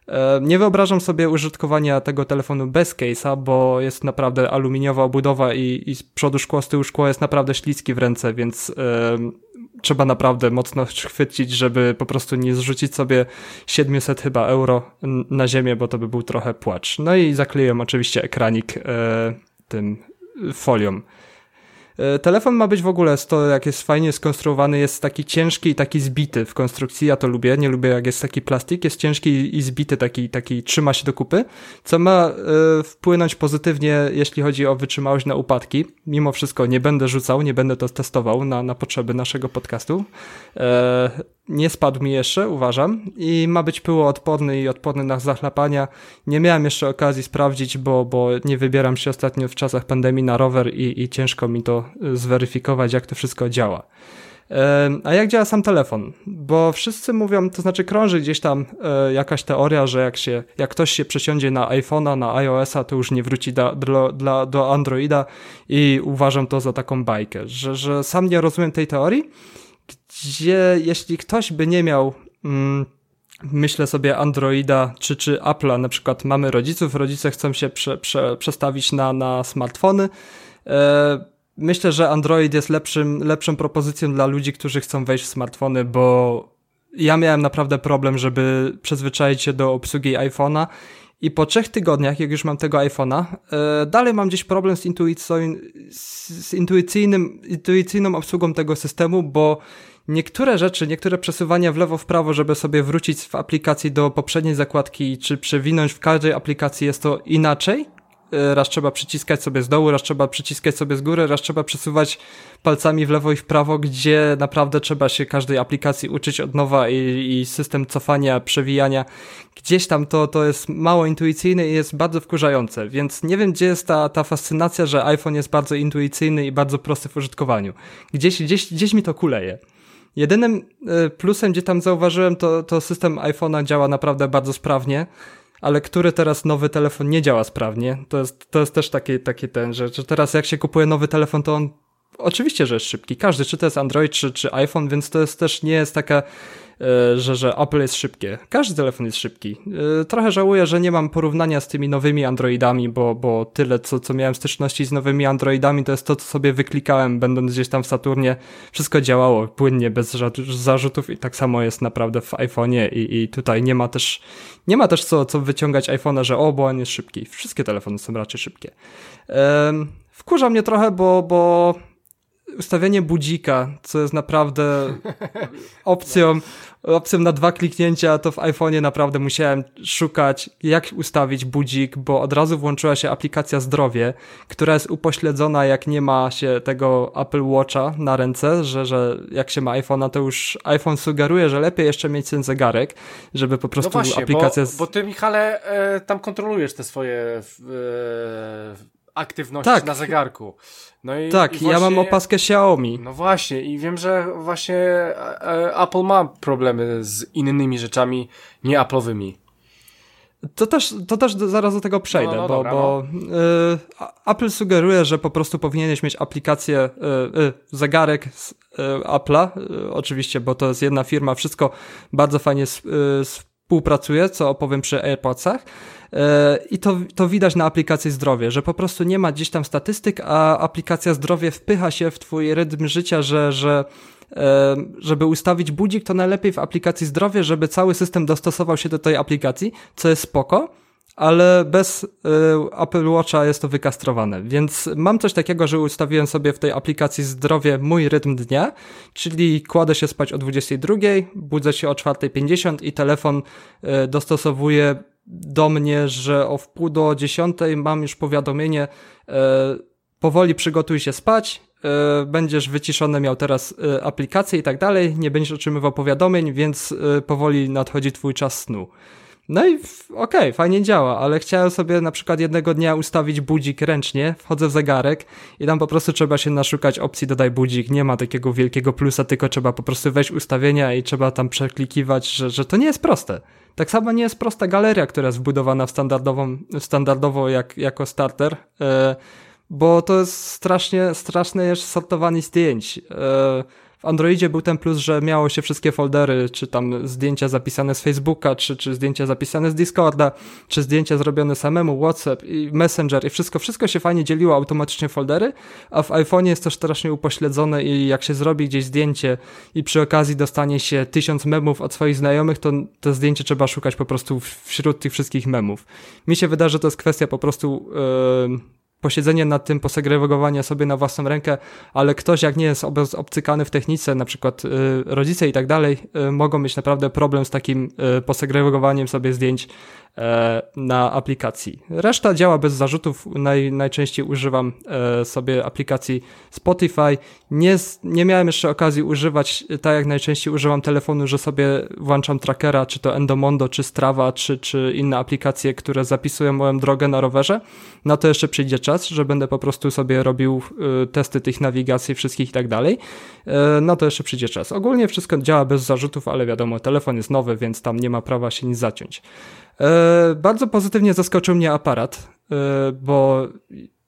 E, nie wyobrażam sobie użytkowania tego telefonu bez case'a, bo jest naprawdę aluminiowa obudowa i, i z przodu szkło, z tyłu szkło jest naprawdę śliskie w ręce, więc trzeba naprawdę mocno chwycić, żeby po prostu nie zrzucić sobie 700 chyba euro na ziemię, bo to by był trochę płacz. No i zakleję oczywiście ekranik e, tym folią. E, telefon ma być w ogóle, to jak jest fajnie skonstruowany, jest taki ciężki i taki zbity w konstrukcji, ja to lubię, nie lubię jak jest taki plastik, jest ciężki i zbity, taki, taki trzyma się do kupy, co ma y, wpłynąć pozytywnie, jeśli chodzi o wytrzymałość na upadki. Mimo wszystko nie będę rzucał, nie będę to testował na, na potrzeby naszego podcastu. E, nie spadł mi jeszcze, uważam, i ma być pyłoodporny i odporny na zachlapania. Nie miałem jeszcze okazji sprawdzić, bo, bo nie wybieram się ostatnio w czasach pandemii na rower i, i ciężko mi to zweryfikować, jak to wszystko działa. A jak działa sam telefon? Bo wszyscy mówią, to znaczy krąży gdzieś tam e, jakaś teoria, że jak, się, jak ktoś się przesiądzie na iPhone'a, na iOS'a, to już nie wróci do, do, do Androida i uważam to za taką bajkę, że, że sam nie rozumiem tej teorii, gdzie jeśli ktoś by nie miał mm, myślę sobie Androida czy, czy Apple'a, na przykład mamy rodziców, rodzice chcą się prze, prze, przestawić na, na smartfony, e, myślę, że Android jest lepszym, lepszą propozycją dla ludzi, którzy chcą wejść w smartfony, bo ja miałem naprawdę problem, żeby przyzwyczaić się do obsługi iPhone'a i po trzech tygodniach, jak już mam tego iPhone'a, yy, dalej mam gdzieś problem z, z intuicyjnym, intuicyjną obsługą tego systemu, bo niektóre rzeczy, niektóre przesuwania w lewo, w prawo, żeby sobie wrócić w aplikacji do poprzedniej zakładki, czy przewinąć w każdej aplikacji jest to inaczej. E, raz trzeba przyciskać sobie z dołu, raz trzeba przyciskać sobie z góry, raz trzeba przesuwać palcami w lewo i w prawo, gdzie naprawdę trzeba się każdej aplikacji uczyć od nowa i, i system cofania, przewijania. Gdzieś tam to, to jest mało intuicyjne i jest bardzo wkurzające, więc nie wiem, gdzie jest ta, ta fascynacja, że iPhone jest bardzo intuicyjny i bardzo prosty w użytkowaniu. Gdzieś, gdzieś, gdzieś mi to kuleje. Jedynym e, plusem, gdzie tam zauważyłem, to, to system iPhone'a działa naprawdę bardzo sprawnie ale który teraz nowy telefon nie działa sprawnie. To jest, to jest też taki, taki ten, że, że teraz jak się kupuje nowy telefon, to on oczywiście, że jest szybki. Każdy, czy to jest Android, czy, czy iPhone, więc to jest też nie jest taka że, że Apple jest szybkie. Każdy telefon jest szybki. E, trochę żałuję, że nie mam porównania z tymi nowymi Androidami, bo, bo tyle, co, co miałem styczności z nowymi Androidami, to jest to, co sobie wyklikałem, będąc gdzieś tam w Saturnie. Wszystko działało płynnie, bez zarzutów i tak samo jest naprawdę w iPhone'ie i, i tutaj nie ma też, nie ma też co, co wyciągać iPhone'a, że o, bo on jest szybki. Wszystkie telefony są raczej szybkie. Wkurza mnie trochę, bo, bo ustawienie budzika, co jest naprawdę [LAUGHS] opcją, opcją na dwa kliknięcia, to w iPhone'ie naprawdę musiałem szukać, jak ustawić budzik, bo od razu włączyła się aplikacja zdrowie, która jest upośledzona, jak nie ma się tego Apple Watcha na ręce, że, że jak się ma iPhone'a, to już iPhone sugeruje, że lepiej jeszcze mieć ten zegarek, żeby po prostu no właśnie, aplikacja... Bo, bo ty, Michale, e, tam kontrolujesz te swoje e, aktywności tak. na zegarku. No i, tak, i właśnie, ja mam opaskę Xiaomi. No właśnie, i wiem, że właśnie e, e, Apple ma problemy z innymi rzeczami nie Apple'owymi. To też, to też zaraz do tego przejdę, no, no, bo, dobra, bo no. y, Apple sugeruje, że po prostu powinieneś mieć aplikację, y, y, zegarek z Apple'a, oczywiście, bo to jest jedna firma, wszystko bardzo fajnie współpracuje, co opowiem przy AirPodsach. E, I to, to widać na aplikacji zdrowie, że po prostu nie ma gdzieś tam statystyk, a aplikacja zdrowie wpycha się w twój rytm życia, że, że e, żeby ustawić budzik, to najlepiej w aplikacji zdrowie, żeby cały system dostosował się do tej aplikacji, co jest spoko, ale bez y, Apple Watcha jest to wykastrowane. Więc mam coś takiego, że ustawiłem sobie w tej aplikacji zdrowie mój rytm dnia, czyli kładę się spać o 22, budzę się o 4.50 i telefon dostosowuje do mnie, że o wpół do dziesiątej mam już powiadomienie, e, powoli przygotuj się spać, e, będziesz wyciszony miał teraz e, aplikację i tak dalej, nie będziesz otrzymywał powiadomień, więc powoli nadchodzi twój czas snu. No i okej, okay, fajnie działa, ale chciałem sobie na przykład jednego dnia ustawić budzik ręcznie, wchodzę w zegarek i tam po prostu trzeba się naszukać opcji dodaj budzik, nie ma takiego wielkiego plusa, tylko trzeba po prostu wejść ustawienia i trzeba tam przeklikiwać, że, że to nie jest proste. Tak samo nie jest prosta galeria, która jest wbudowana w standardową, standardowo jak, jako starter, e, bo to jest strasznie, straszne jest sortowanie zdjęć. E, Androidzie był ten plus, że miało się wszystkie foldery, czy tam zdjęcia zapisane z Facebooka, czy, czy zdjęcia zapisane z Discorda, czy zdjęcia zrobione samemu, WhatsApp i Messenger i wszystko, wszystko się fajnie dzieliło automatycznie foldery, a w iPhone'ie jest to strasznie upośledzone i jak się zrobi gdzieś zdjęcie i przy okazji dostanie się tysiąc memów od swoich znajomych, to to zdjęcie trzeba szukać po prostu wśród tych wszystkich memów. Mi się wydaje, że to jest kwestia po prostu yy, posiedzenie nad tym, posegregowanie sobie na własną rękę, ale ktoś jak nie jest obcykany w technice, na przykład y, rodzice i tak dalej, y, mogą mieć naprawdę problem z takim y, posegregowaniem sobie zdjęć na aplikacji. Reszta działa bez zarzutów. Naj, najczęściej używam e, sobie aplikacji Spotify. Nie, nie miałem jeszcze okazji używać, tak jak najczęściej używam telefonu, że sobie włączam trackera, czy to Endomondo, czy Strava, czy, czy inne aplikacje, które zapisują moją drogę na rowerze. Na to jeszcze przyjdzie czas, że będę po prostu sobie robił y, testy tych nawigacji wszystkich i tak dalej. Na to jeszcze przyjdzie czas. Ogólnie wszystko działa bez zarzutów, ale wiadomo, telefon jest nowy, więc tam nie ma prawa się nic zaciąć. E, bardzo pozytywnie zaskoczył mnie aparat, e, bo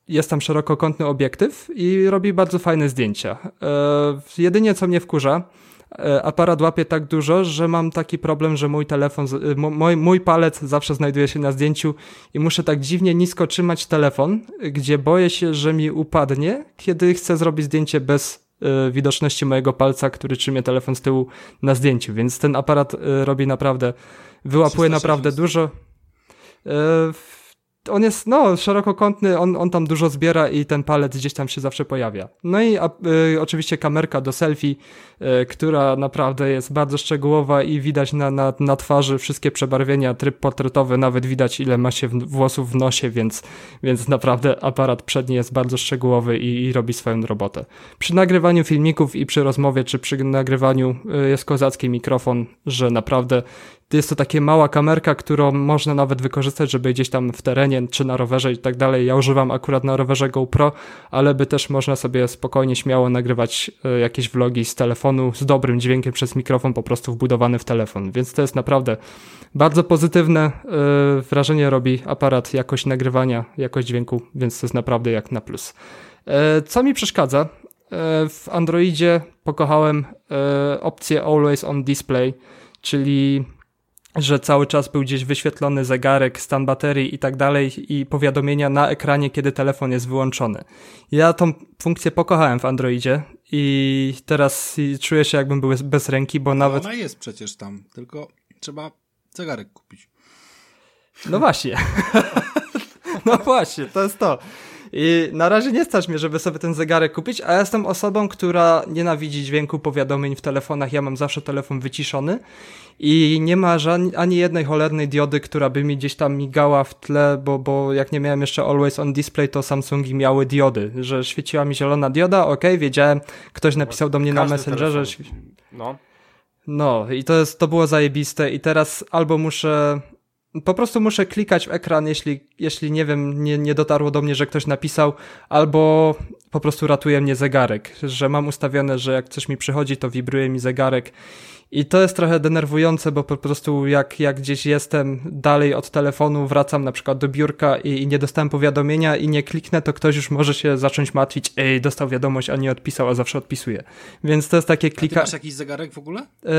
jest tam szerokokątny obiektyw i robi bardzo fajne zdjęcia. E, jedynie co mnie wkurza, aparat łapie tak dużo, że mam taki problem, że mój telefon, mój, mój palec zawsze znajduje się na zdjęciu i muszę tak dziwnie nisko trzymać telefon, gdzie boję się, że mi upadnie, kiedy chcę zrobić zdjęcie bez widoczności mojego palca, który trzymie telefon z tyłu na zdjęciu, więc ten aparat robi naprawdę wyłapuje naprawdę dużo. On jest, no, szerokokątny, on, on tam dużo zbiera i ten palec gdzieś tam się zawsze pojawia. No i a, y, oczywiście kamerka do selfie, y, która naprawdę jest bardzo szczegółowa i widać na, na, na twarzy wszystkie przebarwienia, tryb portretowy, nawet widać ile ma się włosów w nosie, więc, więc naprawdę aparat przedni jest bardzo szczegółowy i, i robi swoją robotę. Przy nagrywaniu filmików i przy rozmowie, czy przy nagrywaniu y, jest kozacki mikrofon, że naprawdę jest to takie mała kamerka, którą można nawet wykorzystać, żeby gdzieś tam w terenie, czy na rowerze i tak dalej. Ja używam akurat na rowerze GoPro, ale by też można sobie spokojnie, śmiało nagrywać e, jakieś vlogi z telefonu z dobrym dźwiękiem przez mikrofon po prostu wbudowany w telefon. Więc to jest naprawdę bardzo pozytywne e, wrażenie robi aparat, jakość nagrywania, jakość dźwięku, więc to jest naprawdę jak na plus. E, co mi przeszkadza? W Androidzie pokochałem opcję Always on Display, czyli że cały czas był gdzieś wyświetlony zegarek, stan baterii i tak dalej i powiadomienia na ekranie, kiedy telefon jest wyłączony. Ja tą funkcję pokochałem w Androidzie i teraz czuję się jakbym był bez ręki, bo nawet... Ona jest przecież tam, tylko trzeba zegarek kupić. No właśnie. [LAUGHS] no właśnie, to jest to. I na razie nie stać mnie, żeby sobie ten zegarek kupić, a ja jestem osobą, która nienawidzi dźwięku powiadomień w telefonach. Ja mam zawsze telefon wyciszony i nie ma ani jednej cholernej diody, która by mi gdzieś tam migała w tle, bo, bo jak nie miałem jeszcze Always on Display, to Samsungi miały diody, że świeciła mi zielona dioda, ok, wiedziałem, ktoś napisał do mnie Każdy na Messengerze. No. No, i to, jest, to było zajebiste i teraz albo muszę po prostu muszę klikać w ekran, jeśli, jeśli nie wiem, nie, nie dotarło do mnie, że ktoś napisał, albo po prostu ratuje mnie zegarek, że mam ustawione, że jak coś mi przychodzi, to wibruje mi zegarek. I to jest trochę denerwujące, bo po prostu jak, jak gdzieś jestem dalej od telefonu, wracam na przykład do biurka i, i nie dostałem powiadomienia i nie kliknę, to ktoś już może się zacząć martwić, ej, dostał wiadomość, a nie odpisał, a zawsze odpisuje. Więc to jest takie klika... A ty masz jakiś zegarek w ogóle? Yy,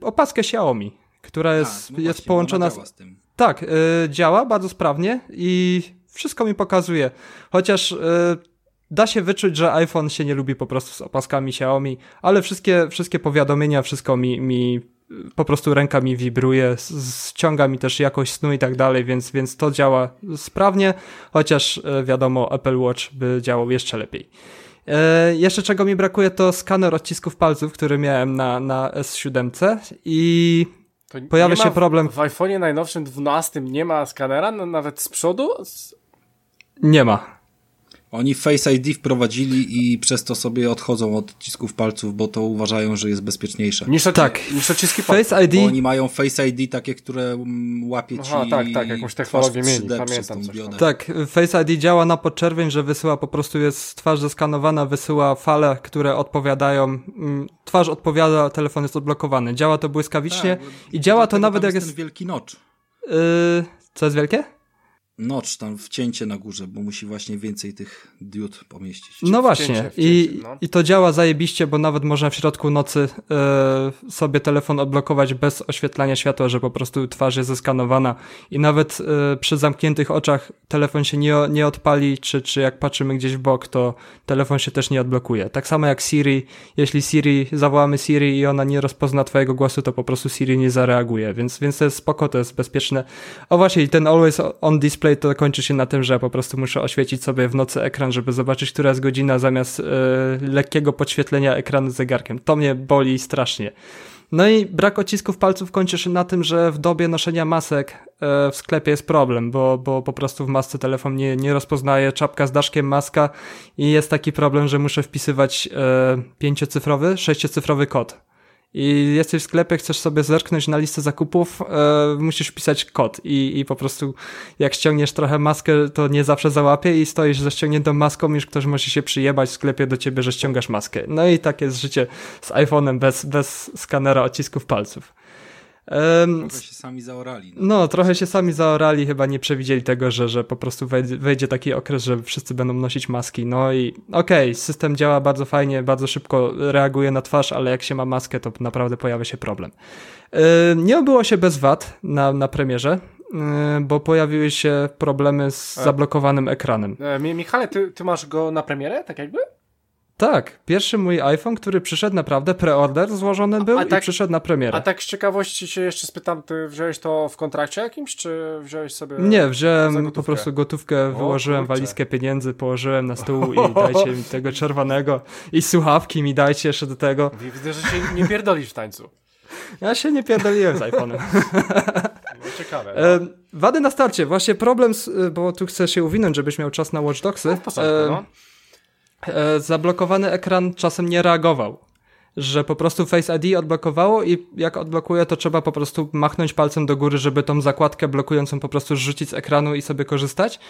opaskę Xiaomi która jest, a, no jest połączona z... z tym. Tak, y, działa bardzo sprawnie i wszystko mi pokazuje. Chociaż y, da się wyczuć, że iPhone się nie lubi po prostu z opaskami Xiaomi, ale wszystkie, wszystkie powiadomienia, wszystko mi, mi po prostu ręka mi wibruje, ściąga mi też jakość snu i tak dalej, więc, więc to działa sprawnie, chociaż y, wiadomo, Apple Watch by działał jeszcze lepiej. E, jeszcze czego mi brakuje to skaner odcisków palców, który miałem na, na S7 i to Pojawia się problem. W, w iPhone'ie najnowszym 12 nie ma skanera, no, nawet z przodu? Nie ma. Oni Face ID wprowadzili i przez to sobie odchodzą od odcisków palców, bo to uważają, że jest bezpieczniejsze. Niż, tak. niż odciski palców. Face ID. Bo oni mają Face ID takie, które mm, łapie ci Aha, tak, tak, jakąś technologię mieli, pamiętam coś Tak, Face ID działa na podczerwień, że wysyła po prostu jest twarz zeskanowana, wysyła fale, które odpowiadają, mm, twarz odpowiada, telefon jest odblokowany. Działa to błyskawicznie tak, i działa to nawet jak jest... ten wielki notch. Yy, co jest wielkie? Notch, tam wcięcie na górze, bo musi właśnie więcej tych diod pomieścić. No właśnie wcięcie, wcięcie, I, no. i to działa zajebiście, bo nawet można w środku nocy y, sobie telefon odblokować bez oświetlania światła, że po prostu twarz jest zeskanowana i nawet y, przy zamkniętych oczach telefon się nie, nie odpali, czy, czy jak patrzymy gdzieś w bok, to telefon się też nie odblokuje. Tak samo jak Siri, jeśli Siri, zawołamy Siri i ona nie rozpozna twojego głosu, to po prostu Siri nie zareaguje, więc, więc to jest spoko, to jest bezpieczne. O właśnie, i ten Always On Display to kończy się na tym, że po prostu muszę oświecić sobie w nocy ekran, żeby zobaczyć, która jest godzina, zamiast yy, lekkiego podświetlenia ekranu zegarkiem. To mnie boli strasznie. No i brak odcisków palców kończy się na tym, że w dobie noszenia masek yy, w sklepie jest problem, bo, bo po prostu w masce telefon nie, nie rozpoznaje czapka z daszkiem, maska i jest taki problem, że muszę wpisywać yy, pięciocyfrowy, sześciocyfrowy kod i jesteś w sklepie, chcesz sobie zerknąć na listę zakupów, e, musisz pisać kod i, i po prostu jak ściągniesz trochę maskę, to nie zawsze załapie i stoisz ze ściągniętą maską, już ktoś może się przyjebać w sklepie do ciebie, że ściągasz maskę. No i tak jest życie z iPhone'em bez, bez skanera odcisków palców. Um, trochę się sami zaorali. No. no, trochę się sami zaorali, chyba nie przewidzieli tego, że, że po prostu wejdzie, wejdzie taki okres, że wszyscy będą nosić maski. No i okej, okay, system działa bardzo fajnie, bardzo szybko reaguje na twarz, ale jak się ma maskę, to naprawdę pojawia się problem. nie obyło się bez wad na, na premierze, bo pojawiły się problemy z e. zablokowanym ekranem. E, Michale, ty, ty masz go na premierę, tak jakby? Tak, pierwszy mój iPhone, który przyszedł naprawdę, preorder złożony był a, a tak, i przyszedł na premierę. A tak z ciekawości się jeszcze spytam, ty wziąłeś to w kontrakcie jakimś, czy wziąłeś sobie Nie, wziąłem po prostu gotówkę, o, wyłożyłem kurczę. walizkę pieniędzy, położyłem na stół i dajcie mi [LAUGHS] tego czerwonego i słuchawki mi dajcie jeszcze do tego. Widzę, że się nie pierdolisz w tańcu. Ja się nie pierdoliłem z iPhone'em. [LAUGHS] No, ciekawe. No. wady na starcie. Właśnie problem, z, bo tu chcę się uwinąć, żebyś miał czas na Watch Dogsy. No, w no. E, zablokowany ekran czasem nie reagował. że po prostu Face ID odblokowało i jak odblokuje, to trzeba po prostu machnąć palcem do góry, żeby tą zakładkę blokującą po prostu rzucić z ekranu i sobie korzystać.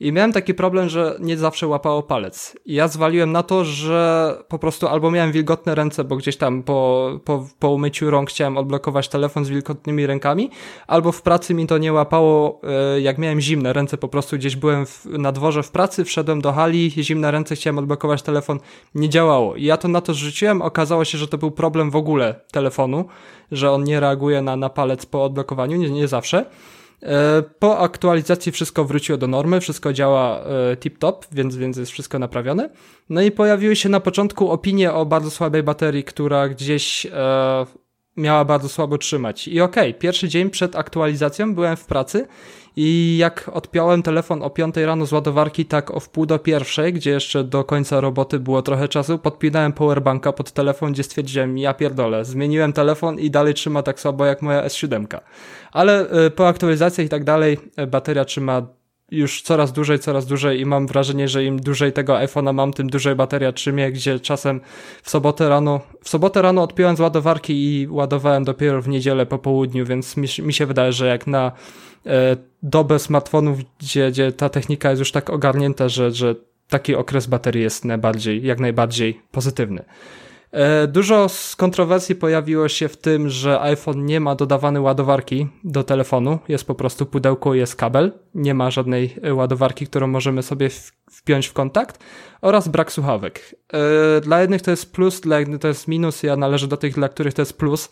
I miałem taki problem, że nie zawsze łapało palec. I ja zwaliłem na to, że po prostu albo miałem wilgotne ręce, bo gdzieś tam po, po, po umyciu rąk chciałem odblokować telefon z wilgotnymi rękami, albo w pracy mi to nie łapało, e, jak miałem zimne ręce, po prostu gdzieś byłem w, na dworze w pracy, wszedłem do hali, zimne ręce, chciałem odblokować telefon, nie działało. I ja to na to zrzuciłem, okazało się, że to był problem w ogóle telefonu, że on nie reaguje na, na palec po odblokowaniu, nie, nie zawsze. E, po aktualizacji wszystko wróciło do normy, wszystko działa e, tip-top, więc, więc jest wszystko naprawione. No i pojawiły się na początku opinie o bardzo słabej baterii, która gdzieś e, miała bardzo słabo trzymać. I okej, okay, pierwszy dzień przed aktualizacją byłem w pracy i jak odpiąłem telefon o 5 rano z ładowarki, tak o wpół do pierwszej, gdzie jeszcze do końca roboty było trochę czasu, podpinałem powerbanka pod telefon, gdzie stwierdziłem, ja pierdolę, zmieniłem telefon i dalej trzyma tak słabo jak moja S7. Ale y, po aktualizacjach i tak dalej, y, bateria trzyma już coraz dłużej, coraz dłużej i mam wrażenie, że im dłużej tego iPhone'a mam, tym dłużej bateria trzymie, gdzie czasem w sobotę rano, w sobotę rano odpiąłem z ładowarki i ładowałem dopiero w niedzielę po południu, więc mi, mi się wydaje, że jak na e, dobę smartfonów, gdzie, gdzie ta technika jest już tak ogarnięta, że, że taki okres baterii jest najbardziej, jak najbardziej pozytywny. E, dużo z kontrowersji pojawiło się w tym, że iPhone nie ma dodawanej ładowarki do telefonu. Jest po prostu pudełko, jest kabel. Nie ma żadnej e, ładowarki, którą możemy sobie wpiąć w kontakt. Oraz brak słuchawek. E, dla jednych to jest plus, dla innych to jest minus. Ja należę do tych, dla których to jest plus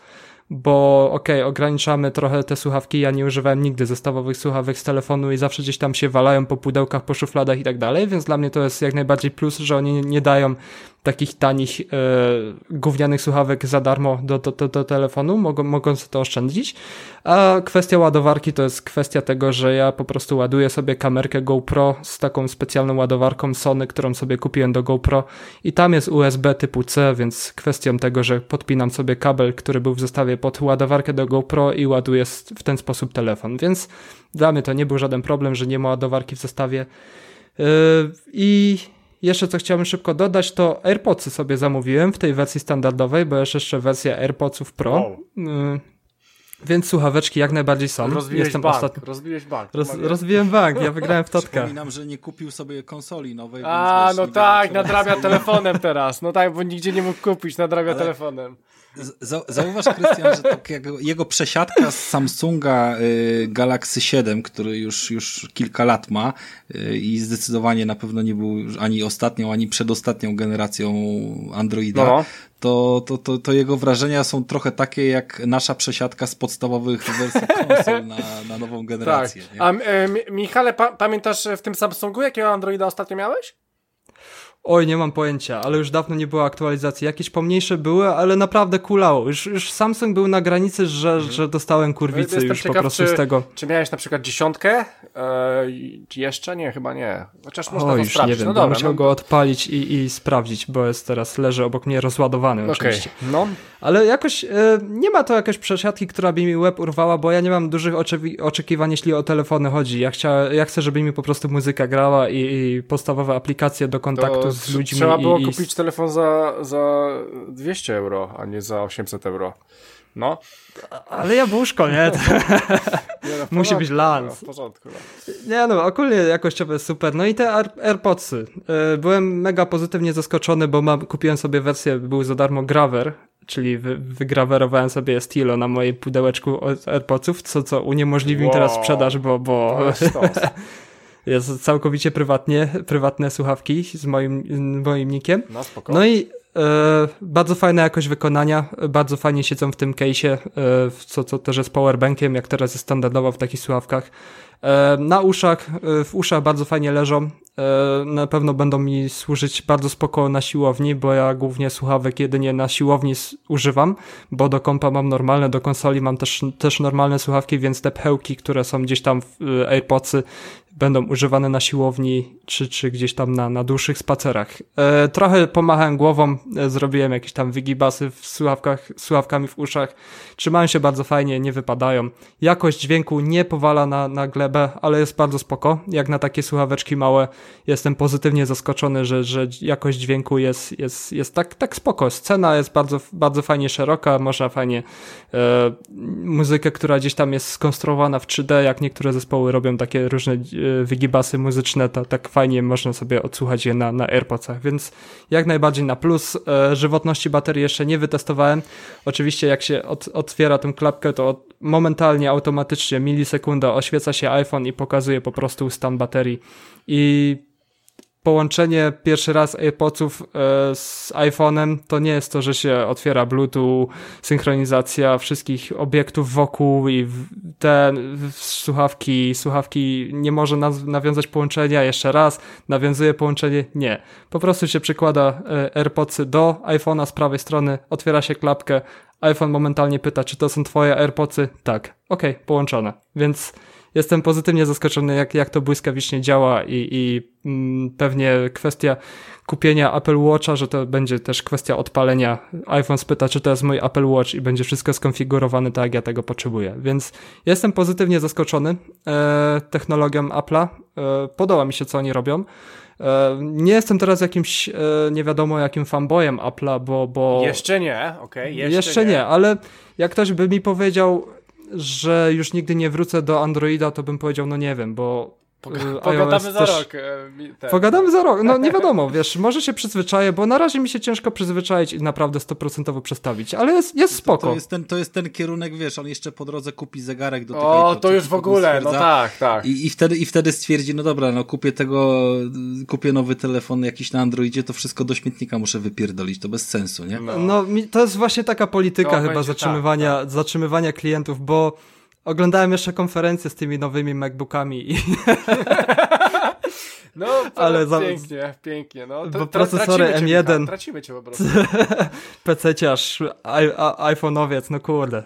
bo okej, okay, ograniczamy trochę te słuchawki, ja nie używałem nigdy zestawowych słuchawek z telefonu i zawsze gdzieś tam się walają po pudełkach, po szufladach i tak dalej, więc dla mnie to jest jak najbardziej plus, że oni nie dają takich tanich, e, gównianych słuchawek za darmo do, do, do, do telefonu, mogą, mogą sobie to oszczędzić. A kwestia ładowarki to jest kwestia tego, że ja po prostu ładuję sobie kamerkę GoPro z taką specjalną ładowarką Sony, którą sobie kupiłem do GoPro i tam jest USB typu C, więc kwestią tego, że podpinam sobie kabel, który był w zestawie pod ładowarkę do GoPro i ładuję w ten sposób telefon, więc dla mnie to nie był żaden problem, że nie ma ładowarki w zestawie. Yy, I jeszcze co chciałbym szybko dodać, to AirPodsy sobie zamówiłem w tej wersji standardowej, bo jest jeszcze wersja AirPodsów Pro. Wow. Y, więc słuchaweczki jak najbardziej są. Rozbiłeś Jestem bank, ostatni... rozbiłeś bank. Roz, rozbiłem bank, ja wygrałem w [LAUGHS] totka. Przypominam, że nie kupił sobie konsoli nowej. A, no tak, nadrabia [LAUGHS] telefonem teraz. No tak, bo nigdzie nie mógł kupić, nadrabia Ale... telefonem. Zauważ, Krystian, że tak jego, jego przesiadka z Samsunga y, Galaxy 7, który już, już kilka lat ma y, i zdecydowanie na pewno nie był ani ostatnią, ani przedostatnią generacją Androida, no. to, to, to, to jego wrażenia są trochę takie jak nasza przesiadka z podstawowych wersji konsol na, na nową generację. Tak. A e, Michale, pa pamiętasz w tym Samsungu, jakiego Androida ostatnio miałeś? Oj, nie mam pojęcia, ale już dawno nie było aktualizacji. Jakieś pomniejsze były, ale naprawdę kulało. Już, już Samsung był na granicy, że, mhm. że dostałem kurwicy już ciekaw, po prostu czy, z tego. Czy miałeś na przykład dziesiątkę? Eee, jeszcze? Nie, chyba nie. Chociaż można o, to już sprawdzić. nie wiem, no dobra, musiał no. go odpalić i, i sprawdzić, bo jest teraz, leży obok mnie rozładowany okay. oczywiście. No. Ale jakoś e, nie ma to jakiejś przesiadki, która by mi web urwała, bo ja nie mam dużych oczekiwań, jeśli o telefony chodzi. Ja, chcia, ja chcę, żeby mi po prostu muzyka grała i, i podstawowe aplikacje do kontaktu to z ludźmi. Trzeba było i... kupić telefon za, za 200 euro, a nie za 800 euro. No. Ale jabłuszko, nie? [LAUGHS] nie no, [LAUGHS] Musi być lans. No, w porządku. No. Nie no, ogólnie jakościowo jest super. No i te AirPodsy. E, byłem mega pozytywnie zaskoczony, bo mam, kupiłem sobie wersję, był za darmo Graver, czyli wy, wygrawerowałem sobie Stilo na mojej pudełeczku AirPodsów, co, co uniemożliwi wow. mi teraz sprzedaż, bo, bo [LAUGHS] jest całkowicie prywatnie, prywatne słuchawki z moim, moim nickiem. No, no i E, bardzo fajna jakość wykonania, bardzo fajnie siedzą w tym case'ie, e, co, co też jest powerbankiem, jak teraz jest standardowo w takich słuchawkach. E, na uszach, w uszach bardzo fajnie leżą, na pewno będą mi służyć bardzo spoko na siłowni, bo ja głównie słuchawek jedynie na siłowni używam, bo do kompa mam normalne, do konsoli mam też, też normalne słuchawki, więc te pchełki, które są gdzieś tam w AirPodsy będą używane na siłowni, czy, czy gdzieś tam na, na dłuższych spacerach. E, trochę pomachałem głową, e, zrobiłem jakieś tam wygibasy w słuchawkach, słuchawkami w uszach. Trzymają się bardzo fajnie, nie wypadają. Jakość dźwięku nie powala na, na glebę, ale jest bardzo spoko. Jak na takie słuchaweczki małe, jestem pozytywnie zaskoczony, że, że jakość dźwięku jest, jest, jest tak, tak spoko. Scena jest bardzo, bardzo fajnie szeroka, można fajnie e, muzykę, która gdzieś tam jest skonstruowana w 3D, jak niektóre zespoły robią takie różne e, wygibasy muzyczne, to tak fajnie można sobie odsłuchać je na, na AirPodsach, więc jak najbardziej na plus. E, żywotności baterii jeszcze nie wytestowałem. Oczywiście jak się od, otwiera tę klapkę, to momentalnie, automatycznie, milisekunda oświeca się iPhone i pokazuje po prostu stan baterii i połączenie pierwszy raz AirPodsów e, z iPhone'em to nie jest to, że się otwiera Bluetooth, synchronizacja wszystkich obiektów wokół i te słuchawki, słuchawki nie może nawiązać połączenia jeszcze raz, nawiązuje połączenie, nie. Po prostu się przykłada e, AirPodsy do iPhone'a z prawej strony, otwiera się klapkę, iPhone momentalnie pyta, czy to są twoje AirPodsy? Tak. Okay, połączone. Więc jestem pozytywnie zaskoczony, jak, jak to błyskawicznie działa i, i mm, pewnie kwestia kupienia Apple Watcha, że to będzie też kwestia odpalenia. iPhone spyta, czy to jest mój Apple Watch i będzie wszystko skonfigurowane tak, jak ja tego potrzebuję. Więc jestem pozytywnie zaskoczony e, technologią Apple'a. E, podoba mi się, co oni robią. E, nie jestem teraz jakimś, e, nie wiadomo jakim fanboyem Apple'a, bo, bo... Jeszcze nie, okej, okay, jeszcze, jeszcze nie. nie. ale jak ktoś by mi powiedział, że już nigdy nie wrócę do Androida, to bym powiedział, no nie wiem, bo Pogadamy za też... rok. E, Pogadamy za rok. No nie [LAUGHS] wiadomo, wiesz, może się przyzwyczaję, bo na razie mi się ciężko przyzwyczaić i naprawdę stoprocentowo przestawić, ale jest, jest spoko. To, to, jest ten, to jest ten kierunek, wiesz, on jeszcze po drodze kupi zegarek do tego. O, to, to już w ogóle, no tak, tak. I, I, wtedy, I wtedy stwierdzi, no dobra, no kupię tego, kupię nowy telefon jakiś na Androidzie, to wszystko do śmietnika muszę wypierdolić, to bez sensu, nie? No, no to jest właśnie taka polityka chyba zatrzymywania, tak, tak. zatrzymywania klientów, bo Oglądałem jeszcze konferencję z tymi nowymi MacBookami i... [LAUGHS] No, ale za... pięknie, pięknie. No. To, procesory M1. Cię, tracimy cię po prostu. [LAUGHS] PC-ciarz, iPhone'owiec, no kurde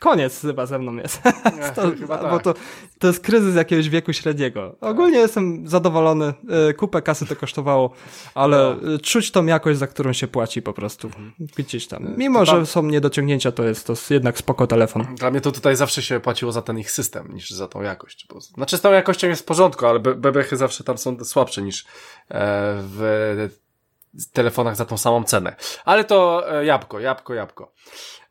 koniec chyba ze mną jest. [LAUGHS] to, chyba tak. Bo to, to jest kryzys jakiegoś wieku średniego. Ogólnie jestem zadowolony. E, kupę kasy to kosztowało, ale no. czuć tą jakość, za którą się płaci po prostu. Mhm. Gdzieś tam. Mimo, że są niedociągnięcia, to jest to jednak spoko telefon. Dla mnie to tutaj zawsze się płaciło za ten ich system, niż za tą jakość. Bo, znaczy z tą jakością jest w porządku, ale bebechy zawsze tam są słabsze niż e, w telefonach za tą samą cenę. Ale to e, jabłko, jabłko, jabłko.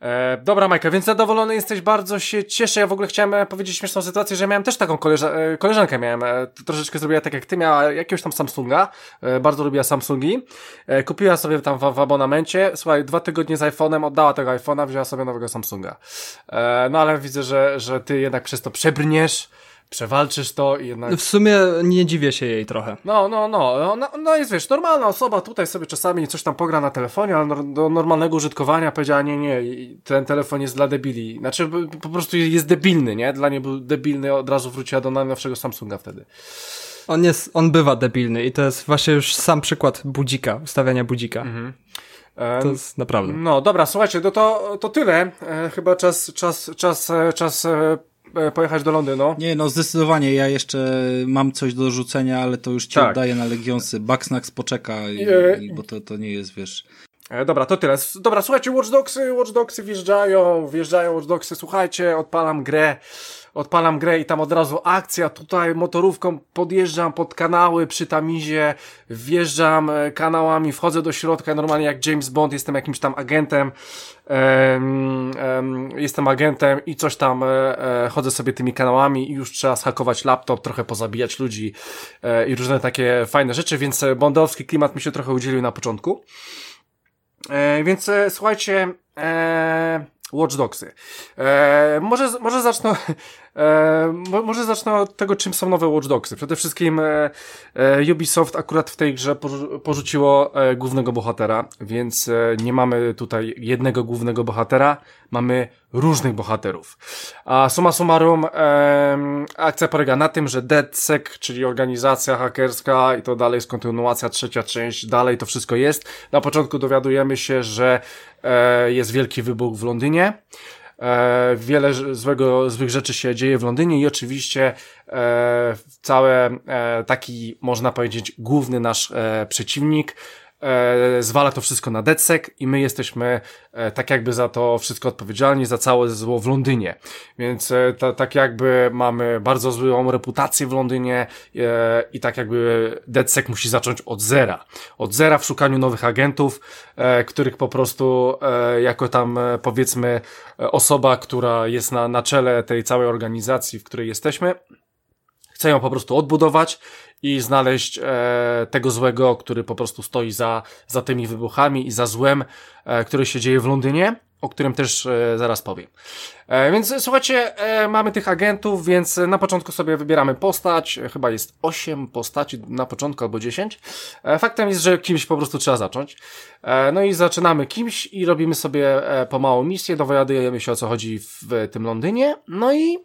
E, dobra, Majka, więc zadowolony jesteś, bardzo się cieszę. Ja w ogóle chciałem e, powiedzieć śmieszną sytuację, że miałem też taką koleża e, koleżankę, miałem, e, troszeczkę zrobiła tak jak ty, miała jakiegoś tam Samsunga, e, bardzo lubiła Samsungi, kupiła sobie tam w, w abonamencie, słuchaj, dwa tygodnie z iPhone'em, oddała tego iPhone'a, wzięła sobie nowego Samsunga. No ale widzę, że, że ty jednak przez to przebrniesz, przewalczysz to i jednak... W sumie nie dziwię się jej trochę. No, no, no, no, no jest, wiesz, normalna osoba tutaj sobie czasami coś tam pogra na telefonie, ale do normalnego użytkowania powiedziała, nie, nie, ten telefon jest dla debili. Znaczy, po prostu jest debilny, nie? Dla niej był debilny, od razu wróciła do najnowszego Samsunga wtedy. On jest, on bywa debilny i to jest właśnie już sam przykład budzika, ustawiania budzika. Mhm. To jest naprawdę. No dobra, słuchajcie, no to, to tyle. E, chyba czas, czas, czas, e, czas E, pojechać do Londynu. Nie, no zdecydowanie. Ja jeszcze mam coś do rzucenia, ale to już ci tak. oddaję na Legionsy. Bugsnax poczeka, i, e... i, bo to, to nie jest, wiesz... E, dobra, to tyle. Dobra, słuchajcie, Watch Dogsy, Watch Dogsy wjeżdżają, wjeżdżają Watch Dogsy, słuchajcie, odpalam grę odpalam grę i tam od razu akcja, tutaj motorówką podjeżdżam pod kanały przy Tamizie, wjeżdżam e, kanałami, wchodzę do środka, normalnie jak James Bond, jestem jakimś tam agentem, um, jestem agentem i coś tam e, e, chodzę sobie tymi kanałami i już trzeba schakować laptop, trochę pozabijać ludzi e, i różne takie fajne rzeczy, więc e, bondowski klimat mi się trochę udzielił na początku. E, więc słuchajcie, Watch Dogsy. E, może, może zacznę, [LAUGHS] e, może zacznę od tego, czym są nowe Watch Dogsy. Przede wszystkim e, e Ubisoft akurat w tej grze porzuciło e, głównego bohatera, więc e, nie mamy tutaj jednego głównego bohatera, mamy różnych bohaterów. A summa summarum, akcja polega na tym, że DeadSec, czyli organizacja hakerska i to dalej jest kontynuacja, trzecia część, dalej to wszystko jest. Na początku dowiadujemy się, że jest wielki wybuch w Londynie, E, wiele złego, złych rzeczy się dzieje w Londynie i oczywiście e, całe e, taki, można powiedzieć, główny nasz e, przeciwnik e, zwala to wszystko na DedSec i my jesteśmy e, tak jakby za to wszystko odpowiedzialni, za całe zło w Londynie. Więc e, ta, tak jakby mamy bardzo złą reputację w Londynie e, i tak jakby DedSec musi zacząć od zera. Od zera w szukaniu nowych agentów, e, których po prostu e, jako tam e, powiedzmy e, osoba, która jest na, na czele tej całej organizacji, w której jesteśmy, Chcę ją po prostu odbudować i znaleźć e, tego złego, który po prostu stoi za, za tymi wybuchami i za złem, e, który się dzieje w Londynie, o którym też e, zaraz powiem. E, więc słuchajcie, e, mamy tych agentów, więc na początku sobie wybieramy postać, e, chyba jest 8 postaci na początku albo 10. E, faktem jest, że kimś po prostu trzeba zacząć. E, no i zaczynamy kimś i robimy sobie e, pomału misję, dowiadujemy się o co chodzi w tym Londynie, no i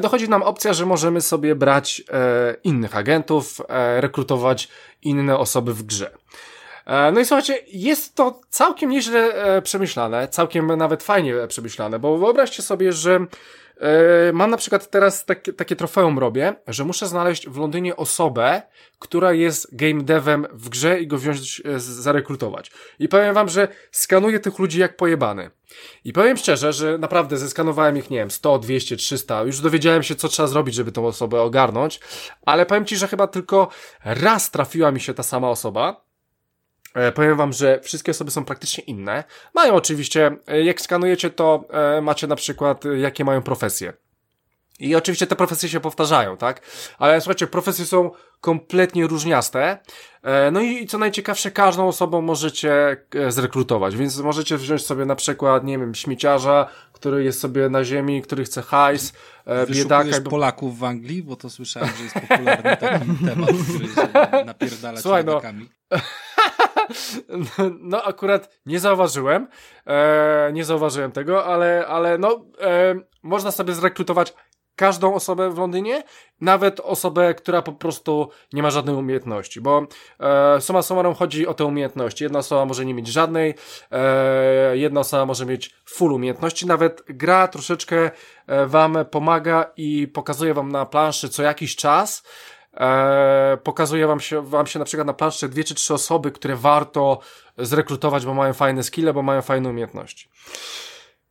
dochodzi nam opcja, że możemy sobie brać e, innych agentów, e, rekrutować inne osoby w grze. No i słuchajcie, jest to całkiem nieźle przemyślane, całkiem nawet fajnie przemyślane, bo wyobraźcie sobie, że mam na przykład teraz takie, takie trofeum robię, że muszę znaleźć w Londynie osobę, która jest game devem w grze i go wziąć, zarekrutować. I powiem wam, że skanuję tych ludzi jak pojebany. I powiem szczerze, że naprawdę zeskanowałem ich, nie wiem, 100, 200, 300. Już dowiedziałem się, co trzeba zrobić, żeby tą osobę ogarnąć, ale powiem Ci, że chyba tylko raz trafiła mi się ta sama osoba. E, powiem wam, że wszystkie osoby są praktycznie inne. Mają oczywiście, e, jak skanujecie, to e, macie na przykład, jakie mają profesje. I oczywiście te profesje się powtarzają, tak? Ale słuchajcie, profesje są kompletnie różniaste. No i co najciekawsze, każdą osobą możecie zrekrutować, więc możecie wziąć sobie na przykład, nie wiem, śmieciarza, który jest sobie na ziemi, który chce hajs, biedaka. Bo... Polaków w Anglii, bo to słyszałem, że jest popularny taki [LAUGHS] temat, który się napierdala Słuchaj, no. [LAUGHS] no akurat nie zauważyłem, e, nie zauważyłem tego, ale, ale no, e, można sobie zrekrutować każdą osobę w Londynie, nawet osobę, która po prostu nie ma żadnej umiejętności, bo e, suma summarum chodzi o te umiejętności. Jedna osoba może nie mieć żadnej, e, jedna osoba może mieć full umiejętności, nawet gra troszeczkę e, wam pomaga i pokazuje wam na planszy co jakiś czas, e, pokazuje wam się, wam się na przykład na planszy dwie czy trzy osoby, które warto zrekrutować, bo mają fajne skille, bo mają fajne umiejętności.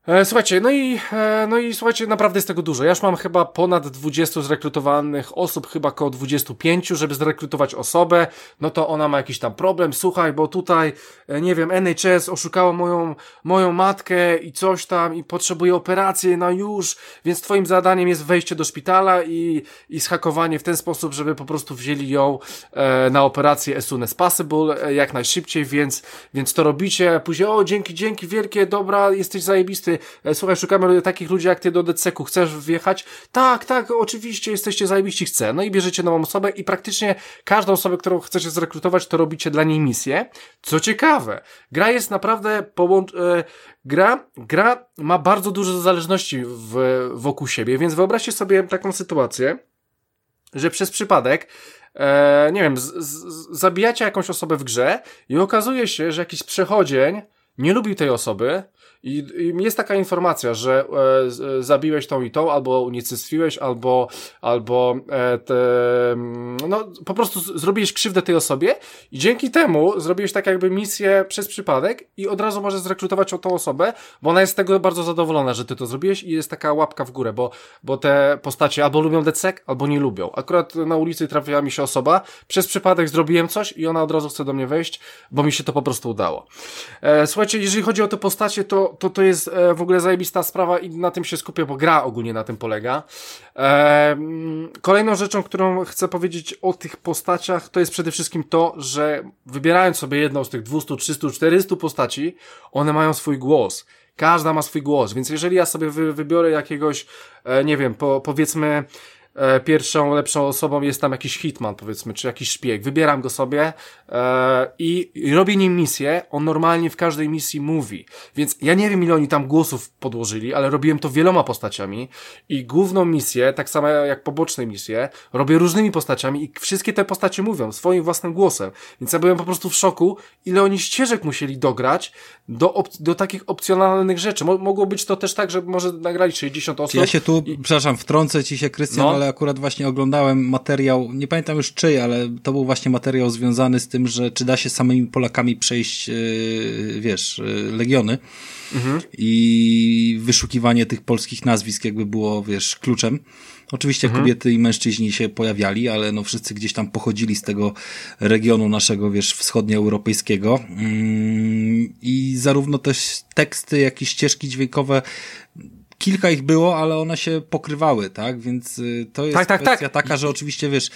E, słuchajcie, no i, e, no i słuchajcie, naprawdę jest tego dużo. Ja już mam chyba ponad 20 zrekrutowanych osób, chyba około 25, żeby zrekrutować osobę, no to ona ma jakiś tam problem, słuchaj, bo tutaj, e, nie wiem, NHS oszukało moją, moją matkę i coś tam i potrzebuje operacji na już, więc twoim zadaniem jest wejście do szpitala i, i schakowanie w ten sposób, żeby po prostu wzięli ją na operację as soon as possible, jak najszybciej, więc, więc to robicie, później, o, dzięki, dzięki, wielkie, dobra, jesteś zajebisty, E, słuchaj, szukamy takich ludzi jak ty do DCK-u, chcesz wjechać? Tak, tak, oczywiście, jesteście zajebiści, chcę. No i bierzecie nową osobę i praktycznie każdą osobę, którą chcecie zrekrutować, to robicie dla niej misję. Co ciekawe, gra jest naprawdę połącz... E, gra, gra ma bardzo dużo zależności w, wokół siebie, więc wyobraźcie sobie taką sytuację, że przez przypadek e, nie wiem, z, z, zabijacie jakąś osobę w grze i okazuje się, że jakiś przechodzień nie lubił tej osoby, i, I, jest taka informacja, że e, zabiłeś tą i tą, albo unicestwiłeś, albo, albo e, te, mm, no, po prostu zrobiłeś krzywdę tej osobie i dzięki temu zrobiłeś tak jakby misję przez przypadek i od razu możesz zrekrutować tą osobę, bo ona jest z tego bardzo zadowolona, że ty to zrobiłeś i jest taka łapka w górę, bo, bo te postacie albo lubią decek, albo nie lubią. Akurat na ulicy trafiła mi się osoba, przez przypadek zrobiłem coś i ona od razu chce do mnie wejść, bo mi się to po prostu udało. E, słuchajcie, jeżeli chodzi o te postacie, to to, to jest e, w ogóle zajebista sprawa i na tym się skupię, bo gra ogólnie na tym polega. E, kolejną rzeczą, którą chcę powiedzieć o tych postaciach, to jest przede wszystkim to, że wybierając sobie jedną z tych 200, 300, 400 postaci, one mają swój głos. Każda ma swój głos, więc jeżeli ja sobie wy, wybiorę jakiegoś, e, nie wiem, po, powiedzmy, e, pierwszą lepszą osobą jest tam jakiś hitman, powiedzmy, czy jakiś szpieg. Wybieram go sobie e, i, i robię nim misję. On normalnie w każdej misji mówi. Więc ja nie wiem, ile oni tam głosów podłożyli, ale robiłem to wieloma postaciami i główną misję, tak samo jak poboczne misje, robię różnymi postaciami i wszystkie te postacie mówią swoim własnym głosem. Więc ja byłem po prostu w szoku, ile oni ścieżek musieli dograć do, do takich opcjonalnych rzeczy. Mo mogło być to też tak, że może nagrali 60 osób. Ja się tu, i... przepraszam, wtrącę ci się, Krystian, no. Ale akurat właśnie oglądałem materiał, nie pamiętam już czyj, ale to był właśnie materiał związany z tym, że czy da się samymi Polakami przejść, yy, wiesz, yy, Legiony. Mhm. I wyszukiwanie tych polskich nazwisk jakby było, wiesz, kluczem. Oczywiście mhm. kobiety i mężczyźni się pojawiali, ale no wszyscy gdzieś tam pochodzili z tego regionu naszego, wiesz, wschodnioeuropejskiego. Mm, I zarówno też teksty, jak i ścieżki dźwiękowe kilka ich było, ale one się pokrywały, tak? Więc y, to jest tak, tak, kwestia tak. taka, że oczywiście wiesz,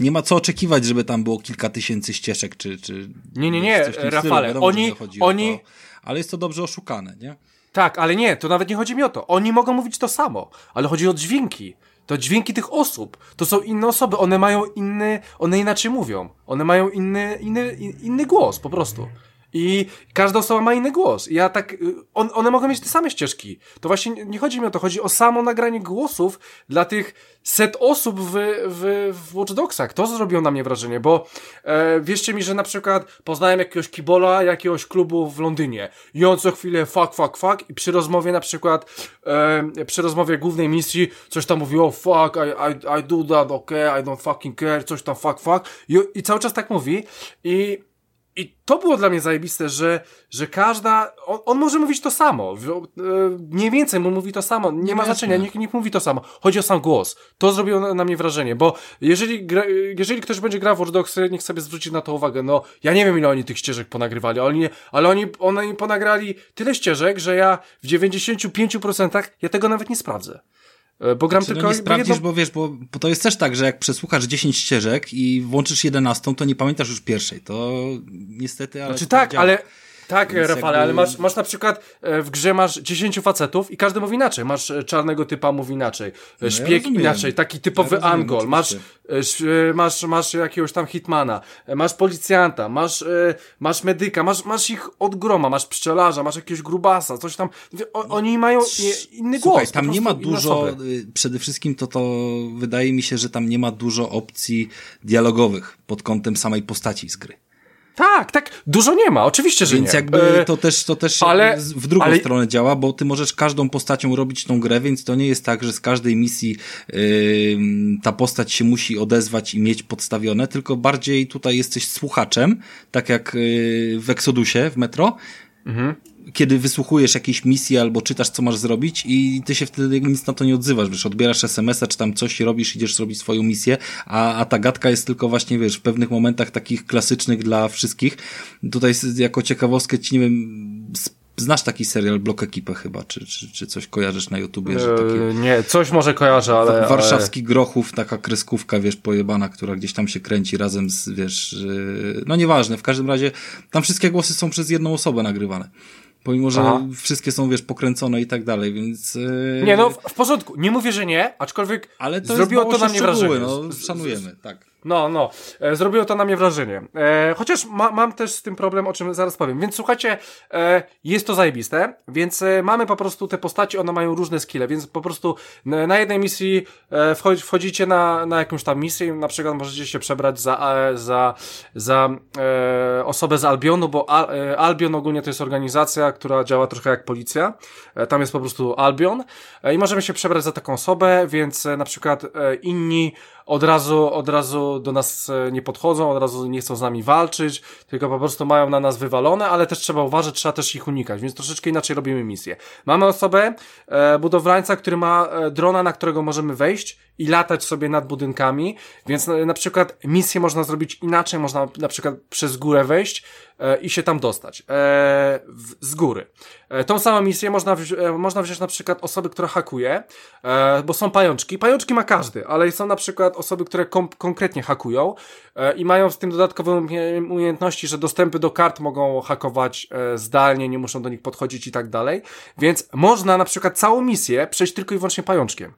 nie ma co oczekiwać, żeby tam było kilka tysięcy ścieżek, czy. czy nie, nie, nie, Rafale. Wiadomo, oni, oni, to, ale jest to dobrze oszukane, nie? Tak, ale nie, to nawet nie chodzi mi o to. Oni mogą mówić to samo, ale chodzi o dźwięki. To dźwięki tych osób. To są inne osoby, one mają inny, one inaczej mówią. One mają inny, inny, inny głos po prostu. I każda osoba ma inny głos. Ja tak, y, on, one mogą mieć te same ścieżki. To właśnie nie chodzi mi o to, chodzi o samo nagranie głosów dla tych set osób w, w, w Watch Dogsach. To zrobiło na mnie wrażenie, bo e, wierzcie mi, że na przykład poznałem jakiegoś kibola jakiegoś klubu w Londynie i on co chwilę fuck, fuck, fuck i przy rozmowie na przykład e, przy rozmowie głównej misji coś tam mówiło fuck, I, I, I do that, okay, I don't fucking care, coś tam fuck, fuck i, i cały czas tak mówi i i to było dla mnie zajebiste, że, że każda, on, on może mówić to samo, e, mniej więcej mu mówi to samo, nie ma znaczenia, nikt, nikt mówi to samo, chodzi o sam głos. To zrobiło na, na mnie wrażenie, bo jeżeli, gra, jeżeli ktoś będzie grał w Dogs, niech sobie zwróci na to uwagę, no, ja nie wiem ile oni tych ścieżek ponagrywali, ale oni, ale oni, oni ponagrali tyle ścieżek, że ja w 95% ja tego nawet nie sprawdzę. E, bo gram znaczy, tylko... No nie sprawdzisz, jedno... bo wiesz, bo, bo, to jest też tak, że jak przesłuchasz 10 ścieżek i włączysz 11, to nie pamiętasz już pierwszej. To niestety, ale... Znaczy tak, ale tak, Więc Rafale, jakby... ale masz, masz na przykład e, w grze masz 10 facetów i każdy mówi inaczej. Masz e, czarnego typa, mówi inaczej. E, no Szpieg ja inaczej, taki typowy ja angol. Masz, masz, masz jakiegoś tam hitmana, masz policjanta, masz, masz medyka, masz, masz ich od groma, masz pszczelarza, masz jakiegoś grubasa, coś tam. O, oni mają inny głos. Słuchaj, tam nie ma dużo, y, przede wszystkim to to wydaje mi się, że tam nie ma dużo opcji dialogowych pod kątem samej postaci z gry. Tak, tak, dużo nie ma, oczywiście, że więc nie. Więc jakby to też, to też ale, w drugą ale... stronę działa, bo ty możesz każdą postacią robić tą grę, więc to nie jest tak, że z każdej misji yy, ta postać się musi odezwać i mieć podstawione, tylko bardziej tutaj jesteś słuchaczem, tak jak yy, w Exodusie, w Metro, mhm kiedy wysłuchujesz jakiejś misji albo czytasz, co masz zrobić i ty się wtedy nic na to nie odzywasz, wiesz, odbierasz SMS-a, czy tam coś robisz, idziesz zrobić swoją misję, a, a ta gadka jest tylko właśnie, wiesz, w pewnych momentach takich klasycznych dla wszystkich. Tutaj jako ciekawostkę ci, nie wiem, Znasz taki serial Blok Ekipę chyba, czy, czy, czy coś kojarzysz na YouTubie? Że takie... Eee, nie, coś może kojarzę, ale... Warszawski ale... Grochów, taka kreskówka, wiesz, pojebana, która gdzieś tam się kręci razem z, wiesz, no nieważne, w każdym razie tam wszystkie głosy są przez jedną osobę nagrywane. Pomimo, że Aha. wszystkie są, wiesz, pokręcone i tak dalej, więc... Yy... Nie, no w, w porządku. Nie mówię, że nie, aczkolwiek Ale to zrobiło to na mnie wrażenie. No, szanujemy, tak. No, no. E, zrobiło to na mnie wrażenie. E, chociaż ma, mam też z tym problem, o czym zaraz powiem. Więc słuchajcie, e, jest to zajebiste, więc e, mamy po prostu te postaci, one mają różne skille, więc po prostu na, na jednej misji e, wchodzi, wchodzicie na, na jakąś tam misję, na przykład możecie się przebrać za, e, za, za osobę z Albionu, bo Al, Albion ogólnie to jest organizacja, która działa trochę jak policja. Tam jest po prostu Albion i możemy się przebrać za taką osobę, więc na przykład inni od razu, od razu do nas e, nie podchodzą, od razu nie chcą z nami walczyć, tylko po prostu mają na nas wywalone, ale też trzeba uważać, trzeba też ich unikać, więc troszeczkę inaczej robimy misję. Mamy osobę, e, budowlańca, który ma e, drona, na którego możemy wejść i latać sobie nad budynkami, więc na, na przykład misję można zrobić inaczej, można na przykład przez górę wejść e, i się tam dostać e, w, z góry. E, tą samą misję można, wzi e, można wziąć na przykład osoby, które hakuje, e, bo są pajączki. Pajączki ma każdy, ale są na przykład osoby, które konkretnie hakują e, i mają z tym dodatkowe umiejętności, że dostępy do kart mogą hakować zdalnie, nie muszą do nich podchodzić i tak dalej. Więc można na przykład całą misję przejść tylko i wyłącznie pajączkiem.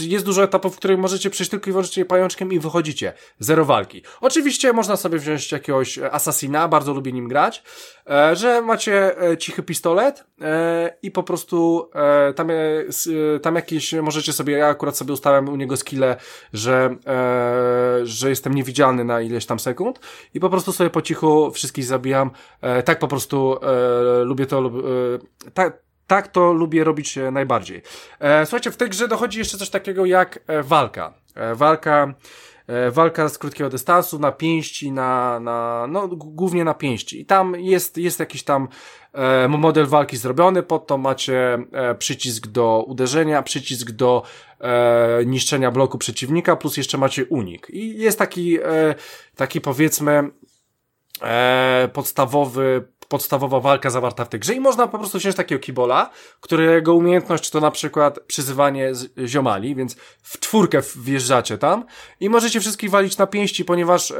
Jest dużo etapów, której możecie przejść tylko i wyłącznie pajączkiem i wychodzicie. Zero walki. Oczywiście można sobie wziąć jakiegoś asasina, bardzo lubię nim grać, e, że macie e, cichy pistolet e, i po prostu e, tam, e, tam jakieś możecie sobie, ja akurat sobie ustałem u niego skille, że, e, że jestem niewidzialny na ileś tam sekund i po prostu sobie po cichu wszystkich zabijam. tak po prostu lubię to, tak, tak to lubię robić najbardziej. E, słuchajcie, w tej grze dochodzi jeszcze coś takiego jak e, walka. E, walka e, walka z krótkiego dystansu, na pięści, na, na, no, głównie na pięści. I tam jest, jest jakiś tam e, model walki zrobiony, pod to macie e, przycisk do uderzenia, przycisk do e, niszczenia bloku przeciwnika, plus jeszcze macie unik. I jest taki, e, taki powiedzmy, e, podstawowy podstawowa walka zawarta w tej grze i można po prostu wziąć takiego kibola, którego umiejętność to na przykład przyzywanie ziomali, więc w czwórkę wjeżdżacie tam i możecie wszystkich walić na pięści, ponieważ e,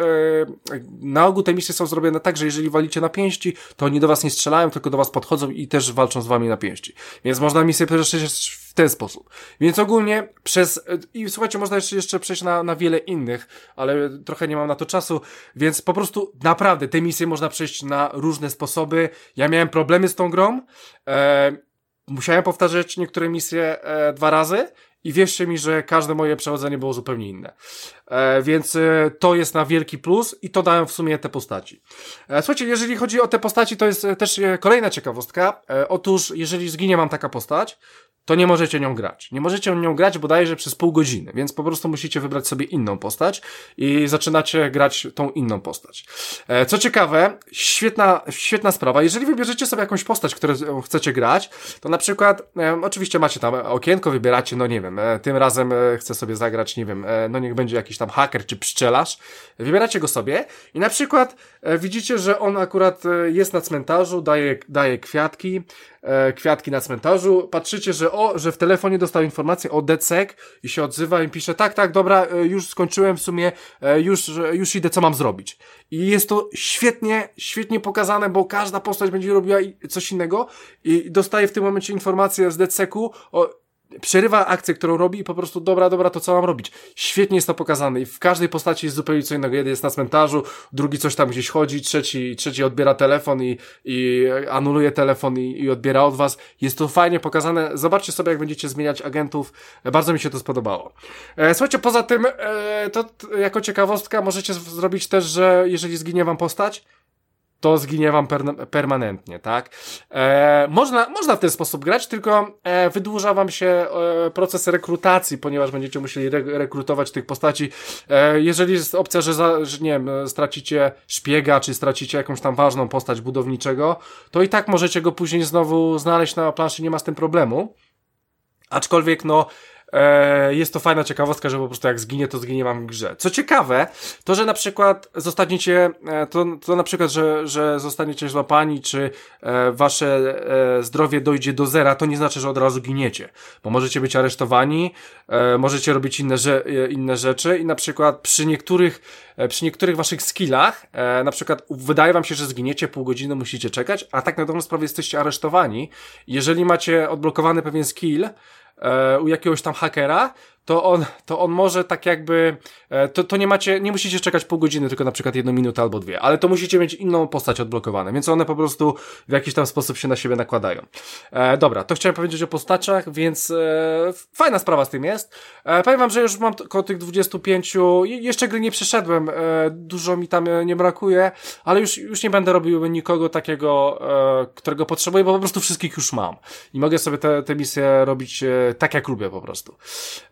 na ogół te misje są zrobione tak, że jeżeli walicie na pięści, to oni do was nie strzelają, tylko do was podchodzą i też walczą z wami na pięści. Więc można misję przejść w ten sposób. Więc ogólnie przez, i słuchajcie, można jeszcze, jeszcze przejść na, na wiele innych, ale trochę nie mam na to czasu, więc po prostu naprawdę te misje można przejść na różne sposoby. Ja miałem problemy z tą grą, e, musiałem powtarzać niektóre misje e, dwa razy, i wierzcie mi, że każde moje przechodzenie było zupełnie inne. E, więc e, to jest na wielki plus i to dają w sumie te postaci. E, słuchajcie, jeżeli chodzi o te postaci, to jest e, też e, kolejna ciekawostka. E, otóż, jeżeli zginie mam taka postać, to nie możecie nią grać. Nie możecie nią grać bodajże przez pół godziny, więc po prostu musicie wybrać sobie inną postać i zaczynacie grać tą inną postać. E, co ciekawe, świetna, świetna sprawa, jeżeli wybierzecie sobie jakąś postać, którą chcecie grać, to na przykład, e, oczywiście macie tam okienko, wybieracie, no nie wiem, e, tym razem chcę sobie zagrać, nie wiem, no niech będzie jakiś tam haker czy pszczelarz, wybieracie go sobie i na przykład widzicie, że on akurat jest na cmentarzu, daje, daje kwiatki, e, kwiatki na cmentarzu, patrzycie, że o, że w telefonie dostał informację o DCEK i się odzywa i pisze, tak, tak, dobra, e, już skończyłem w sumie, e, już, już idę, co mam zrobić. I jest to świetnie, świetnie pokazane, bo każda postać będzie robiła coś innego i dostaje w tym momencie informację z DCEK-u o przerywa akcję, którą robi i po prostu dobra, dobra, to co mam robić. Świetnie jest to pokazane i w każdej postaci jest zupełnie co innego. Jeden jest na cmentarzu, drugi coś tam gdzieś chodzi, trzeci, trzeci odbiera telefon i, i anuluje telefon i, i odbiera od was. Jest to fajnie pokazane. Zobaczcie sobie, jak będziecie zmieniać agentów. Bardzo mi się to spodobało. E, słuchajcie, poza tym, e, to jako ciekawostka możecie zrobić też, że jeżeli zginie wam postać, to zginie wam per, permanentnie, tak? E, można, można w ten sposób grać, tylko e, wydłuża wam się e, proces rekrutacji, ponieważ będziecie musieli re, rekrutować tych postaci. E, jeżeli jest opcja, że, za, że nie wiem, stracicie szpiega, czy stracicie jakąś tam ważną postać budowniczego, to i tak możecie go później znowu znaleźć na planszy, nie ma z tym problemu. Aczkolwiek, no, e, jest to fajna ciekawostka, że po prostu jak zginie, to zginie wam w grze. Co ciekawe, to, że na przykład zostaniecie, e, to, to na przykład, że, że zostaniecie złapani, czy e, wasze e, zdrowie dojdzie do zera, to nie znaczy, że od razu giniecie, bo możecie być aresztowani, e, możecie robić inne, że, e, inne rzeczy i na przykład przy niektórych, przy niektórych waszych skillach, na przykład wydaje wam się, że zginiecie, pół godziny musicie czekać, a tak na dobrą sprawę jesteście aresztowani. Jeżeli macie odblokowany pewien skill, u jakiegoś tam hakera, to on, to on może tak jakby, e, to, to nie macie, nie musicie czekać pół godziny, tylko na przykład jedną minutę albo dwie, ale to musicie mieć inną postać odblokowaną, więc one po prostu w jakiś tam sposób się na siebie nakładają. E, dobra, to chciałem powiedzieć o postaciach, więc e, fajna sprawa z tym jest. E, powiem wam, że już mam około tych 25, jeszcze gry nie przeszedłem, e, dużo mi tam nie brakuje, ale już, już nie będę robił nikogo takiego, e, którego potrzebuję, bo po prostu wszystkich już mam. I mogę sobie te, te misje robić e, tak, jak lubię po prostu.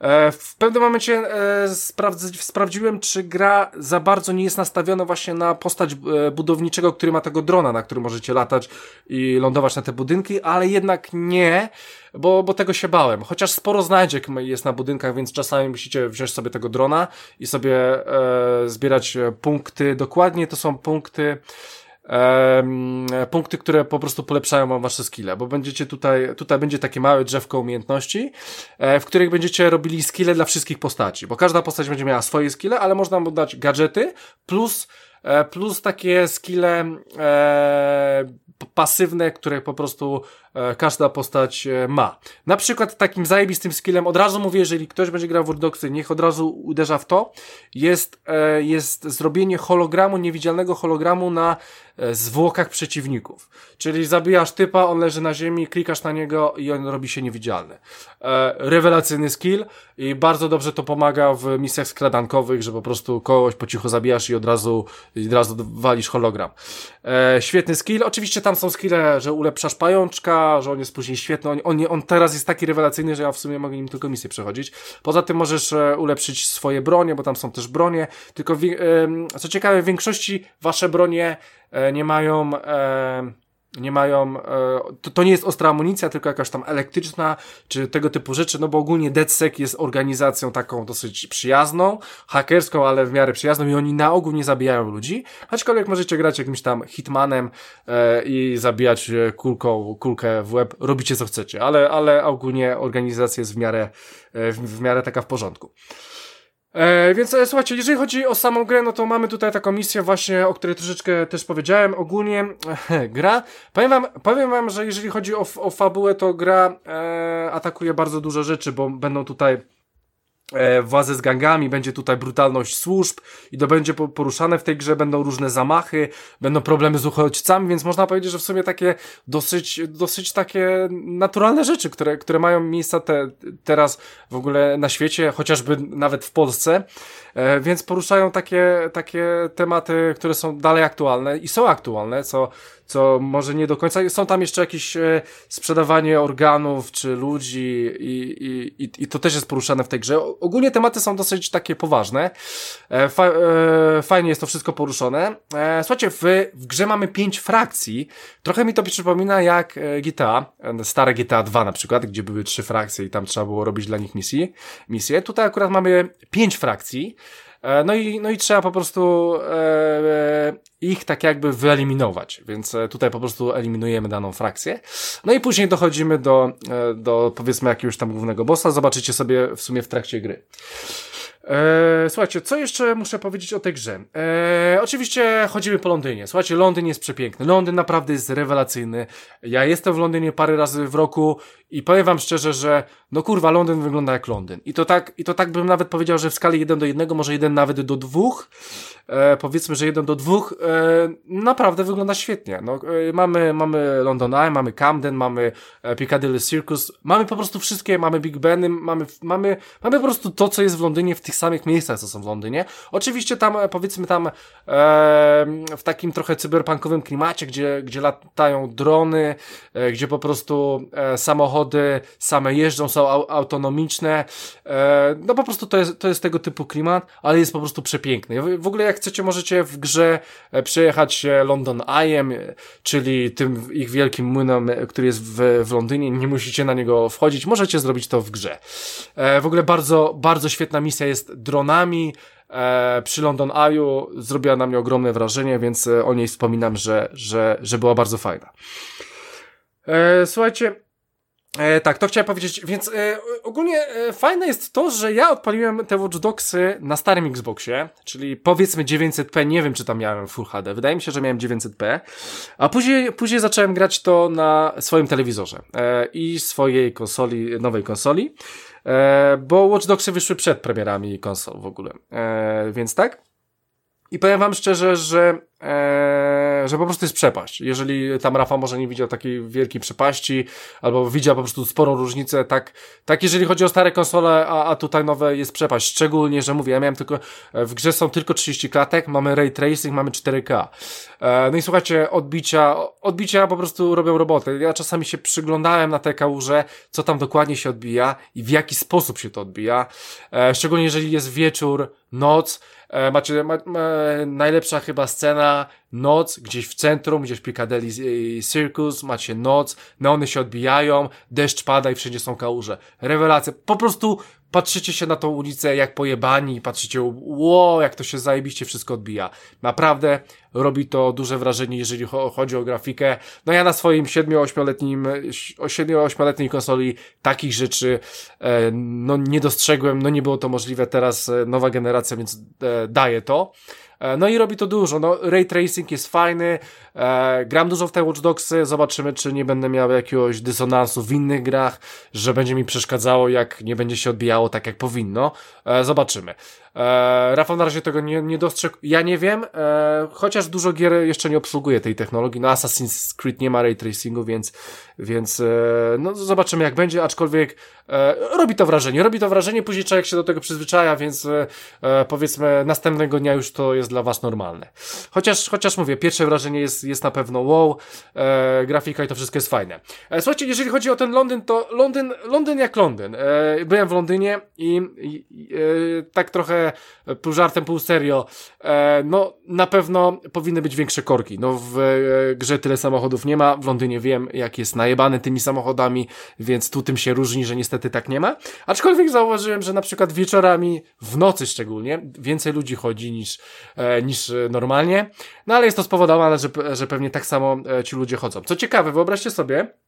E, w pewnym momencie e, sprawdz, sprawdziłem, czy gra za bardzo nie jest nastawiona właśnie na postać e, budowniczego, który ma tego drona, na którym możecie latać i lądować na te budynki, ale jednak nie, bo, bo tego się bałem. Chociaż sporo znajdziek jest na budynkach, więc czasami musicie wziąć sobie tego drona i sobie e, zbierać punkty. Dokładnie to są punkty punkty, które po prostu polepszają wam wasze skille, bo będziecie tutaj, tutaj będzie takie małe drzewko umiejętności, e, w których będziecie robili skille dla wszystkich postaci, bo każda postać będzie miała swoje skille, ale można mu dać gadżety plus e, plus takie skille e, pasywne, które po prostu każda postać e, ma. Na przykład takim zajebistym skillem, od razu mówię, jeżeli ktoś będzie grał w Urdoxy, niech od razu uderza w to, jest, e, jest zrobienie hologramu, niewidzialnego hologramu na E, zwłokach przeciwników. Czyli zabijasz typa, on leży na ziemi, klikasz na niego i on robi się niewidzialny. E, rewelacyjny skill i bardzo dobrze to pomaga w misjach skradankowych, że po prostu kogoś po cichu zabijasz i od razu, i od razu walisz hologram. E, świetny skill. Oczywiście tam są skille, że ulepszasz pajączka, że on jest później świetny. On, on, on teraz jest taki rewelacyjny, że ja w sumie mogę nim tylko misję przechodzić. Poza tym możesz e, ulepszyć swoje bronie, bo tam są też bronie. Tylko co ciekawe, w większości wasze bronie E, nie mają e, nie mają, e, to, to nie jest ostra amunicja, tylko jakaś tam elektryczna, czy tego typu rzeczy, no bo ogólnie DedSec jest organizacją taką dosyć przyjazną, hakerską, ale w miarę przyjazną i oni na ogół nie zabijają ludzi, aczkolwiek możecie grać jakimś tam hitmanem e, i zabijać kulką, kulkę w łeb, robicie co chcecie, ale, ale ogólnie organizacja jest w miarę, e, w, w miarę taka w porządku. E, więc e, słuchajcie, jeżeli chodzi o samą grę, no to mamy tutaj taką misję właśnie, o której troszeczkę też powiedziałem. Ogólnie e, [LAUGHS] gra, powiem wam, powiem wam, że jeżeli chodzi o, o fabułę, to gra e, atakuje bardzo dużo rzeczy, bo będą tutaj władzę z gangami, będzie tutaj brutalność służb i to będzie poruszane w tej grze, będą różne zamachy, będą problemy z uchodźcami, więc można powiedzieć, że w sumie takie dosyć, dosyć takie naturalne rzeczy, które, które mają miejsce te, teraz w ogóle na świecie, chociażby nawet w Polsce, e, więc poruszają takie, takie tematy, które są dalej aktualne i są aktualne, co co może nie do końca. Są tam jeszcze jakieś e, sprzedawanie organów czy ludzi i, i, i, i to też jest poruszane w tej grze. Ogólnie tematy są dosyć takie poważne. E, fa, e, fajnie jest to wszystko poruszone. E, słuchajcie, w, w grze mamy pięć frakcji. Trochę mi to przypomina jak GTA, stare GTA 2 na przykład, gdzie były trzy frakcje i tam trzeba było robić dla nich misji, misje. Tutaj akurat mamy pięć frakcji. E, no i, no i trzeba po prostu e, e, ich tak jakby wyeliminować, więc tutaj po prostu eliminujemy daną frakcję. No i później dochodzimy do, do powiedzmy jakiegoś tam głównego bossa, zobaczycie sobie w sumie w trakcie gry. Eee, słuchajcie, co jeszcze muszę powiedzieć o tej grze? Eee, oczywiście chodzimy po Londynie. Słuchajcie, Londyn jest przepiękny. Londyn naprawdę jest rewelacyjny. Ja jestem w Londynie parę razy w roku i powiem wam szczerze, że no kurwa, Londyn wygląda jak Londyn. I to tak, i to tak bym nawet powiedział, że w skali 1 do 1, może 1 nawet do 2, e, powiedzmy, że 1 do 2, e, naprawdę wygląda świetnie. No, e, mamy, mamy London Eye, mamy Camden, mamy Piccadilly Circus, mamy po prostu wszystkie, mamy Big Beny, mamy, mamy, mamy po prostu to, co jest w Londynie w tych samych miejscach, co są w Londynie. Oczywiście tam, e, powiedzmy tam e, w takim trochę cyberpunkowym klimacie, gdzie, gdzie latają drony, e, gdzie po prostu e, samochody same jeżdżą, są au autonomiczne. E, no po prostu to jest, to jest tego typu klimat, ale jest po prostu przepiękny. W ogóle jak chcecie, możecie w grze e, przejechać London Eye'em, czyli tym ich wielkim młynem, który jest w, w Londynie. Nie musicie na niego wchodzić, możecie zrobić to w grze. W ogóle bardzo, bardzo świetna misja jest dronami, e, przy London Eye'u zrobiła na mnie ogromne wrażenie, więc o niej wspominam, że, że, że była bardzo fajna. E, słuchajcie, E, tak, to chciałem powiedzieć, więc e, ogólnie e, fajne jest to, że ja odpaliłem te Watch Dogsy na starym Xboxie, czyli powiedzmy 900p, nie wiem czy tam miałem Full HD, wydaje mi się, że miałem 900p, a później, później zacząłem grać to na swoim telewizorze e, i swojej konsoli, nowej konsoli, e, bo Watch Dogsy wyszły przed premierami konsol w ogóle, e, więc tak. I powiem wam szczerze, że e, że po prostu jest przepaść. Jeżeli tam Rafa może nie widział takiej wielkiej przepaści, albo widział po prostu sporą różnicę, tak, tak jeżeli chodzi o stare konsole, a, a tutaj nowe jest przepaść. Szczególnie, że mówię, ja miałem tylko, w grze są tylko 30 klatek, mamy ray tracing, mamy 4K. E, no i słuchajcie, odbicia, odbicia po prostu robią robotę. Ja czasami się przyglądałem na te kałuże, co tam dokładnie się odbija i w jaki sposób się to odbija. E, szczególnie jeżeli jest wieczór, noc, E, macie ma, ma, najlepsza chyba scena, noc, gdzieś w centrum, gdzieś w Piccadilly Circus, macie noc, neony się odbijają, deszcz pada i wszędzie są kałuże. Rewelacja. Po prostu patrzycie się na tą ulicę jak pojebani i patrzycie, ło, jak to się zajebiście wszystko odbija. Naprawdę robi to duże wrażenie, jeżeli chodzi o grafikę. No ja na swoim 7-8-letnim, 7-8-letniej konsoli takich rzeczy e, no nie dostrzegłem, no nie było to możliwe, teraz e, nowa generacja, więc e, daje to. No i robi to dużo. No, ray tracing jest fajny. E, gram dużo w te Watch Dogsy. Zobaczymy, czy nie będę miał jakiegoś dysonansu w innych grach, że będzie mi przeszkadzało, jak nie będzie się odbijało tak, jak powinno. E, zobaczymy. E, Rafał na razie tego nie, nie dostrzegł. Ja nie wiem, e, chociaż dużo gier jeszcze nie obsługuje tej technologii. No Assassin's Creed nie ma ray tracingu, więc, więc e, no zobaczymy jak będzie, aczkolwiek e, robi to wrażenie. Robi to wrażenie, później człowiek się do tego przyzwyczaja, więc e, e, powiedzmy następnego dnia już to jest dla was normalne. Chociaż, chociaż mówię, pierwsze wrażenie jest, jest na pewno wow, e, grafika i to wszystko jest fajne. E, słuchajcie, jeżeli chodzi o ten Londyn, to Londyn, Londyn jak Londyn. E, byłem w Londynie i, i e, tak trochę pół żartem, pół serio, e, no na pewno powinny być większe korki. No w e, grze tyle samochodów nie ma, w Londynie wiem jak jest najebany tymi samochodami, więc tu tym się różni, że niestety tak nie ma. Aczkolwiek zauważyłem, że na przykład wieczorami, w nocy szczególnie, więcej ludzi chodzi niż, niż normalnie. No ale jest to spowodowane, że, że pewnie tak samo ci ludzie chodzą. Co ciekawe, wyobraźcie sobie,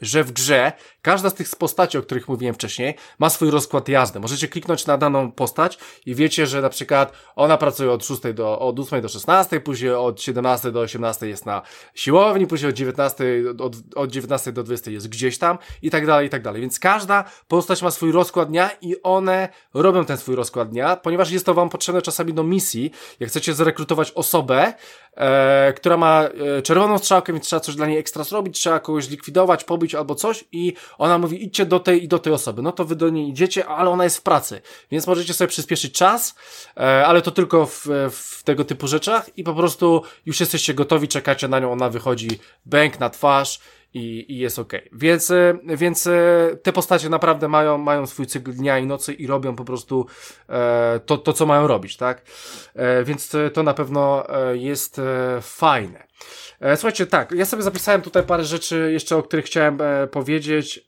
że w grze każda z tych postaci, o których mówiłem wcześniej, ma swój rozkład jazdy. Możecie kliknąć na daną postać i wiecie, że na przykład ona pracuje od 6 do, od 8 do 16, później od 17 do 18 jest na siłowni, później od 19, od, od 19 do 20 jest gdzieś tam i tak dalej, i tak dalej. Więc każda postać ma swój rozkład dnia i one robią ten swój rozkład dnia, ponieważ jest to wam potrzebne czasami do misji. Jak chcecie zrekrutować osobę, e, która ma e, czerwoną strzałkę, więc trzeba coś dla niej ekstra zrobić, trzeba kogoś likwidować, pobić albo coś i ona mówi idźcie do tej i do tej osoby. No to wy do niej idziecie, ale ona jest w pracy, więc możecie sobie przyspieszyć czas, e, ale to tylko w, w tego typu rzeczach i po prostu już jesteście gotowi, czekacie na nią, ona wychodzi, bęk na twarz, i, i jest ok. Więc, e, więc e, te postacie naprawdę mają, mają swój cykl dnia i nocy i robią po prostu e, to, to, co mają robić, tak? E, więc to na pewno jest e, fajne. E, słuchajcie, tak, ja sobie zapisałem tutaj parę rzeczy jeszcze, o których chciałem e, powiedzieć.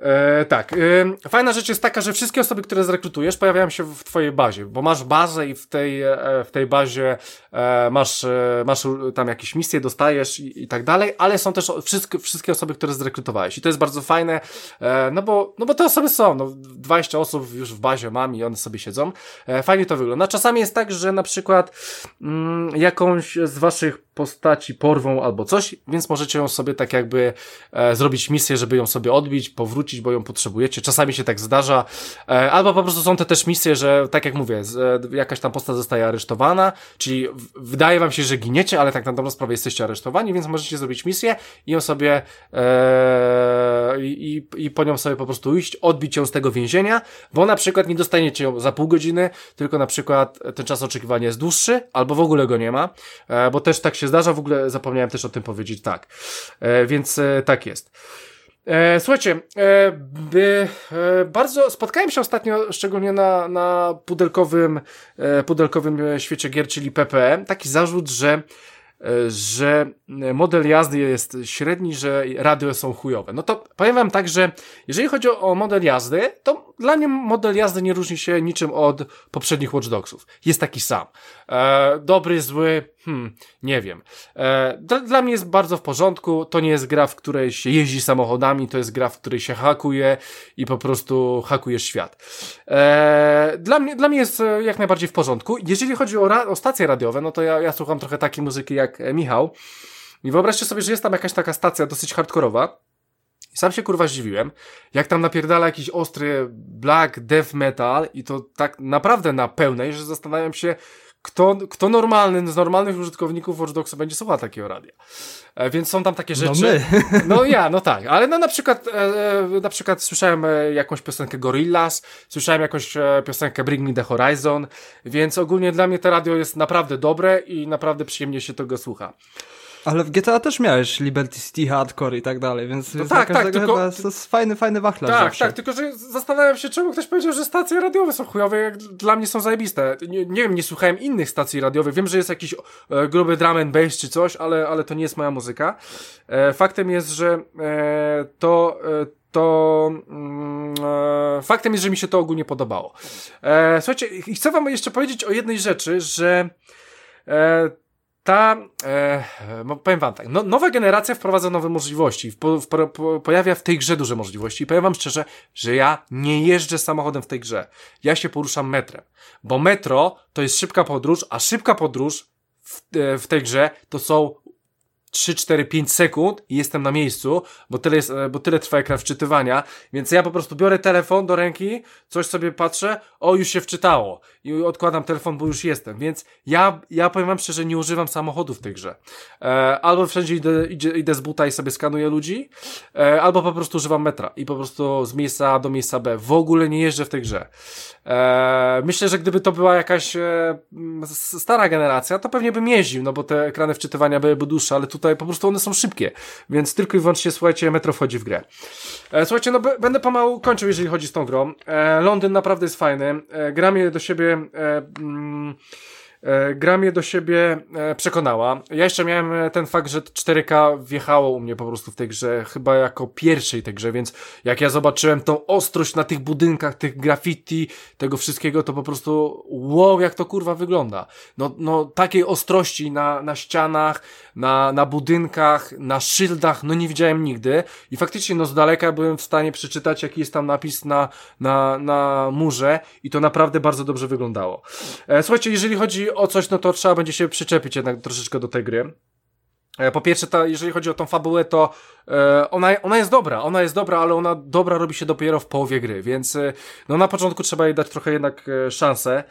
E, tak. E, fajna rzecz jest taka, że wszystkie osoby, które zrekrutujesz, pojawiają się w twojej bazie, bo masz bazę i w tej, e, w tej bazie e, masz, e, masz tam jakieś misje, dostajesz i, i, tak dalej, ale są też wszystkie, wszystkie osoby, które zrekrutowałeś i to jest bardzo fajne, e, no bo, no bo te osoby są, no 20 osób już w bazie mam i one sobie siedzą. fajnie to wygląda. Czasami jest tak, że na przykład mm, jakąś z waszych postaci porwą albo coś, więc możecie ją sobie tak jakby zrobić misję, żeby ją sobie odbić, powrócić, bo ją potrzebujecie. Czasami się tak zdarza, e, albo po prostu są te też misje, że tak jak mówię, e, jakaś tam postać zostaje aresztowana, czyli wydaje wam się, że giniecie, ale tak na dobrą sprawę jesteście aresztowani, więc możecie zrobić misję i ją sobie e, i, i po nią sobie po prostu iść, odbić ją z tego więzienia, bo na przykład nie dostaniecie ją za pół godziny, tylko na przykład ten czas oczekiwania jest dłuższy, albo w ogóle go nie ma, e, bo też tak się zdarza, w ogóle zapomniałem też o tym powiedzieć, tak. Więc tak jest. E, słuchajcie, e, by, e, bardzo spotkałem się ostatnio, szczególnie na, na pudelkowym, pudelkowym świecie gier, czyli PPE, taki zarzut, że że model jazdy jest średni, że radio są chujowe. No to powiem wam tak, że jeżeli chodzi o model jazdy, to dla mnie model jazdy nie różni się niczym od poprzednich Watch Dogsów. Jest taki sam. E, dobry, zły, hmm, nie wiem. E, dla, dla, mnie jest bardzo w porządku. To nie jest gra, w której się jeździ samochodami, to jest gra, w której się hakuje i po prostu hakujesz świat. E, dla, mnie, dla mnie jest e, jak najbardziej w porządku. Jeżeli chodzi o, ra o stacje radiowe, no to ja, ja słucham trochę takiej muzyki jak e, Michał. I wyobraźcie sobie, że jest tam jakaś taka stacja dosyć hardkorowa. I sam się kurwa zdziwiłem, jak tam napierdala jakiś ostry black death metal i to tak naprawdę na pełnej, że zastanawiam się, kto, kto normalny, z normalnych użytkowników Watch Dogsa będzie słuchał takiego radia. E, więc są tam takie no rzeczy. No, my. [LAUGHS] no ja, no tak, ale no na przykład, e, e, na przykład słyszałem e, jakąś piosenkę Gorillaz, słyszałem jakąś e, piosenkę Bring Me The Horizon, więc ogólnie dla mnie to radio jest naprawdę dobre i naprawdę przyjemnie się tego słucha. Ale w GTA też miałeś Liberty City, Hardcore i tak dalej, więc, no tak, tak, tylko... chyba to jest fajny, fajny wachlarz Tak, zawsze. tak, tylko że zastanawiam się, czemu ktoś powiedział, że stacje radiowe są chujowe, jak dla mnie są zajebiste. Nie, nie wiem, nie słuchałem innych stacji radiowych, wiem, że jest jakiś e, gruby drum and bass czy coś, ale, ale to nie jest moja muzyka. E, faktem jest, że e, to... E, to mm, e, faktem jest, że mi się to ogólnie podobało. E, słuchajcie, chcę wam jeszcze powiedzieć o jednej rzeczy, że e, ta, e, powiem wam tak, no, nowa generacja wprowadza nowe możliwości, po, po, pojawia w tej grze duże możliwości. I powiem wam szczerze, że ja nie jeżdżę samochodem w tej grze. Ja się poruszam metrem, bo metro to jest szybka podróż, a szybka podróż w, e, w tej grze to są 3, 4, 5 sekund i jestem na miejscu, bo tyle, jest, e, bo tyle trwa ekran wczytywania, więc ja po prostu biorę telefon do ręki, coś sobie patrzę, o już się wczytało i odkładam telefon, bo już jestem, więc ja, ja powiem wam szczerze, nie używam samochodu w tej grze. E, albo wszędzie idę, idę, idę z buta i sobie skanuję ludzi, e, albo po prostu używam metra i po prostu z miejsca A do miejsca B. W ogóle nie jeżdżę w tej grze. E, myślę, że gdyby to była jakaś e, stara generacja, to pewnie bym jeździł, no bo te ekrany wczytywania byłyby dłuższe, ale tutaj po prostu one są szybkie, więc tylko i wyłącznie, słuchajcie, metro wchodzi w grę. E, słuchajcie, no będę pomału kończył, jeżeli chodzi z tą grą. E, Londyn naprawdę jest fajny. E, gra do siebie... E, mm, e, gra mnie do siebie e, przekonała. Ja jeszcze miałem ten fakt, że 4K wjechało u mnie po prostu w tej grze, chyba jako pierwszej tej grze, więc jak ja zobaczyłem tą ostrość na tych budynkach, tych graffiti, tego wszystkiego, to po prostu wow, jak to kurwa wygląda. No, no takiej ostrości na, na ścianach, na, na budynkach, na szyldach, no nie widziałem nigdy i faktycznie no z daleka byłem w stanie przeczytać, jaki jest tam napis na, na, na murze i to naprawdę bardzo dobrze wyglądało. E, słuchajcie, jeżeli chodzi o coś, no to trzeba będzie się przyczepić jednak troszeczkę do tej gry. E, po pierwsze, ta, jeżeli chodzi o tą fabułę, to e, ona, ona jest dobra, ona jest dobra, ale ona dobra robi się dopiero w połowie gry, więc e, no na początku trzeba jej dać trochę jednak e, szansę,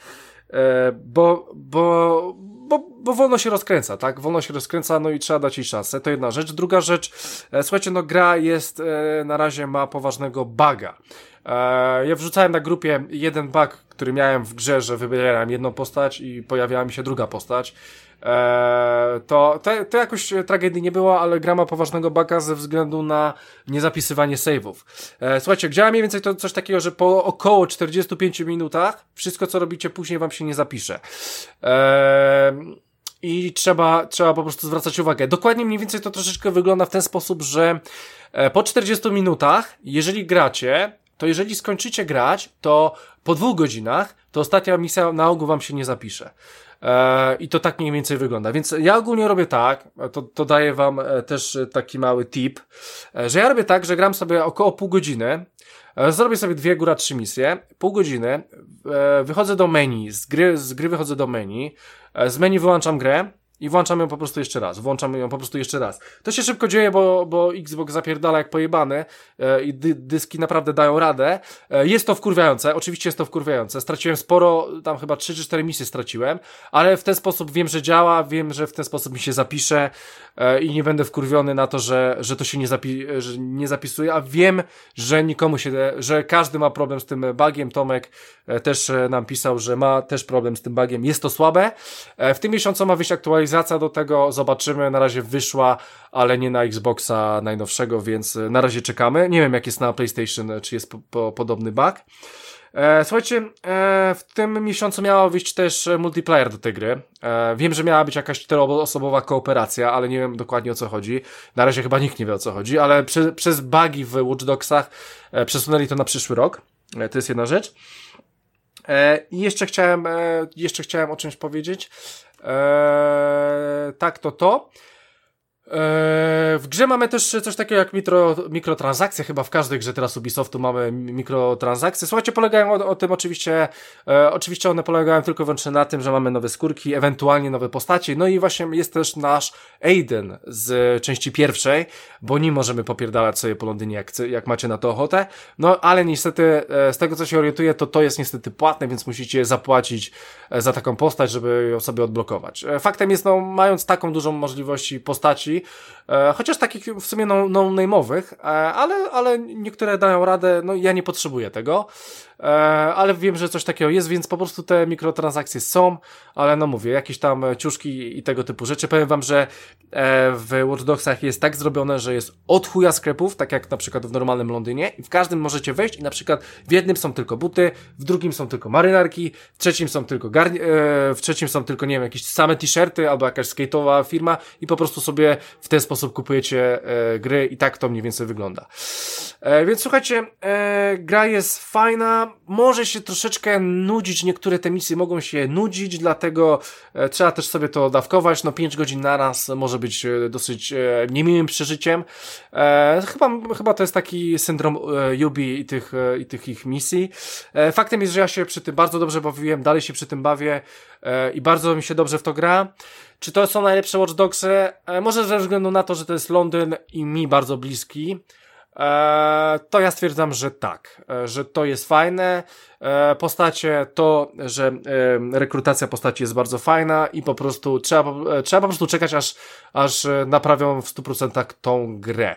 e, bo, bo, bo, bo wolno się rozkręca, tak? Wolno się rozkręca, no i trzeba dać jej szansę, to jedna rzecz. Druga rzecz, e, słuchajcie, no gra jest, e, na razie ma poważnego buga. E, ja wrzucałem na grupie jeden bug, który miałem w grze, że wybierałem jedną postać i pojawiała mi się druga postać. Eee, to, to, to jakoś tragedii nie było, ale gra ma poważnego buga ze względu na niezapisywanie save'ów. Eee, słuchajcie, działa mniej więcej to coś takiego, że po około 45 minutach wszystko co robicie później wam się nie zapisze. I trzeba, trzeba po prostu zwracać uwagę. Dokładnie mniej więcej to troszeczkę wygląda w ten sposób, że e, po 40 minutach, jeżeli gracie, to jeżeli skończycie grać, to po dwóch godzinach, to ostatnia misja na ogół wam się nie zapisze. E, I to tak mniej więcej wygląda. Więc ja ogólnie robię tak, to, to daję wam e, też taki mały tip, e, że ja robię tak, że gram sobie około pół godziny, zrobię sobie dwie, góra trzy misje, pół godziny, wychodzę do menu, z gry, z gry wychodzę do menu, z menu wyłączam grę, i włączam ją po prostu jeszcze raz. Włączam ją po prostu jeszcze raz. To się szybko dzieje, bo, bo Xbox zapierdala jak pojebany e, i dy, dyski naprawdę dają radę. E, jest to wkurwiające, oczywiście jest to wkurwiające. Straciłem sporo, tam chyba 3 czy 4 misje straciłem, ale w ten sposób wiem, że działa, wiem, że w ten sposób mi się zapisze e, i nie będę wkurwiony na to, że, że to się nie, zapi że nie zapisuje, a wiem, że nikomu się, że każdy ma problem z tym bugiem. Tomek e, też e, nam pisał, że ma też problem z tym bugiem. Jest to słabe. E, w tym miesiącu ma wyjść aktualizacja aktualizacja do tego, zobaczymy. Na razie wyszła, ale nie na Xboxa najnowszego, więc e, na razie czekamy. Nie wiem, jak jest na PlayStation, czy jest po, po, podobny bug. E, słuchajcie, e, w tym miesiącu miała wyjść też multiplayer do tej gry. E, wiem, że miała być jakaś czteroosobowa kooperacja, ale nie wiem dokładnie o co chodzi. Na razie chyba nikt nie wie o co chodzi, ale przez bugi w Watch Dogsach e, przesunęli to na przyszły rok. E, to jest jedna rzecz. I jeszcze chciałem, jeszcze chciałem o czymś powiedzieć. Eee, tak, to to. Eee, w grze mamy też coś takiego jak mikro, mikrotransakcje, chyba w każdej grze teraz Ubisoftu mamy mikrotransakcje. Słuchajcie, polegają o, o tym oczywiście, e, oczywiście one polegają tylko wyłącznie na tym, że mamy nowe skórki, ewentualnie nowe postaci, no i właśnie jest też nasz Aiden z części pierwszej, bo nim możemy popierdalać sobie po Londynie, jak, jak macie na to ochotę, no ale niestety e, z tego co się orientuję, to to jest niestety płatne, więc musicie zapłacić e, za taką postać, żeby ją sobie odblokować. E, faktem jest, no mając taką dużą możliwość postaci, E, chociaż takich w sumie no-name'owych, no ale, ale niektóre dają radę, no ja nie potrzebuję tego. E, ale wiem, że coś takiego jest, więc po prostu te mikrotransakcje są, ale no mówię, jakieś tam ciuszki i tego typu rzeczy. Powiem wam, że e, w Watch Dogsach jest tak zrobione, że jest od chuja sklepów, tak jak na przykład w normalnym Londynie i w każdym możecie wejść i na przykład w jednym są tylko buty, w drugim są tylko marynarki, w trzecim są tylko garni- e, w trzecim są tylko, nie wiem, jakieś same t-shirty albo jakaś skate'owa firma i po prostu sobie w ten sposób kupujecie gry i tak to mniej więcej wygląda. Więc słuchajcie, gra jest fajna, może się troszeczkę nudzić, niektóre te misje mogą się nudzić, dlatego e, trzeba też sobie to dawkować, no 5 godzin naraz może być e, dosyć e, niemiłym przeżyciem. Chyba, chyba to jest taki syndrom Yubi i tych, i tych ich misji. Faktem jest, że ja się przy tym bardzo dobrze bawiłem, dalej się przy tym bawię i bardzo mi się dobrze w to gra. Czy to są najlepsze Watch Dogsy? E, może ze względu na to, że to jest Londyn i mi bardzo bliski. E, to ja stwierdzam, że tak, e, że to jest fajne. E, postacie, to, że rekrutacja postaci jest bardzo fajna i po prostu trzeba, trzeba po prostu czekać, aż, aż naprawią w 100% tą grę.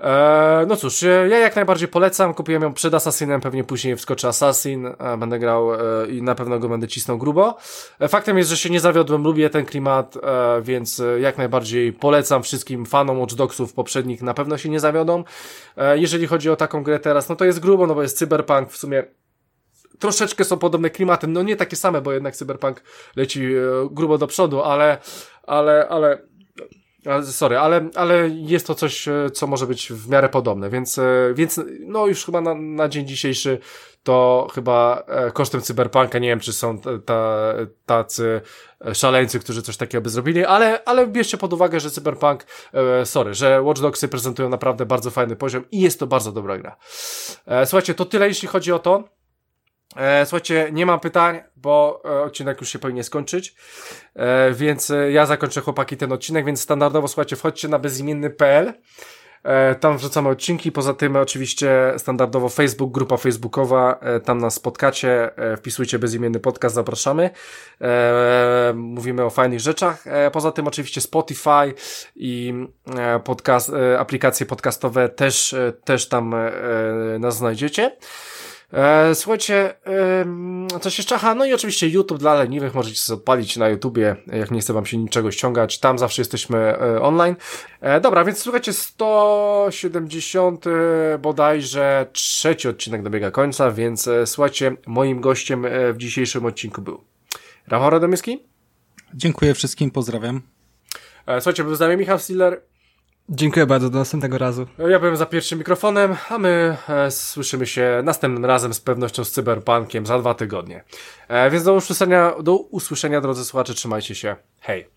E, no cóż, ja jak najbardziej polecam, kupiłem ją przed Assassinem, pewnie później wskoczy Assassin, będę grał e, i na pewno go będę cisnął grubo. E, faktem jest, że się nie zawiodłem, lubię ten klimat, więc jak najbardziej polecam wszystkim fanom Watch Dogsów poprzednich, na pewno się nie zawiodą. Jeżeli chodzi o taką grę teraz, no to jest grubo, no bo jest cyberpunk, w sumie troszeczkę są podobne klimaty, no nie takie same, bo jednak cyberpunk leci grubo do przodu, ale, ale, ale Sorry, ale, ale jest to coś, e, co może być w miarę podobne, więc, e, więc no już chyba na, na dzień dzisiejszy to chyba e, kosztem cyberpunka, nie wiem czy są ta, tacy szaleńcy, którzy coś takiego by zrobili, ale, ale bierzcie pod uwagę, że cyberpunk, sorry, że Watch Dogsy prezentują naprawdę bardzo fajny poziom i jest to bardzo dobra gra. Słuchajcie, to tyle jeśli chodzi o to. E, słuchajcie, nie mam pytań, bo e, odcinek już się powinien skończyć, e, więc e, ja zakończę chłopaki ten odcinek, więc standardowo słuchajcie, wchodźcie na bezimienny.pl, e, tam wrzucamy odcinki, poza tym oczywiście standardowo Facebook, grupa facebookowa, e, tam nas spotkacie, wpisujcie bezimienny podcast, zapraszamy, mówimy o fajnych rzeczach, poza tym oczywiście Spotify i podcast, aplikacje podcastowe też, też tam nas znajdziecie. E, słuchajcie, e, coś jeszcze, aha, no i oczywiście YouTube dla leniwych, możecie sobie odpalić na YouTubie, jak nie chce wam się niczego ściągać, tam zawsze jesteśmy e, online. E, dobra, więc słuchajcie, 170 bodajże trzeci odcinek dobiega końca, więc słuchajcie, moim gościem w dzisiejszym odcinku był Rafał Radomyski. Dziękuję wszystkim, pozdrawiam. Słuchajcie, był z nami Michał Stiller. Dziękuję bardzo, do następnego razu. Ja byłem za pierwszym mikrofonem, a my e, słyszymy się następnym razem z pewnością z Cyberpunkiem za dwa tygodnie. E, więc do usłyszenia, do usłyszenia drodzy słuchacze, trzymajcie się. Hej!